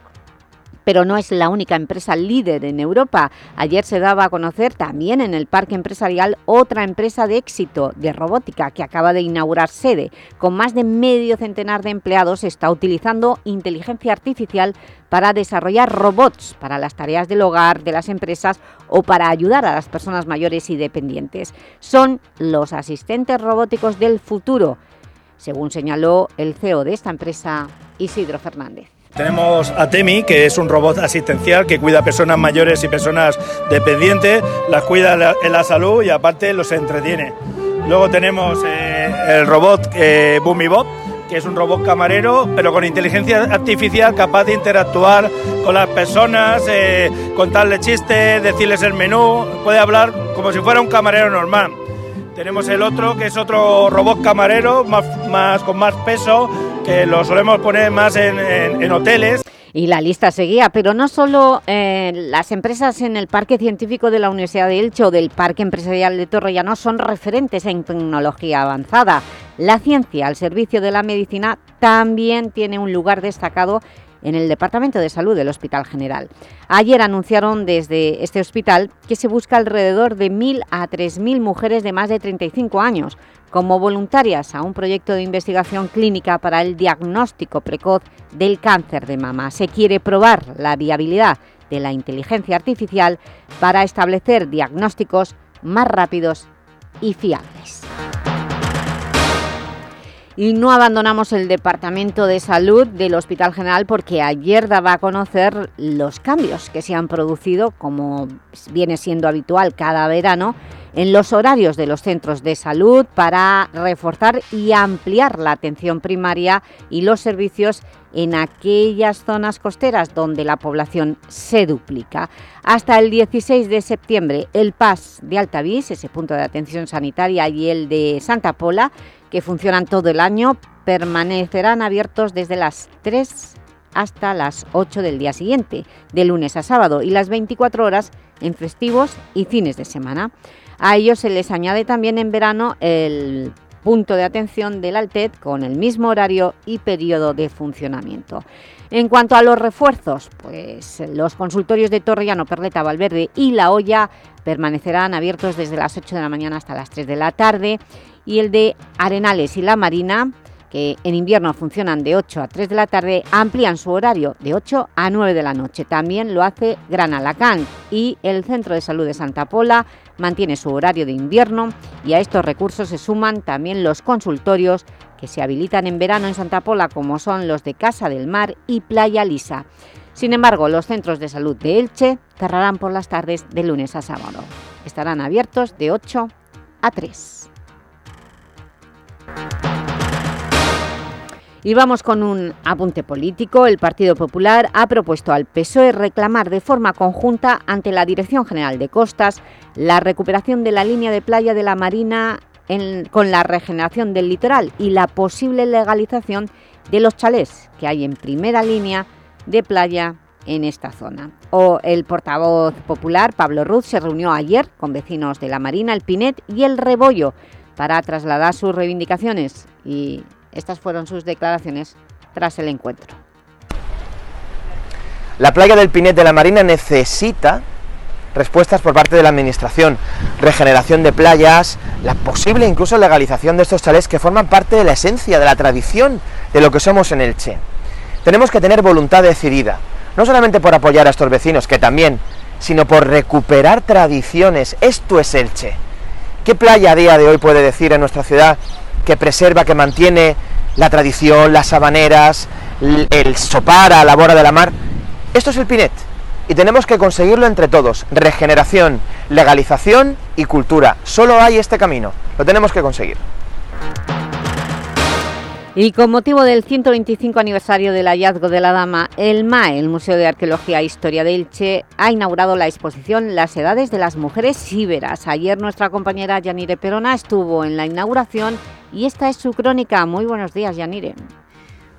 pero no es la única empresa líder en Europa. Ayer se daba a conocer también en el parque empresarial otra empresa de éxito de robótica que acaba de inaugurar sede. Con más de medio centenar de empleados está utilizando inteligencia artificial para desarrollar robots para las tareas del hogar de las empresas o para ayudar a las personas mayores y dependientes. Son los asistentes robóticos del futuro, según señaló el CEO de esta empresa, Isidro Fernández. Tenemos a Temi, que es un robot asistencial que cuida a personas mayores y personas dependientes, las cuida en la salud y aparte los entretiene. Luego tenemos eh, el robot eh, que es un robot camarero, pero con inteligencia artificial capaz de interactuar con las personas, eh, contarles chistes, decirles el menú, puede hablar como si fuera un camarero normal. Tenemos el otro, que es otro robot camarero, más, más, con más peso, que lo solemos poner más en, hoteles. Y la lista seguía, pero no solo eh, las empresas en el Parque Científico de la Universidad de Elche o del Parque Empresarial de Torrellano son referentes en tecnología avanzada. La ciencia al servicio de la medicina también tiene un lugar destacado en el Departamento de Salud del Hospital General. Ayer anunciaron desde este hospital que se busca alrededor de 1.000 a 3.000 mujeres de más de 35 años como voluntarias a un proyecto de investigación clínica para el diagnóstico precoz del cáncer de mama. Se quiere probar la viabilidad de la inteligencia artificial para establecer diagnósticos más rápidos y fiables. Y no abandonamos el Departamento de Salud del Hospital General porque ayer daba a conocer los cambios que se han producido, como viene siendo habitual cada verano, en los horarios de los centros de salud para reforzar y ampliar la atención primaria y los servicios en aquellas zonas costeras donde la población se duplica. Hasta el 16 de septiembre, el PAS de Altavís, ese punto de atención sanitaria, y el de Santa Pola, que funcionan todo el año, permanecerán abiertos desde las 3 hasta las 8 del día siguiente, de lunes a sábado, y las 24 horas en festivos y fines de semana. A ellos se les añade también en verano el punto de atención del Altet con el mismo horario y periodo de funcionamiento. En cuanto a los refuerzos, pues los consultorios de Torrellano, Perleta, Valverde y La Hoya permanecerán abiertos desde las 8 de la mañana hasta las 3 de la tarde y el de Arenales y La Marina, que en invierno funcionan de 8 a 3 de la tarde, amplían su horario de 8 a 9 de la noche. También lo hace Gran Alacant y el Centro de Salud de Santa Pola mantiene su horario de invierno y a estos recursos se suman también los consultorios que se habilitan en verano en Santa Pola, como son los de Casa del Mar y Playa Lisa. Sin embargo, los centros de salud de Elche cerrarán por las tardes de lunes a sábado. Estarán abiertos de 8 a 3. Y vamos con un apunte político. El Partido Popular ha propuesto al PSOE reclamar de forma conjunta ante la Dirección General de Costas la recuperación de la línea de playa de la Marina con la regeneración del litoral y la posible legalización de los chalés que hay en primera línea de playa en esta zona. O el portavoz popular, Pablo Ruz, se reunió ayer con vecinos de la Marina, el Pinet y el Rebollo para trasladar sus reivindicaciones y estas fueron sus declaraciones tras el encuentro. La playa del Pinet de la Marina necesita respuestas por parte de la Administración, regeneración de playas, la posible incluso legalización de estos chalés que forman parte de la esencia, de la tradición de lo que somos en Elche. Tenemos que tener voluntad decidida, no solamente por apoyar a estos vecinos, que también, sino por recuperar tradiciones. Esto es Elche. ¿Qué playa a día de hoy puede decir en nuestra ciudad que preserva, que mantiene la tradición, las sabaneras, el sopar a la borda de la mar. Esto es el Pinet y tenemos que conseguirlo entre todos. Regeneración, legalización y cultura. Solo hay este camino. Lo tenemos que conseguir. Y con motivo del 125 aniversario del hallazgo de la Dama, el MAE, el Museo de Arqueología e Historia de Elche, ha inaugurado la exposición Las edades de las mujeres íberas. Ayer nuestra compañera Yanire Perona estuvo en la inauguración y esta es su crónica. Muy buenos días, Yanire.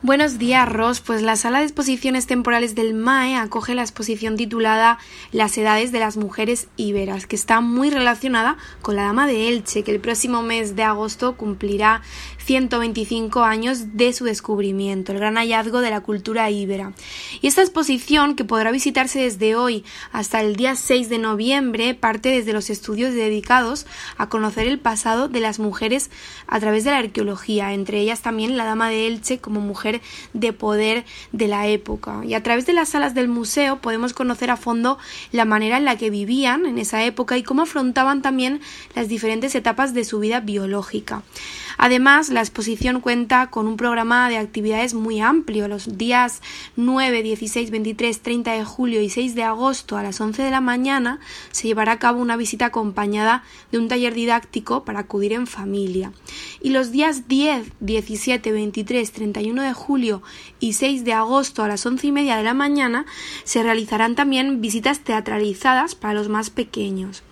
Buenos días, Ros. Pues la Sala de Exposiciones Temporales del MAE acoge la exposición titulada Las edades de las mujeres íberas, que está muy relacionada con la Dama de Elche, que el próximo mes de agosto cumplirá 125 años de su descubrimiento, el gran hallazgo de la cultura íbera. Y esta exposición, que podrá visitarse desde hoy hasta el día 6 de noviembre, parte desde los estudios dedicados a conocer el pasado de las mujeres a través de la arqueología, entre ellas también la Dama de Elche como mujer de poder de la época. Y a través de las salas del museo podemos conocer a fondo la manera en la que vivían en esa época y cómo afrontaban también las diferentes etapas de su vida biológica. Además, la exposición cuenta con un programa de actividades muy amplio. Los días 9, 16, 23, 30 de julio y 6 de agosto a las 11 de la mañana se llevará a cabo una visita acompañada de un taller didáctico para acudir en familia. Y los días 10, 17, 23, 31 de julio y 6 de agosto a las 11 y media de la mañana se realizarán también visitas teatralizadas para los más pequeños.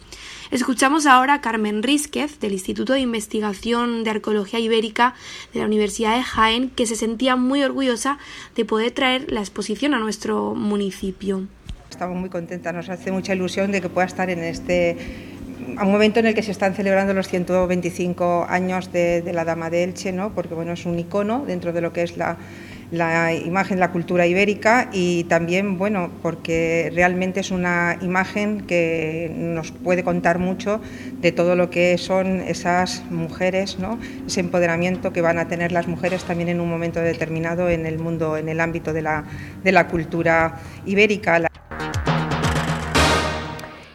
Escuchamos ahora a Carmen Rísquez, del Instituto de Investigación de Arqueología Ibérica de la Universidad de Jaén, que se sentía muy orgullosa de poder traer la exposición a nuestro municipio. Estamos muy contentas, nos hace mucha ilusión de que pueda estar en este momento en el que se están celebrando los 125 años de, la Dama de Elche, ¿no? porque bueno, es un icono dentro de lo que es la, la imagen, la cultura ibérica y también, bueno, porque realmente es una imagen que nos puede contar mucho de todo lo que son esas mujeres, ¿no? ese empoderamiento que van a tener las mujeres también en un momento determinado en el mundo, en el ámbito de la, de la cultura ibérica.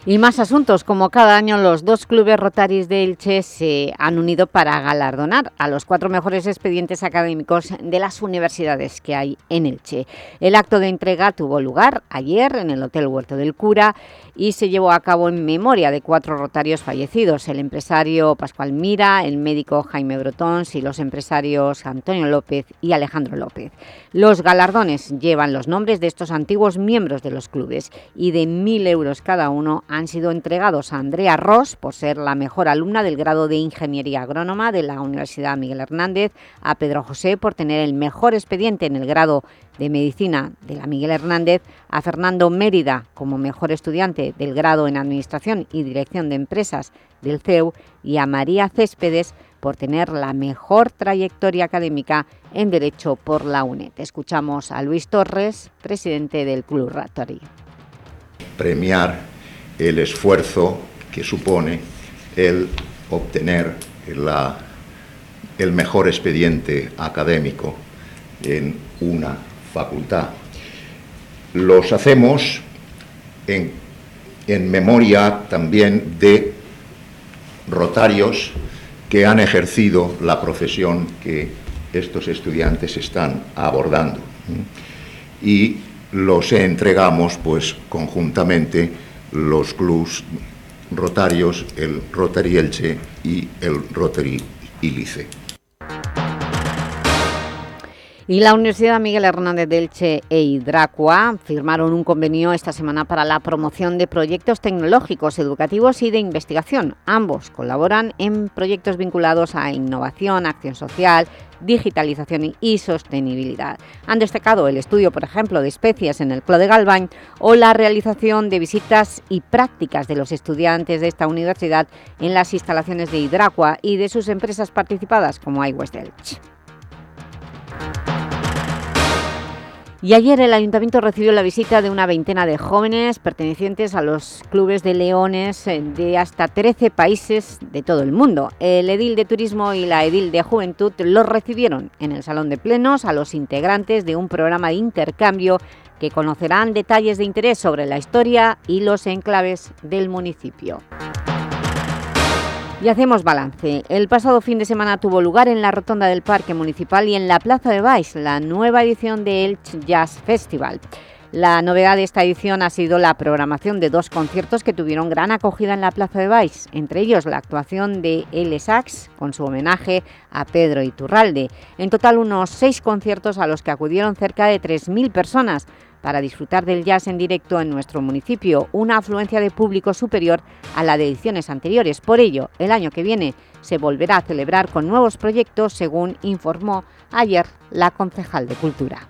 Y más asuntos, como cada año los dos clubes rotaris de Elche se han unido para galardonar a los cuatro mejores expedientes académicos de las universidades que hay en Elche. El acto de entrega tuvo lugar ayer en el Hotel Huerto del Cura y se llevó a cabo en memoria de cuatro rotarios fallecidos, el empresario Pascual Mira, el médico Jaime Brotons y los empresarios Antonio López y Alejandro López. Los galardones llevan los nombres de estos antiguos miembros de los clubes y de mil euros cada uno han sido entregados a Andrea Ross por ser la mejor alumna del grado de Ingeniería Agrónoma de la Universidad Miguel Hernández, a Pedro José por tener el mejor expediente en el grado de Medicina de la Miguel Hernández, a Fernando Mérida como mejor estudiante del grado en Administración y Dirección de Empresas del CEU y a María Céspedes por tener la mejor trayectoria académica en Derecho por la UNED. Escuchamos a Luis Torres, presidente del Club Ratory. Premiar el esfuerzo que supone el obtener la, el mejor expediente académico en una facultad. Los hacemos en, en memoria también de rotarios que han ejercido la profesión que estos estudiantes están abordando. Y los entregamos pues conjuntamente los clubs rotarios, el Rotary Elche y el Rotary Ilice. Y la Universidad Miguel Hernández de Elche e Hidracua firmaron un convenio esta semana para la promoción de proyectos tecnológicos, educativos y de investigación. Ambos colaboran en proyectos vinculados a innovación, acción social, digitalización y sostenibilidad. Han destacado el estudio, por ejemplo, de especies en el Clo de Galván o la realización de visitas y prácticas de los estudiantes de esta universidad en las instalaciones de Hidracua y de sus empresas participadas como iWest Elche. Y ayer el Ayuntamiento recibió la visita de una veintena de jóvenes pertenecientes a los clubes de leones eh, de hasta 13 países de todo el mundo. El edil de Turismo y la edil de Juventud los recibieron en el Salón de Plenos a los integrantes de un programa de intercambio que conocerán detalles de interés sobre la historia y los enclaves del municipio. Y hacemos balance. El pasado fin de semana tuvo lugar en la Rotonda del Parque Municipal y en la Plaza de Baix la nueva edición de Elche Jazz Festival. La novedad de esta edición ha sido la programación de dos conciertos que tuvieron gran acogida en la Plaza de Baix, entre ellos la actuación de L. Sax, con su homenaje a Pedro Iturralde. En total unos seis conciertos a los que acudieron cerca de 3.000 personas, para disfrutar del jazz en directo en nuestro municipio, una afluencia de público superior a la de ediciones anteriores. Por ello, el año que viene se volverá a celebrar con nuevos proyectos, según informó ayer la concejal de Cultura.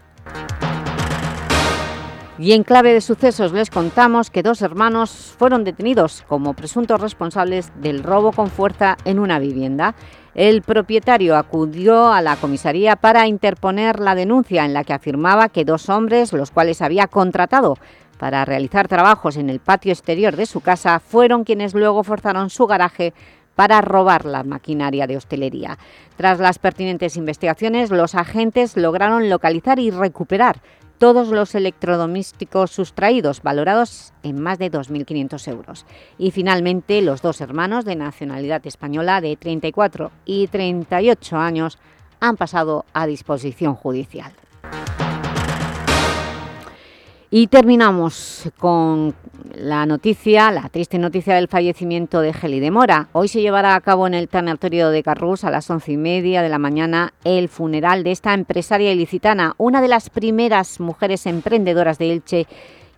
Y en clave de sucesos les contamos que dos hermanos fueron detenidos como presuntos responsables del robo con fuerza en una vivienda. El propietario acudió a la comisaría para interponer la denuncia en la que afirmaba que dos hombres, los cuales había contratado para realizar trabajos en el patio exterior de su casa, fueron quienes luego forzaron su garaje para robar la maquinaria de hostelería. Tras las pertinentes investigaciones, los agentes lograron localizar y recuperar todos los electrodomésticos sustraídos, valorados en más de 2.500 euros. Y finalmente, los dos hermanos de nacionalidad española de 34 y 38 años han pasado a disposición judicial. Y terminamos con la noticia, la triste noticia del fallecimiento de Geli de Mora. Hoy se llevará a cabo en el tanatorio de Carrús a las once y media de la mañana el funeral de esta empresaria ilicitana, una de las primeras mujeres emprendedoras de Elche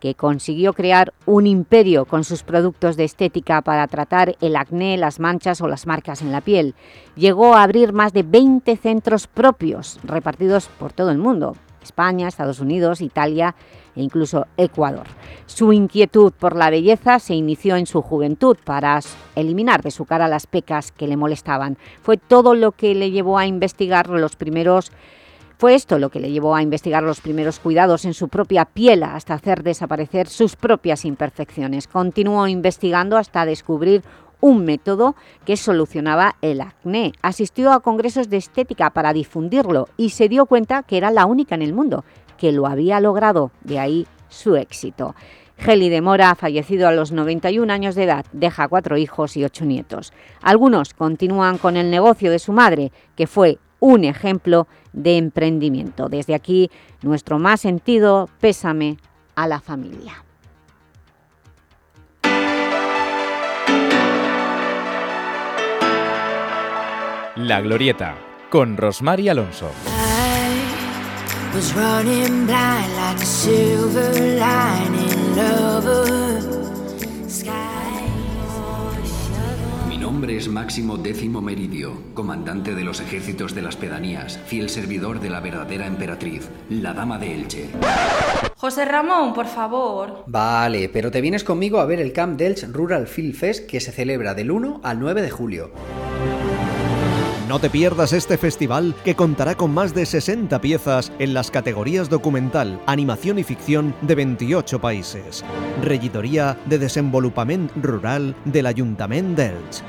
que consiguió crear un imperio con sus productos de estética para tratar el acné, las manchas o las marcas en la piel. Llegó a abrir más de 20 centros propios repartidos por todo el mundo, España, Estados Unidos, Italia e incluso Ecuador. Su inquietud por la belleza se inició en su juventud para eliminar de su cara las pecas que le molestaban. Fue todo lo que le llevó a investigar los primeros Fue esto lo que le llevó a investigar los primeros cuidados en su propia piel hasta hacer desaparecer sus propias imperfecciones. Continuó investigando hasta descubrir un método que solucionaba el acné. Asistió a congresos de estética para difundirlo y se dio cuenta que era la única en el mundo que lo había logrado, de ahí su éxito. Geli de Mora fallecido a los 91 años de edad, deja cuatro hijos y ocho nietos. Algunos continúan con el negocio de su madre, que fue un ejemplo de emprendimiento. Desde aquí, nuestro más sentido pésame a la familia. La Glorieta, con Rosmar Alonso. Mi nombre es Máximo Décimo Meridio, comandante de los ejércitos de las pedanías, fiel servidor de la verdadera emperatriz, la Dama de Elche. José Ramón, por favor. Vale, pero te vienes conmigo a ver el Camp Delch Rural Film Fest que se celebra del 1 al 9 de julio. No te pierdas este festival que contará con más de 60 piezas en las categorías documental, animación y ficción de 28 países. Regidoría de Desenvolupament Rural del Ayuntamiento d'Elx.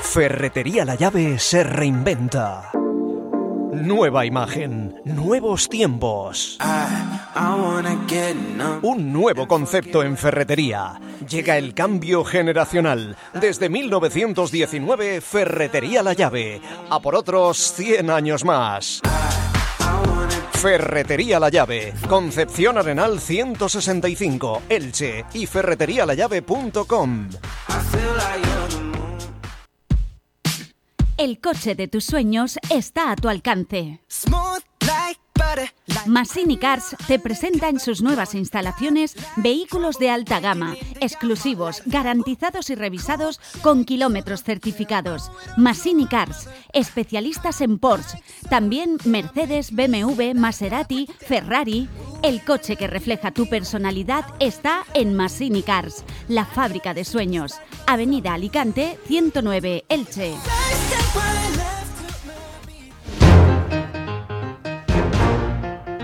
Ferretería La Llave se reinventa. Nueva imagen, nuevos tiempos. Un nuevo concepto en ferretería. Llega el cambio generacional. Desde 1919, Ferretería La Llave. A por otros 100 años más. Ferretería La Llave, Concepción Arenal 165, Elche y ferreterialallave.com. El coche de tus sueños está a tu alcance. Massini Cars te presenta en sus nuevas instalaciones vehículos de alta gama, exclusivos, garantizados y revisados con kilómetros certificados. Massini Cars, especialistas en Porsche, también Mercedes, BMW, Maserati, Ferrari. El coche que refleja tu personalidad está en Massini Cars, la fábrica de sueños. Avenida Alicante 109, Elche.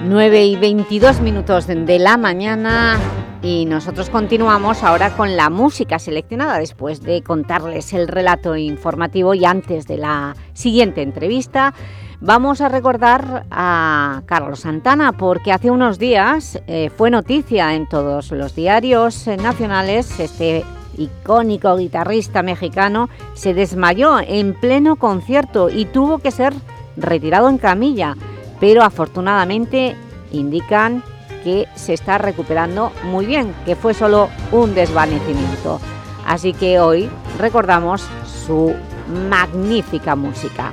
9 y 22 minutos de la mañana y nosotros continuamos ahora con la música seleccionada después de contarles el relato informativo y antes de la siguiente entrevista vamos a recordar a Carlos Santana porque hace unos días eh, fue noticia en todos los diarios nacionales este icónico guitarrista mexicano se desmayó en pleno concierto y tuvo que ser retirado en camilla pero afortunadamente indican que se está recuperando muy bien, que fue solo un desvanecimiento. Así que hoy recordamos su magnífica música.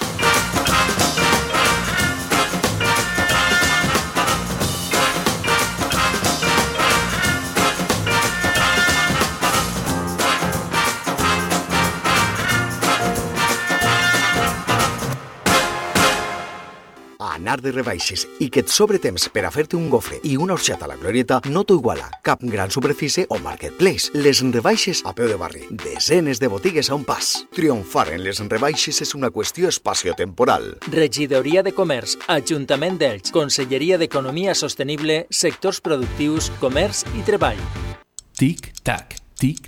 Anar de rebaixes i que et sobre temps per a fer-te un gofre i una orxata a la glorieta no t'ho iguala cap gran superfície o marketplace. Les rebaixes a peu de barri. Desenes de botigues a un pas. Triomfar en les rebaixes és una qüestió espaciotemporal. Regidoria de Comerç, Ajuntament d'Elx, Conselleria d'Economia Sostenible, Sectors Productius, Comerç i Treball. Tic, tac, tic,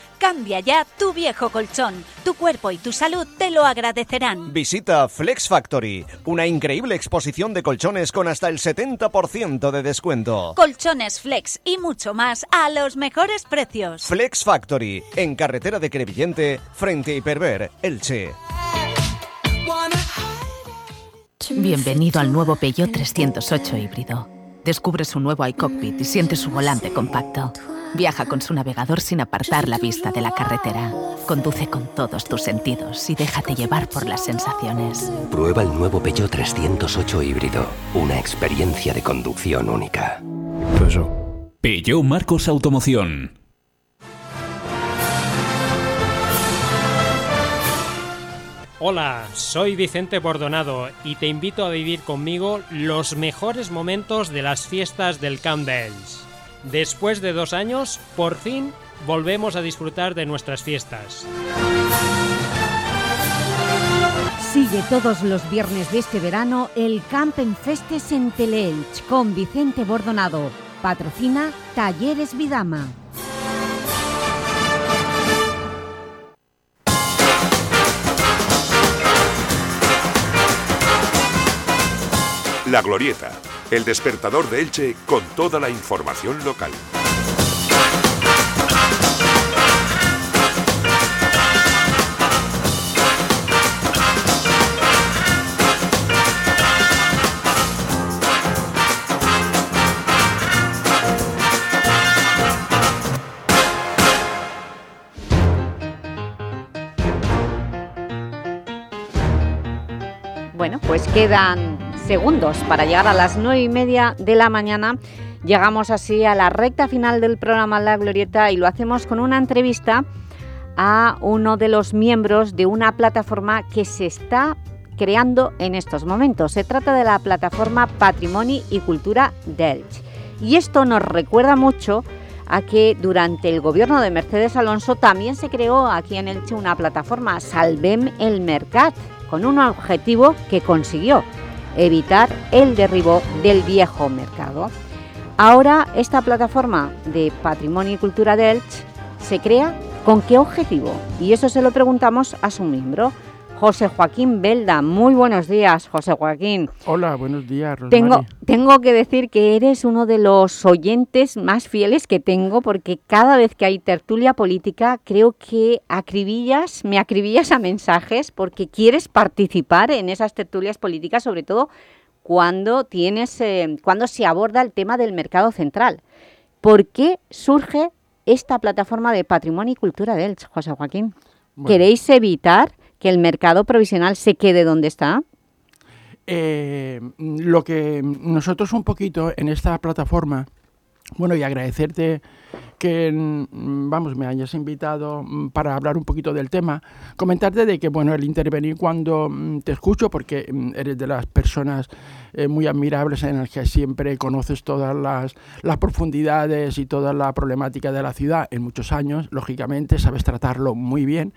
Cambia ya tu viejo colchón. Tu cuerpo y tu salud te lo agradecerán. Visita Flex Factory, una increíble exposición de colchones con hasta el 70% de descuento. Colchones flex y mucho más a los mejores precios. Flex Factory, en carretera de Crevillente, frente a Hiperver, Elche. Bienvenido al nuevo Peugeot 308 híbrido. Descubre su nuevo iCockpit y siente su volante compacto. Viaja con su navegador sin apartar la vista de la carretera. Conduce con todos tus sentidos y déjate llevar por las sensaciones. Prueba el nuevo Peugeot 308 híbrido. Una experiencia de conducción única. Peugeot Marcos Automoción. Hola, soy Vicente Bordonado y te invito a vivir conmigo los mejores momentos de las fiestas del Camp Bells. Después de dos años, por fin volvemos a disfrutar de nuestras fiestas. Sigue todos los viernes de este verano el Camp en Festes en Teleelch con Vicente Bordonado. Patrocina Talleres Vidama. La Glorieta, el despertador de Elche con toda la información local. Bueno, pues quedan segundos para llegar a las nueve y media de la mañana. Llegamos así a la recta final del programa La Glorieta y lo hacemos con una entrevista a uno de los miembros de una plataforma que se está creando en estos momentos. Se trata de la plataforma Patrimonio y Cultura d'Elche. Y esto nos recuerda mucho a que durante el gobierno de Mercedes Alonso también se creó aquí en Elche una plataforma, Salvem el Mercat, con un objetivo que consiguió, evitar el derribo del viejo mercado. Ahora esta plataforma de Patrimonio y Cultura de Elche se crea ¿con qué objetivo? Y eso se lo preguntamos a su miembro, José Joaquín Belda. Muy buenos días, José Joaquín. Hola, buenos días, Rosmary. Tengo, tengo que decir que eres uno de los oyentes más fieles que tengo porque cada vez que hay tertulia política creo que acribillas, me acribillas a mensajes porque quieres participar en esas tertulias políticas, sobre todo cuando, tienes, eh, cuando se aborda el tema del mercado central. ¿Por qué surge esta plataforma de Patrimonio y Cultura de Elche, José Joaquín? Bueno. ¿Queréis evitar que el mercado provisional se quede donde está? Eh, lo que nosotros un poquito en esta plataforma Bueno, y agradecerte que, mm, vamos, me hayas invitado mm, para hablar un poquito del tema. Comentarte de que, bueno, el intervenir cuando mm, te escucho, porque eres de las personas eh, muy admirables en las que siempre conoces todas las, las profundidades y toda la problemática de la ciudad en muchos años, lógicamente, sabes tratarlo muy bien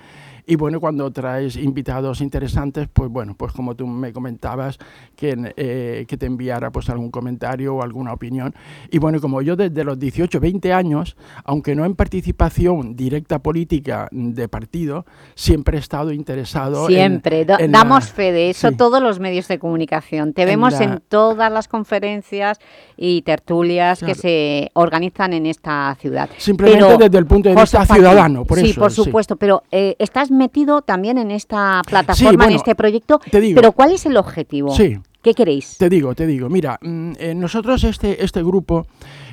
y bueno, cuando traes invitados interesantes, pues bueno, pues como tú me comentabas, que, eh, que te enviara pues algún comentario o alguna opinión. Y bueno, como yo desde los 18, 20 años, aunque no en participación directa política de partido, siempre he estado interesado Siempre, damos fe de eso todos los medios de comunicación. Te vemos en todas las conferencias y tertulias que se organizan en esta ciudad. Simplemente desde el punto de vista ciudadano, por sí, eso. Por supuesto, pero eh, estás metido también en esta plataforma, en este proyecto, pero ¿cuál es el objetivo? Sí. ¿Qué queréis? Te digo, te digo. Mira, mm, eh, nosotros este, este grupo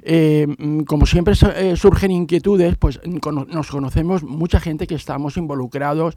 eh, mm, como siempre eh, surgen inquietudes, pues nos conocemos mucha gente que estamos involucrados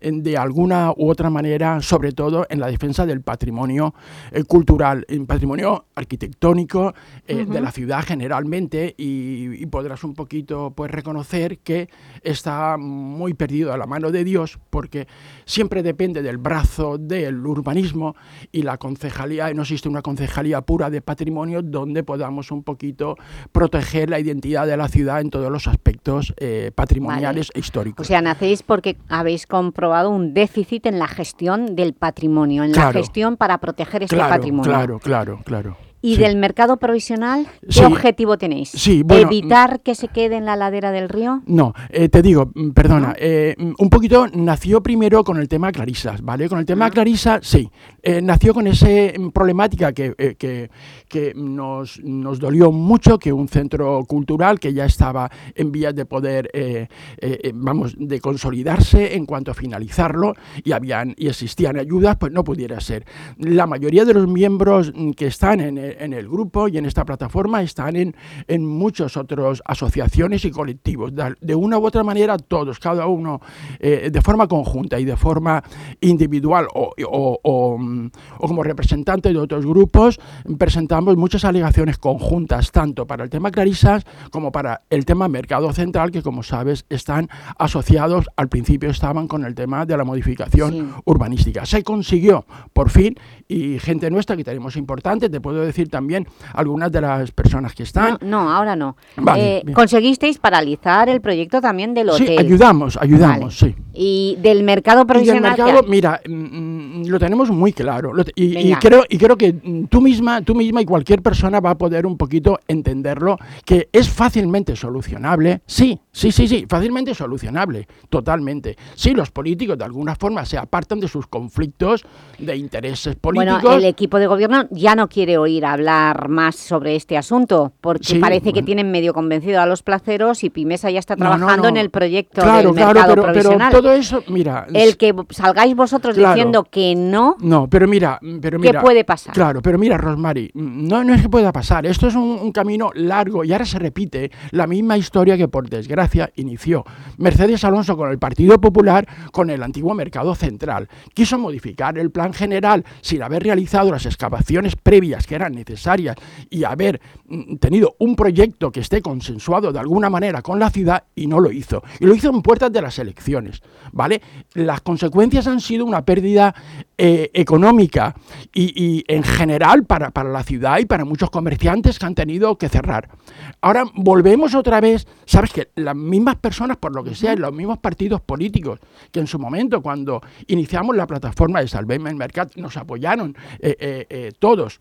de alguna u otra manera, sobre todo en la defensa del patrimonio eh, cultural, en patrimonio arquitectónico de la ciudad generalmente, y, podrás un poquito pues reconocer que está muy perdido a la mano de Dios, porque siempre depende del brazo del urbanismo y la concejalía, no existe una concejalía pura de patrimonio donde podamos un poquito proteger la identidad de la ciudad en todos los aspectos eh, patrimoniales e históricos. O sea, nacéis porque habéis comprobado un déficit en la gestión del patrimonio, en la gestión para proteger este patrimonio. Claro, claro, claro. ¿Y del mercado provisional qué objetivo tenéis? Sí, ¿Evitar que se quede en la ladera del río? No, eh, te digo, mm, perdona, eh, mm, un poquito nació primero con el tema Clarisas, ¿vale? Con el tema Clarisa, sí, eh, nació con esa mm, problemática que, que, que nos, nos, dolió mucho, que un centro cultural que ya estaba en vías de poder, vamos, de consolidarse en cuanto a finalizarlo y, habían, y existían ayudas, pues no pudiera ser. La mayoría de los miembros que están en en el grupo y en esta plataforma están en, en muchas otras asociaciones y colectivos. De una u otra manera, todos, cada uno, eh, de forma conjunta y de forma individual o, o, o, como representante de otros grupos, presentamos muchas alegaciones conjuntas, tanto para el tema Clarisas como para el tema Mercado Central, que como sabes están asociados, al principio estaban con el tema de la modificación urbanística. Se consiguió, por fin, y gente nuestra que tenemos importante, te puedo decir decir también algunas de las personas que están. No, ahora no. Eh, conseguisteis paralizar el proyecto también del hotel. Sí, ayudamos, ayudamos, sí. ¿Y del mercado profesional? Y del mercado, mira, mm, mm, lo tenemos muy claro. y, creo, y creo que tú misma, tú misma y cualquier persona va a poder un poquito entenderlo, que es fácilmente solucionable. Sí, sí, sí, sí, fácilmente solucionable, totalmente. Sí, los políticos de alguna forma se apartan de sus conflictos de intereses políticos. Bueno, el equipo de gobierno ya no quiere oír hablar más sobre este asunto, porque parece que tienen medio convencido a los placeros y Pimesa ya está trabajando en el proyecto del mercado provisional. todo eso, mira... El que salgáis vosotros diciendo que no... No, pero mira... Pero mira ¿Qué puede pasar? Claro, pero mira, Rosmary, no, no es que pueda pasar. Esto es un, camino largo y ahora se repite la misma historia que, por desgracia, inició Mercedes Alonso con el Partido Popular con el antiguo mercado central. Quiso modificar el plan general sin haber realizado las excavaciones previas que eran necesarias y haber mm, tenido un proyecto que esté consensuado de alguna manera con la ciudad y no lo hizo. Y lo hizo en puertas de las elecciones, ¿vale? Las consecuencias han sido una pérdida eh, económica y, en general para, para la ciudad y para muchos comerciantes que han tenido que cerrar. Ahora volvemos otra vez, sabes que las mismas personas, por lo que sea, los mismos partidos políticos que en su momento cuando iniciamos la plataforma de Salveme el Mercat nos apoyaron eh, eh, todos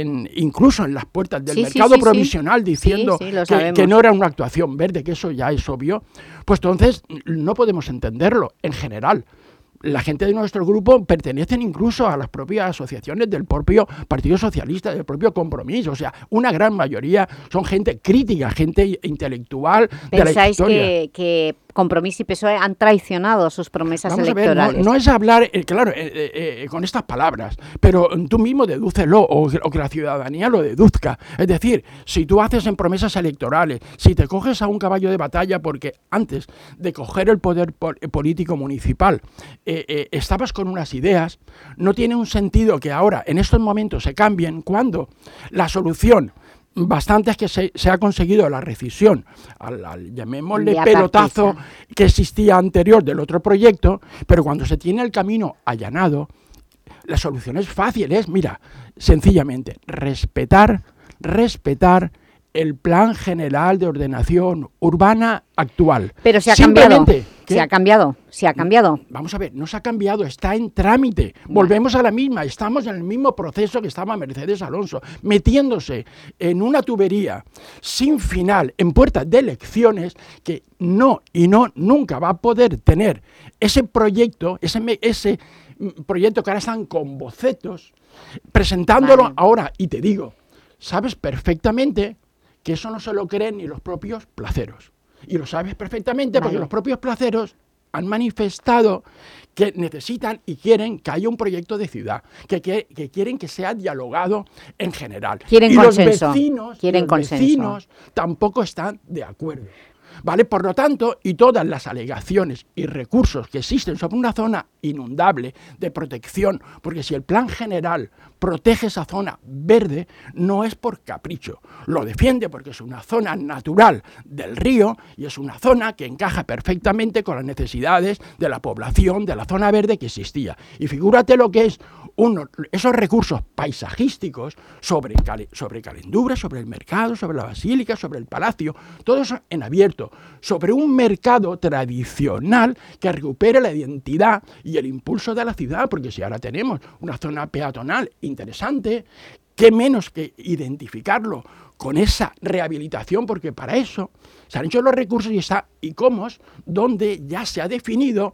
en, incluso en las puertas del mercado provisional diciendo que, no era una actuación verde, que eso ya es obvio, pues entonces no podemos entenderlo en general la gente de nuestro grupo pertenecen incluso a las propias asociaciones del propio Partido Socialista, del propio Compromiso. O sea, una gran mayoría son gente crítica, gente intelectual de la historia. Que, que Compromiso y PSOE han traicionado sus promesas electorales. no, es hablar, eh, claro, eh, eh, con estas palabras, pero tú mismo dedúcelo o, que la ciudadanía lo deduzca. Es decir, si tú haces en promesas electorales, si te coges a un caballo de batalla porque antes de coger el poder político municipal estabas con unas ideas, no tiene un sentido que ahora, en estos momentos, se cambien cuando la solución bastantes que se, se ha conseguido la rescisión. Al, al, llamémosle Ya pelotazo que existía anterior del otro proyecto, pero cuando se tiene el camino allanado, la solución es fácil, es, mira, sencillamente, respetar, respetar el plan general de ordenación urbana actual. Pero se ha cambiado. Se ha cambiado. Se ha cambiado. Vamos a ver, no se ha cambiado, está en trámite. Volvemos a la misma, estamos en el mismo proceso que estaba Mercedes Alonso, metiéndose en una tubería sin final, en puertas de elecciones, que no y no nunca va a poder tener ese proyecto, ese, mm, proyecto que ahora están con bocetos, presentándolo Vale. ahora. Y te digo, sabes perfectamente que eso no se lo creen ni los propios placeros. Y lo sabes perfectamente porque Vale. los propios placeros han manifestado que necesitan y quieren que haya un proyecto de ciudad, que, que- que quieren que sea dialogado en general. Quieren y consenso, los vecinos, quieren los consenso. vecinos tampoco están de acuerdo. ¿Vale? Por lo tanto, y todas las alegaciones y recursos que existen sobre una zona inundable de protección, porque si el plan general protege esa zona verde, no es por capricho, lo defiende porque es una zona natural del río y es una zona que encaja perfectamente con las necesidades de la población de la zona verde que existía. Y figúrate lo que es uno, esos recursos paisajísticos sobre, Cale- sobre Calendubra, sobre el mercado, sobre la basílica, sobre el palacio, todo eso en abierto, sobre un mercado tradicional que recupere la identidad y el impulso de la ciudad, porque si ahora tenemos una zona peatonal interesante, qué menos que identificarlo con esa rehabilitación, porque para eso se han hecho los recursos y está ICOMOS, donde ya se ha definido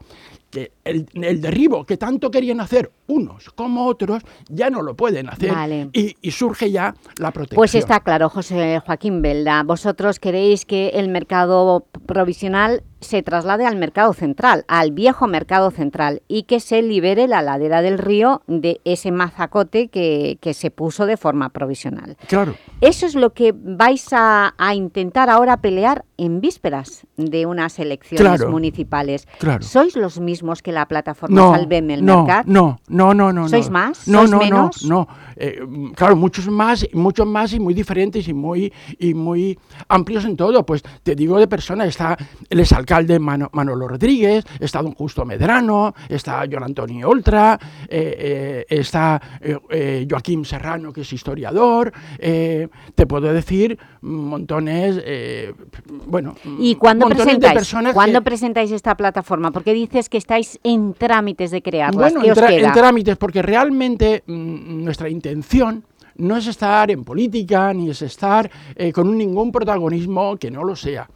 que el, el derribo que tanto querían hacer unos como otros ya no lo pueden hacer Vale. y, y surge ya la protección. Pues está claro, José Joaquín Belda. Vosotros queréis que el mercado provisional se traslade al mercado central, al viejo mercado central, y que se libere la ladera del río de ese mazacote que, que se puso de forma provisional. Claro. Eso es lo que vais a, a intentar ahora pelear en vísperas de unas elecciones Claro. municipales. Claro. ¿Sois los mismos que la plataforma No, Salveme el no, Mercat? no, no, no, no. ¿Sois no. más? No, ¿Sois no, menos? no, no. Eh, claro, muchos más, muchos más y muy diferentes y muy, y muy amplios en todo. Pues te digo de personas, está el exalcalde Mano- Manolo Rodríguez, está don Justo Medrano, está John Antonio Oltra, eh, eh, está eh, Joaquín Serrano, que es historiador, te puedo decir montones, bueno, ¿Y cuándo montones de presentáis, personas que- ¿cuándo presentáis esta plataforma? Porque dices que estáis en trámites de crearlas. Bueno, en trámites, porque realmente mm, nuestra intención no es estar en política ni es estar eh, con ningún protagonismo que no lo sea.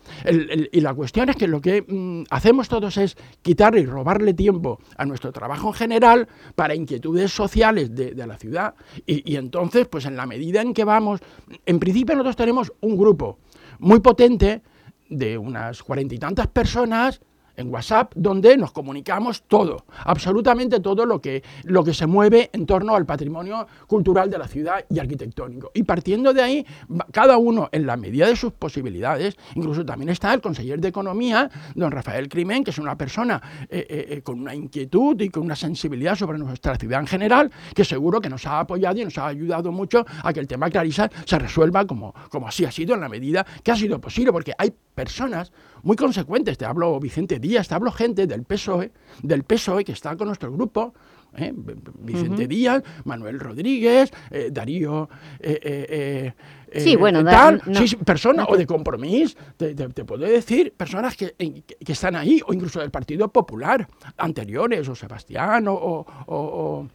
Y la cuestión es que lo que mm, hacemos todos es quitarle y robarle tiempo a nuestro trabajo en general para inquietudes sociales de, de la ciudad. Y, y entonces, pues en la medida en que vamos, en principio nosotros tenemos un grupo muy potente de unas cuarenta y tantas personas en WhatsApp donde nos comunicamos todo, absolutamente todo lo que, lo que se mueve en torno al patrimonio cultural de la ciudad y arquitectónico. Y partiendo de ahí, cada uno en la medida de sus posibilidades, incluso también está el conseller de Economía, don Rafael Crimen, que es una persona eh, eh, eh, con una inquietud y con una sensibilidad sobre nuestra ciudad en general, que seguro que nos ha apoyado y nos ha ayudado mucho a que el tema Clarisa se resuelva como, como así ha sido en la medida que ha sido posible, porque hay personas muy consecuentes, te hablo Vicente Díaz, te hablo gente del PSOE, del PSOE que está con nuestro grupo, ¿eh? Vicente. Díaz, Manuel Rodríguez, eh, Darío... eh, Sí, bueno, tal, no- sí, personas, no o de compromiso, te, te- te puedo decir, personas que, que están ahí, o incluso del Partido Popular, anteriores, o Sebastián, o, o- o-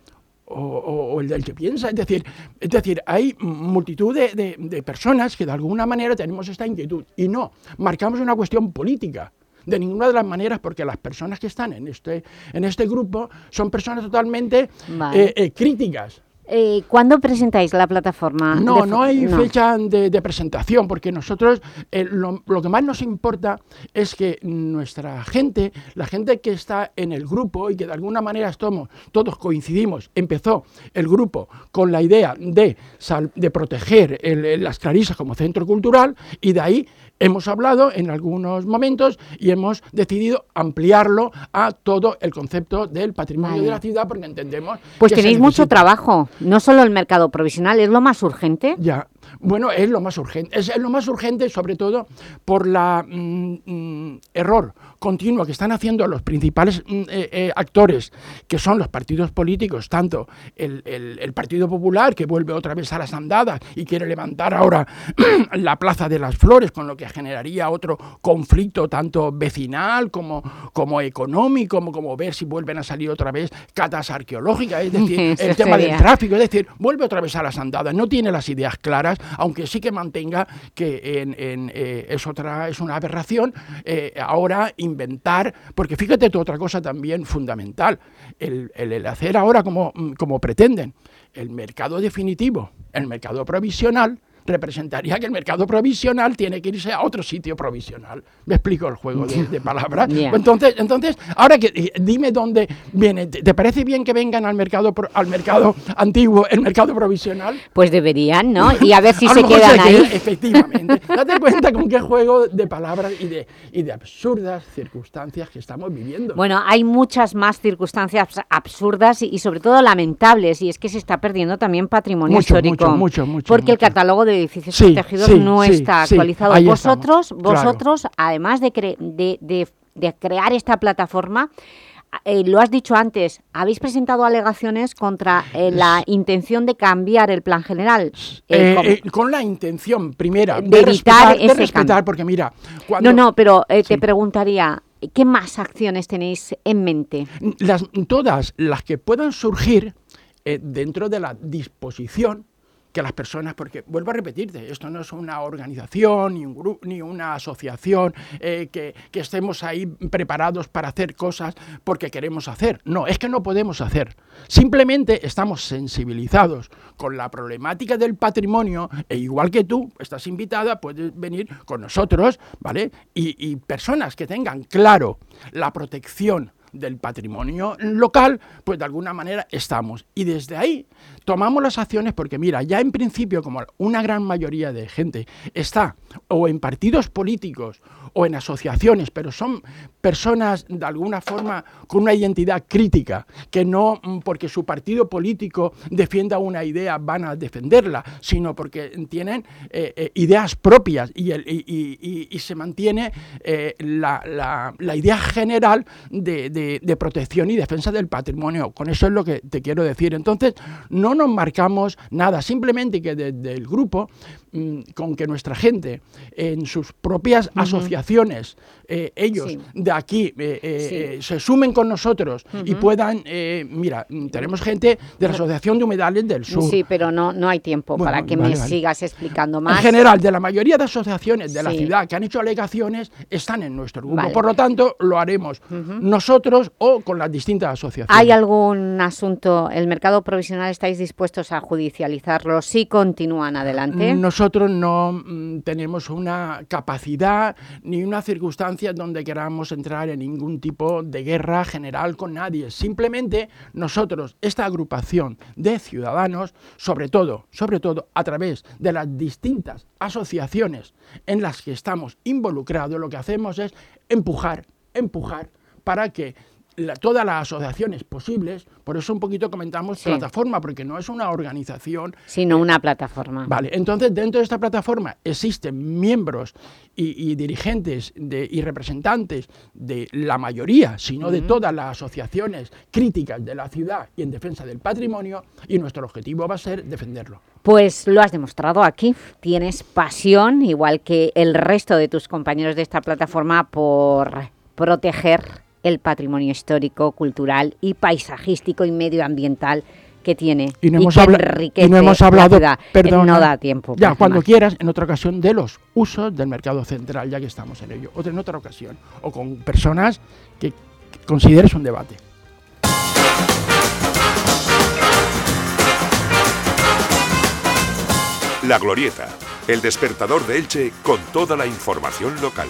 o- o- o el del que piensa, es decir, es decir, hay multitud de, de- de personas que de alguna manera tenemos esta inquietud y no marcamos una cuestión política. De ninguna de las maneras, porque las personas que están en este, en este grupo son personas totalmente Vale. eh, eh, críticas. Eh, ¿Cuándo presentáis la plataforma? No, no hay fecha de, de presentación, porque nosotros eh, lo, lo que más nos importa es que nuestra gente, la gente que está en el grupo y que de alguna manera estamos, todos coincidimos, empezó el grupo con la idea de, sal- de proteger el- las clarisas como centro cultural y de ahí hemos hablado en algunos momentos y hemos decidido ampliarlo a todo el concepto del patrimonio Vale. de la ciudad porque entendemos Pues que tenéis mucho trabajo, no solo el mercado provisional, es lo más urgente. Ya, Bueno, es lo más urgente. Es, lo más urgente sobre todo por la mm, mm, error continuo que están haciendo los principales mm, eh, eh, actores, que son los partidos políticos, tanto el, Partido Popular, que vuelve otra vez a las andadas y quiere levantar ahora la Plaza de las Flores, con lo que generaría otro conflicto tanto vecinal como, como económico, como, como ver si vuelven a salir otra vez catas arqueológicas, es decir, el tema del tráfico, es decir, vuelve otra vez a las andadas, no tiene las ideas claras, aunque sí que mantenga que en, eh, es otra es una aberración ahora inventar, porque fíjate otra cosa también fundamental, el, el, hacer ahora como, como pretenden, el mercado definitivo, el mercado provisional, representaría que el mercado provisional tiene que irse a otro sitio provisional. Me explico el juego de, palabras. Entonces, entonces, ahora que eh, dime dónde viene. ¿Te, parece bien que vengan al mercado al mercado antiguo, el mercado provisional? Pues deberían, ¿no? Y a ver si se quedan ahí. efectivamente. Date cuenta con qué juego de palabras y de, y de absurdas circunstancias que estamos viviendo. Bueno, hay muchas más circunstancias absurdas y, sobre todo lamentables, y es que se está perdiendo también patrimonio histórico. Mucho, mucho, Porque el catálogo de edificios protegidos no está actualizado. vosotros, vosotros además de, de, crear esta plataforma, eh, lo has dicho antes, habéis presentado alegaciones contra eh, la intención de cambiar el plan general. Eh, con la intención, primera, de, evitar respetar, porque mira... No, no, pero te preguntaría, ¿qué más acciones tenéis en mente? Las, todas las que puedan surgir dentro de la disposición que las personas, porque vuelvo a repetirte, esto no es una organización ni un grupo ni una asociación eh, que, que, estemos ahí preparados para hacer cosas porque queremos hacer. No, es que no podemos hacer. Simplemente estamos sensibilizados con la problemática del patrimonio e igual que tú estás invitada, puedes venir con nosotros, ¿vale? Y, y personas que tengan claro la protección del patrimonio local, pues de alguna manera estamos. Y desde ahí tomamos las acciones porque, mira, ya en principio, como una gran mayoría de gente está o en partidos políticos o en asociaciones, pero son personas de alguna forma con una identidad crítica, que no mm, porque su partido político defienda una idea van a defenderla, sino porque tienen eh, eh, ideas propias y, se mantiene eh, la, idea general de, protección y defensa del patrimonio. Con eso es lo que te quiero decir. Entonces, no nos marcamos nada, simplemente que desde el grupo, con que nuestra gente en sus propias asociaciones, ellos de aquí eh, eh, se sumen con nosotros y puedan, eh, mira, tenemos gente de la Asociación de Humedales del Sur. Sí, pero no, no hay tiempo para que me sigas explicando más. En general, de la mayoría de asociaciones de la ciudad que han hecho alegaciones, están en nuestro grupo. Por lo tanto, lo haremos nosotros o con las distintas asociaciones. ¿Hay algún asunto, el mercado provisional, estáis dispuestos a judicializarlo si continúan adelante? Nosotros no mm, tenemos una capacidad ni una circunstancia donde queramos entrar en ningún tipo de guerra general con nadie. Simplemente nosotros, esta agrupación de ciudadanos, sobre todo, sobre todo a través de las distintas asociaciones en las que estamos involucrados, lo que hacemos es empujar, empujar para que todas las asociaciones posibles, por eso un poquito comentamos plataforma, porque no es una organización. Sino una plataforma. Vale, entonces dentro de esta plataforma existen miembros y, dirigentes de, y representantes de la mayoría, sino de todas las asociaciones críticas de la ciudad y en defensa del patrimonio, y nuestro objetivo va a ser defenderlo. Pues lo has demostrado aquí, tienes pasión, igual que el resto de tus compañeros de esta plataforma, por proteger el patrimonio histórico, cultural y paisajístico y medioambiental que tiene y no hemos, y no hemos hablado, perdón, no da tiempo. Ya, cuando quieras, en otra ocasión, de los usos del mercado central, ya que estamos en ello, o en otra ocasión, o con personas que consideres un debate. La Glorieta, el despertador de Elche con toda la información local.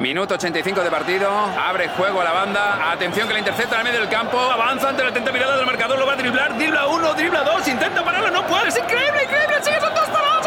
Minuto 85 de partido, abre juego a la banda, atención que la intercepta al medio del campo, avanza ante la atenta mirada del marcador, lo va a driblar, dribla uno, dribla dos, intenta pararlo, no puede, es increíble, increíble, sigue, son dos paradas,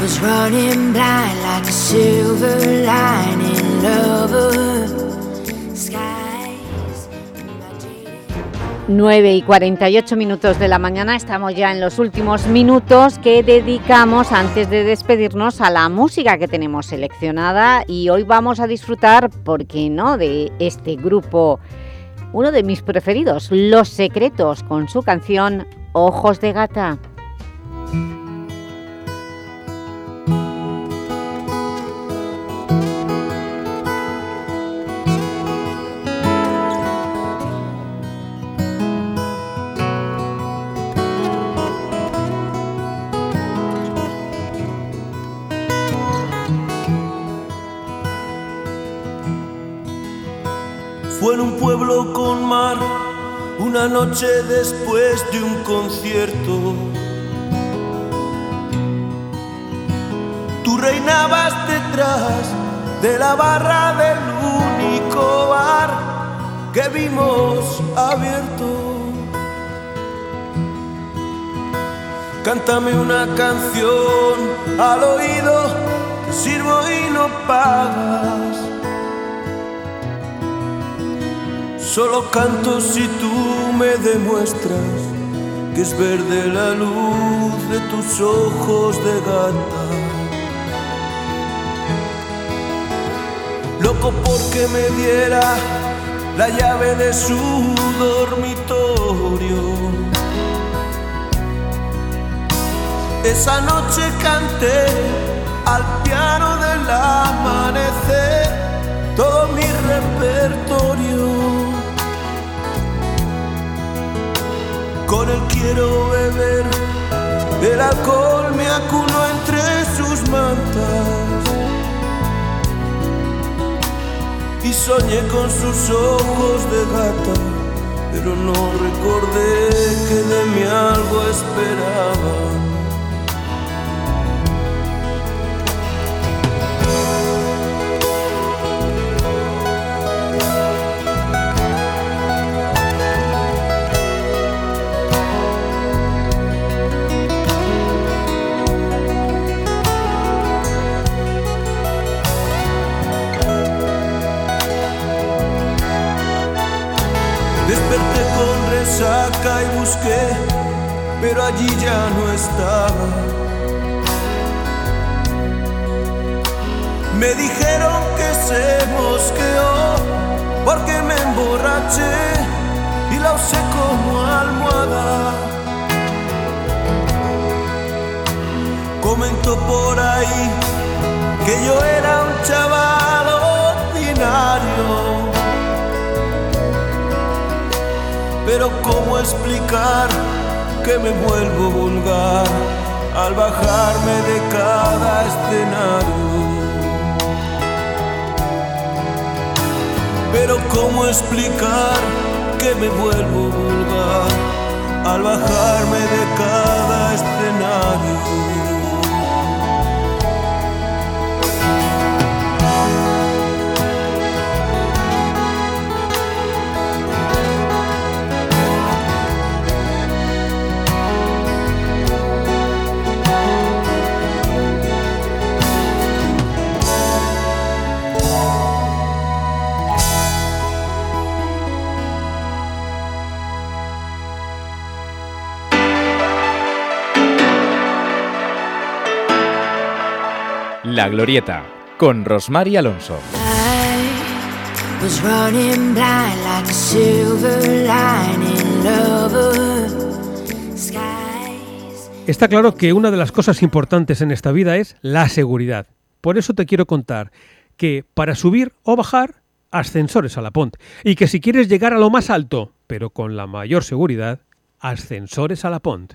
Was running blind like a silver lining lover. Skies 9 y 48 minutos de la mañana, estamos ya en los últimos minutos que dedicamos antes de despedirnos a la música que tenemos seleccionada y hoy vamos a disfrutar, ¿por qué no?, de este grupo, uno de mis preferidos, Los Secretos, con su canción Ojos de Gata. Con mar, una noche después de un concierto. Tú reinabas detrás de la barra del único bar que vimos abierto. Cántame una canción al oído, te sirvo y no pagas. Solo canto si tú me demuestras que es verde la luz de tus ojos de gata. Loco porque me diera la llave de su dormitorio. Esa noche canté al piano del amanecer Con él quiero beber, el alcohol me acuno entre sus mantas. Y soñé con sus ojos de gata, pero no recordé que de mí algo esperaba. Pero allí ya no estaba. Me dijeron que se mosqueó porque me emborraché y la usé como almohada. Comentó por ahí que yo era un chaval Pero ¿cómo explicar que me vuelvo vulgar al bajarme de cada escenario? Pero ¿cómo explicar que me vuelvo vulgar al bajarme de cada escenario? La Glorieta, con Rosmar y Alonso. Está claro que una de las cosas importantes en esta vida es la seguridad. Por eso te quiero contar que para subir o bajar, ascensores a la Pont. Y que si quieres llegar a lo más alto, pero con la mayor seguridad, ascensores a la Pont.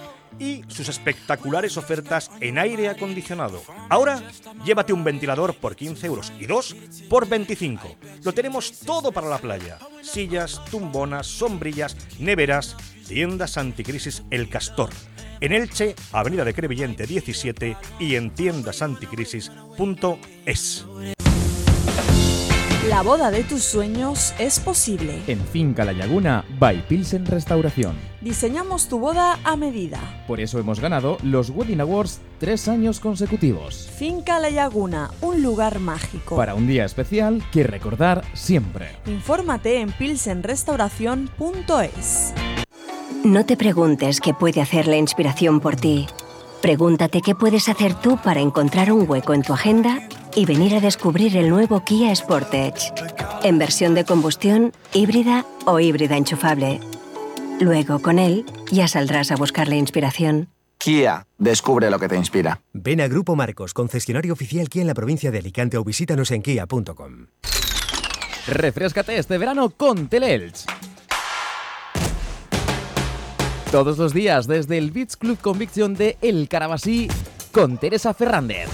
y sus espectaculares ofertas en aire acondicionado. Ahora, llévate un ventilador por 15 euros y dos por 25. Lo tenemos todo para la playa. Sillas, tumbonas, sombrillas, neveras, tiendas anticrisis El Castor. En Elche, Avenida de Crevillente 17 y en tiendasanticrisis.es. La boda de tus sueños es posible. En Finca La Laguna, by Pilsen Restauración. Diseñamos tu boda a medida. Por eso hemos ganado los Wedding Awards tres años consecutivos. Finca La Laguna, un lugar mágico. Para un día especial que recordar siempre. Infórmate en pilsenrestauración.es. No te preguntes qué puede hacer la inspiración por ti. Pregúntate qué puedes hacer tú para encontrar un hueco en tu agenda y venir a descubrir el nuevo Kia Sportage. En versión de combustión, híbrida o híbrida enchufable. Luego, con él, ya saldrás a buscar la inspiración. Kia, descubre lo que te inspira. Ven a Grupo Marcos, concesionario oficial Kia en la provincia de Alicante o visítanos en kia.com. Refrescate este verano con Teleelch. Todos los días desde el Beach Club Conviction de El Carabasí con Teresa Fernández.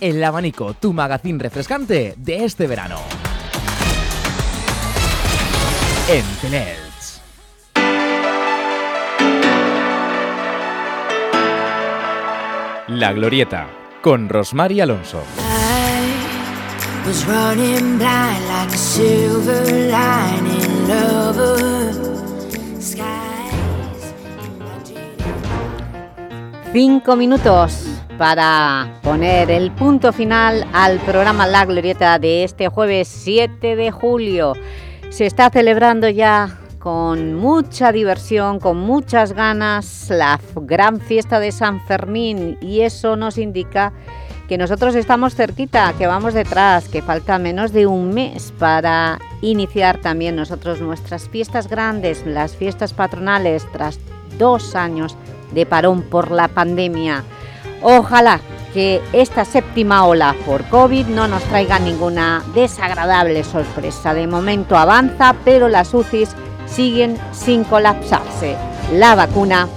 El abanico, tu magazín refrescante de este verano. En Teleelch. La Glorieta con Rosmar y Alonso. Cinco minutos para poner el punto final al programa La Glorieta de este jueves 7 de julio. Se está celebrando ya con mucha diversión, con muchas ganas, la gran fiesta de San Fermín y eso nos indica que nosotros estamos cerquita, que vamos detrás, que falta menos de un mes para iniciar también nosotros nuestras fiestas grandes, las fiestas patronales, tras dos años de parón por la pandemia. Ojalá que esta séptima ola por COVID no nos traiga ninguna desagradable sorpresa. De momento avanza, pero las UCIs siguen sin colapsarse. La vacuna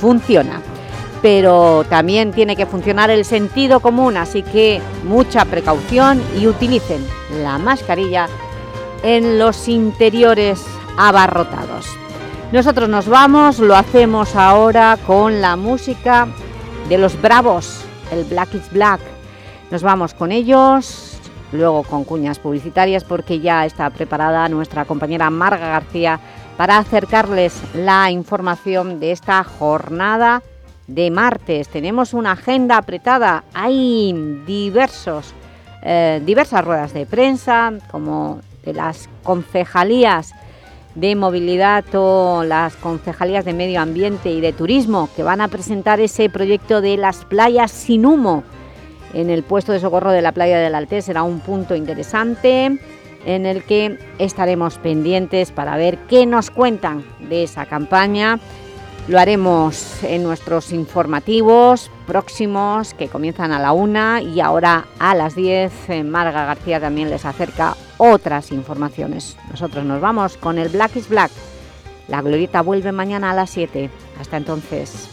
funciona, pero también tiene que funcionar el sentido común, así que mucha precaución y utilicen la mascarilla en los interiores abarrotados. Nosotros nos vamos, lo hacemos ahora con la música de los Bravos, el Black is Black. Nos vamos con ellos, luego con cuñas publicitarias porque ya está preparada nuestra compañera Marga García para acercarles la información de esta jornada de martes. Tenemos una agenda apretada, hay diversos, eh, diversas ruedas de prensa, como de las concejalías de movilidad o las concejalías de medio ambiente y de turismo que van a presentar ese proyecto de las playas sin humo en el puesto de socorro de la playa del Altés. Será un punto interesante en el que estaremos pendientes para ver qué nos cuentan de esa campaña. Lo haremos en nuestros informativos próximos que comienzan a la una y ahora a las 10. Marga García también les acerca otras informaciones. Nosotros nos vamos con el Black is Black. La glorieta vuelve mañana a las 7. Hasta entonces.